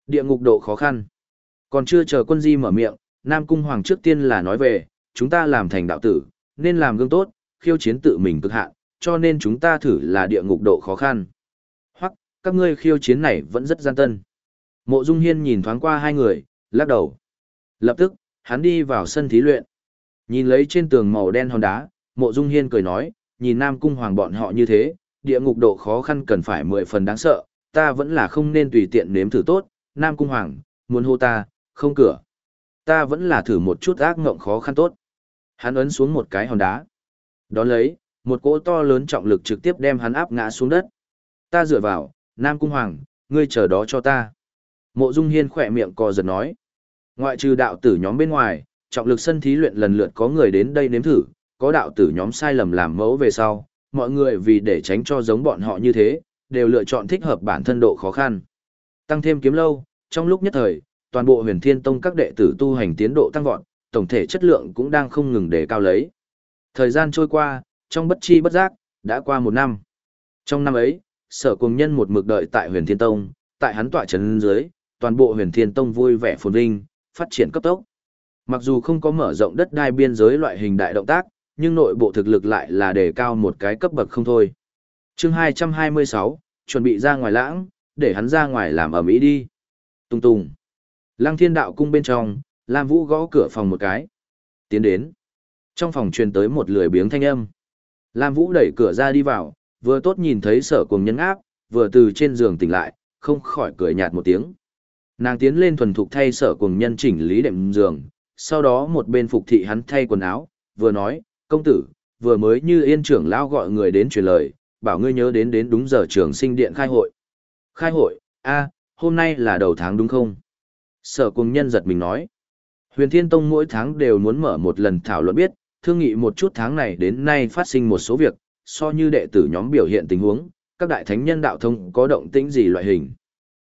Địa ngục độ khó khăn. Còn chưa chờ quân di mở miệng, Nam Cung Hoàng trước tiên là nói về, chúng ta làm thành đạo tử, nên làm gương tốt, khiêu chiến tự mình cực hạn, cho nên chúng ta thử là địa ngục độ khó khăn. Hoặc, các ngươi khiêu chiến này vẫn rất gian tân. Mộ Dung Hiên nhìn thoáng qua hai người, lắc đầu. Lập tức, hắn đi vào sân thí luyện. Nhìn lấy trên tường màu đen hòn đá, Mộ Dung Hiên cười nói, nhìn Nam Cung Hoàng bọn họ như thế, địa ngục độ khó khăn cần phải mười phần đáng sợ, ta vẫn là không nên tùy tiện nếm thử tốt, Nam Cung Hoàng, muốn hô ta, không cửa. Ta vẫn là thử một chút ác ngộng khó khăn tốt. Hắn ấn xuống một cái hòn đá. Đón lấy, một cỗ to lớn trọng lực trực tiếp đem hắn áp ngã xuống đất. Ta dựa vào, Nam Cung Hoàng, ngươi chờ đó cho ta. Mộ Dung Hiên khỏe miệng co giật nói. Ngoại trừ đạo tử nhóm bên ngoài, trọng lực sân thí luyện lần lượt có người đến đây nếm thử, có đạo tử nhóm sai lầm làm mẫu về sau, mọi người vì để tránh cho giống bọn họ như thế, đều lựa chọn thích hợp bản thân độ khó khăn. Tăng thêm kiếm lâu, trong lúc nhất thời, toàn bộ huyền thiên tông các đệ tử tu hành tiến độ tăng vọt, tổng thể chất lượng cũng đang không ngừng đề cao lấy. Thời gian trôi qua, trong bất chi bất giác, đã qua một năm. Trong năm ấy, sở cùng nhân một mực đợi tại huyền thiên tông, tại hắn tọa trấn dưới, toàn bộ huyền thiên tông vui vẻ phồn vinh, phát triển cấp tốc. Mặc dù không có mở rộng đất đai biên giới loại hình đại động tác, nhưng nội bộ thực lực lại là đề cao một cái cấp bậc không thôi. chương 226, chuẩn bị ra ngoài lãng, để hắn ra ngoài làm ở Mỹ đi. Tung tùng Lăng thiên đạo cung bên trong, Lam Vũ gõ cửa phòng một cái. Tiến đến. Trong phòng truyền tới một lười biếng thanh âm. Lam Vũ đẩy cửa ra đi vào, vừa tốt nhìn thấy sở cùng nhân áp, vừa từ trên giường tỉnh lại, không khỏi cười nhạt một tiếng. Nàng tiến lên thuần thục thay sở cùng nhân chỉnh lý đệm giường, sau đó một bên phục thị hắn thay quần áo, vừa nói, công tử, vừa mới như yên trưởng lao gọi người đến truyền lời, bảo ngươi nhớ đến đến đúng giờ trường sinh điện khai hội. Khai hội, a hôm nay là đầu tháng đúng không? Sở cùng nhân giật mình nói. Huyền Thiên Tông mỗi tháng đều muốn mở một lần thảo luận biết, thương nghị một chút tháng này đến nay phát sinh một số việc, so như đệ tử nhóm biểu hiện tình huống, các đại thánh nhân đạo thông có động tĩnh gì loại hình.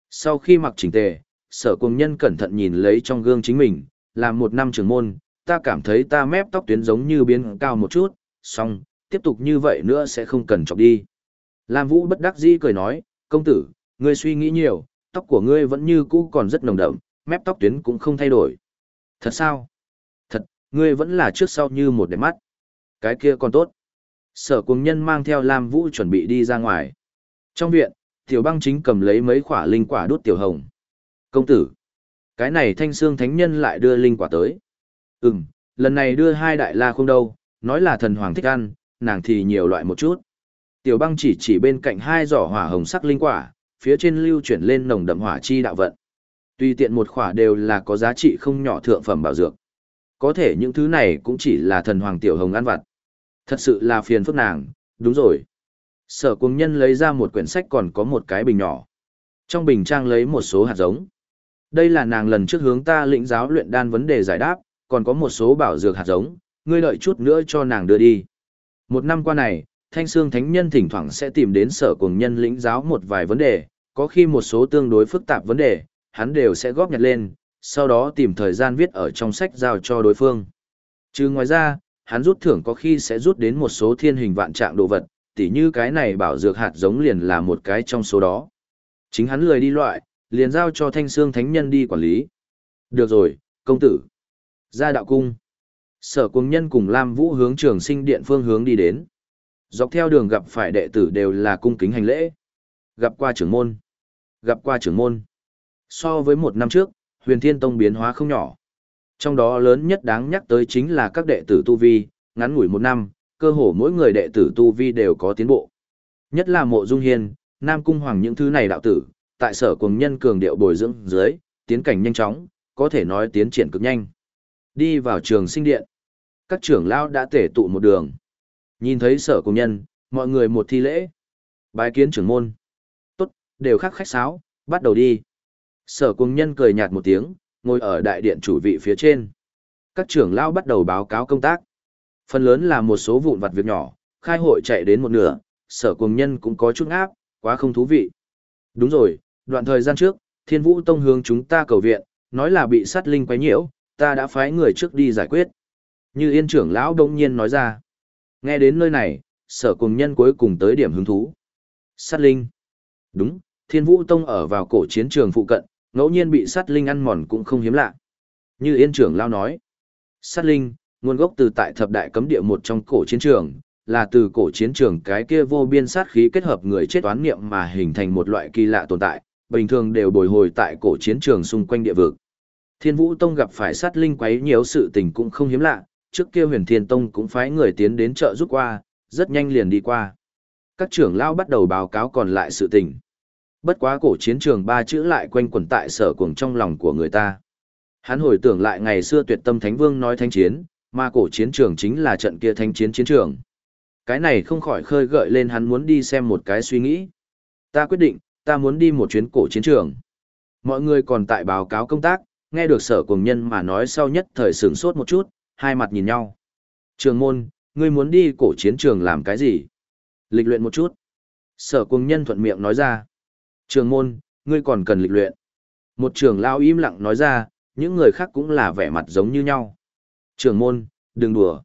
Sau khi mặc chỉnh tề, sở cùng nhân cẩn thận nhìn lấy trong gương chính mình, làm một năm trưởng môn, ta cảm thấy ta mép tóc tuyến giống như biến cao một chút, song, tiếp tục như vậy nữa sẽ không cần chọc đi. Lam Vũ bất đắc dĩ cười nói, công tử, ngươi suy nghĩ nhiều, tóc của ngươi vẫn như cũ còn rất nồng đậm, mép tóc tuyến cũng không thay đổi. Thật sao? Thật, ngươi vẫn là trước sau như một đẹp mắt. Cái kia còn tốt. Sở cuồng nhân mang theo Lam Vũ chuẩn bị đi ra ngoài. Trong viện, tiểu băng chính cầm lấy mấy quả linh quả đốt tiểu hồng. Công tử, cái này thanh xương thánh nhân lại đưa linh quả tới. Ừm, lần này đưa hai đại la không đâu, nói là thần hoàng thích ăn, nàng thì nhiều loại một chút. Tiểu băng chỉ chỉ bên cạnh hai giỏ hỏa hồng sắc linh quả, phía trên lưu chuyển lên nồng đậm hỏa chi đạo vận. Tuy tiện một khỏa đều là có giá trị không nhỏ thượng phẩm bảo dược. Có thể những thứ này cũng chỉ là thần hoàng tiểu hồng ăn vặt. Thật sự là phiền phức nàng, đúng rồi. Sở cùng nhân lấy ra một quyển sách còn có một cái bình nhỏ. Trong bình trang lấy một số hạt giống. Đây là nàng lần trước hướng ta lĩnh giáo luyện đan vấn đề giải đáp, còn có một số bảo dược hạt giống, ngươi đợi chút nữa cho nàng đưa đi. Một năm qua này, Thanh Sương Thánh Nhân thỉnh thoảng sẽ tìm đến sở cùng nhân lĩnh giáo một vài vấn đề, có khi một số tương đối phức tạp vấn đề, hắn đều sẽ góp nhặt lên, sau đó tìm thời gian viết ở trong sách giao cho đối phương. Trừ ngoài ra, hắn rút thưởng có khi sẽ rút đến một số thiên hình vạn trạng đồ vật, tỉ như cái này bảo dược hạt giống liền là một cái trong số đó. Chính hắn lười đi loại, liền giao cho thanh xương thánh nhân đi quản lý. Được rồi, công tử. Ra đạo cung. Sở cung nhân cùng Lam Vũ hướng trường sinh điện phương hướng đi đến. Dọc theo đường gặp phải đệ tử đều là cung kính hành lễ. Gặp qua trưởng môn. Gặp qua trưởng môn. So với một năm trước, huyền thiên tông biến hóa không nhỏ. Trong đó lớn nhất đáng nhắc tới chính là các đệ tử tu vi, ngắn ngủi một năm, cơ hồ mỗi người đệ tử tu vi đều có tiến bộ. Nhất là mộ dung hiên, nam cung hoàng những thứ này đạo tử, tại sở cùng nhân cường điệu bồi dưỡng dưới, tiến cảnh nhanh chóng, có thể nói tiến triển cực nhanh. Đi vào trường sinh điện, các trưởng lão đã tể tụ một đường. Nhìn thấy sở cùng nhân, mọi người một thi lễ. Bái kiến trưởng môn. Tốt, đều khắc khách sáo, bắt đầu đi. Sở cùng nhân cười nhạt một tiếng, ngồi ở đại điện chủ vị phía trên. Các trưởng lão bắt đầu báo cáo công tác. Phần lớn là một số vụn vặt việc nhỏ, khai hội chạy đến một nửa, sở cùng nhân cũng có chút áp, quá không thú vị. Đúng rồi, đoạn thời gian trước, thiên vũ tông hướng chúng ta cầu viện, nói là bị sát linh quấy nhiễu, ta đã phái người trước đi giải quyết. Như yên trưởng lão đông nhiên nói ra. Nghe đến nơi này, sở cùng nhân cuối cùng tới điểm hứng thú. Sát linh. Đúng, thiên vũ tông ở vào cổ chiến trường phụ cận, ngẫu nhiên bị sát linh ăn mòn cũng không hiếm lạ. Như yên trưởng lão nói. Sát linh, nguồn gốc từ tại thập đại cấm địa một trong cổ chiến trường, là từ cổ chiến trường cái kia vô biên sát khí kết hợp người chết toán niệm mà hình thành một loại kỳ lạ tồn tại, bình thường đều bồi hồi tại cổ chiến trường xung quanh địa vực. Thiên Vũ Tông gặp phải sát linh quấy nhiều sự tình cũng không hiếm lạ, trước kia Huyền Thiên Tông cũng phái người tiến đến trợ giúp qua, rất nhanh liền đi qua. Các trưởng lão bắt đầu báo cáo còn lại sự tình. Bất quá cổ chiến trường ba chữ lại quanh quẩn tại sở cuồng trong lòng của người ta. Hắn hồi tưởng lại ngày xưa tuyệt tâm thánh vương nói thánh chiến, mà cổ chiến trường chính là trận kia thánh chiến chiến trường. Cái này không khỏi khơi gợi lên hắn muốn đi xem một cái suy nghĩ. Ta quyết định, ta muốn đi một chuyến cổ chiến trường. Mọi người còn tại báo cáo công tác, nghe được sở cùng nhân mà nói sau nhất thời sửng sốt một chút, hai mặt nhìn nhau. Trường môn, ngươi muốn đi cổ chiến trường làm cái gì? Lịch luyện một chút. Sở cùng nhân thuận miệng nói ra. Trường môn, ngươi còn cần lịch luyện. Một trường lao im lặng nói ra, những người khác cũng là vẻ mặt giống như nhau. Trường môn, đừng đùa.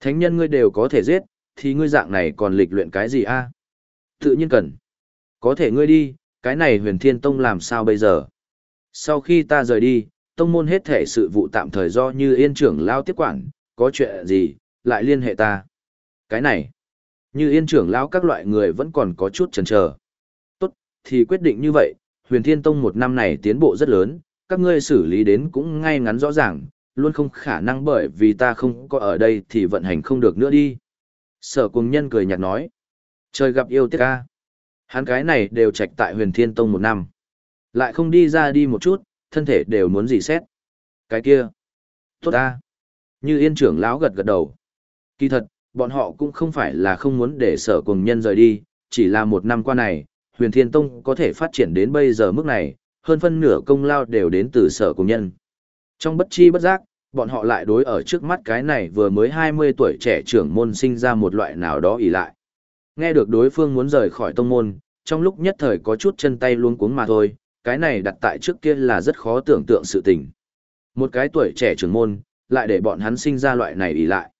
Thánh nhân ngươi đều có thể giết, thì ngươi dạng này còn lịch luyện cái gì a? Tự nhiên cần. Có thể ngươi đi, cái này huyền thiên tông làm sao bây giờ? Sau khi ta rời đi, tông môn hết thể sự vụ tạm thời do như yên trưởng lao tiếp quản, có chuyện gì, lại liên hệ ta. Cái này, như yên trưởng lao các loại người vẫn còn có chút chần chờ. Tốt, thì quyết định như vậy, huyền thiên tông một năm này tiến bộ rất lớn, các ngươi xử lý đến cũng ngay ngắn rõ ràng, luôn không khả năng bởi vì ta không có ở đây thì vận hành không được nữa đi. Sở cùng nhân cười nhạt nói. Trời gặp yêu tiết ca. Hắn cái này đều trạch tại huyền thiên tông một năm. Lại không đi ra đi một chút, thân thể đều muốn gì xét. Cái kia. Tốt ta. Như yên trưởng lão gật gật đầu. Kỳ thật, bọn họ cũng không phải là không muốn để sở cùng nhân rời đi, chỉ là một năm qua này, huyền thiên tông có thể phát triển đến bây giờ mức này, hơn phân nửa công lao đều đến từ sở cùng nhân. Trong bất chi bất giác, bọn họ lại đối ở trước mắt cái này vừa mới 20 tuổi trẻ trưởng môn sinh ra một loại nào đó ỷ lại. Nghe được đối phương muốn rời khỏi tông môn, trong lúc nhất thời có chút chân tay luôn cuống mà thôi, cái này đặt tại trước kia là rất khó tưởng tượng sự tình. Một cái tuổi trẻ trưởng môn, lại để bọn hắn sinh ra loại này ý lại.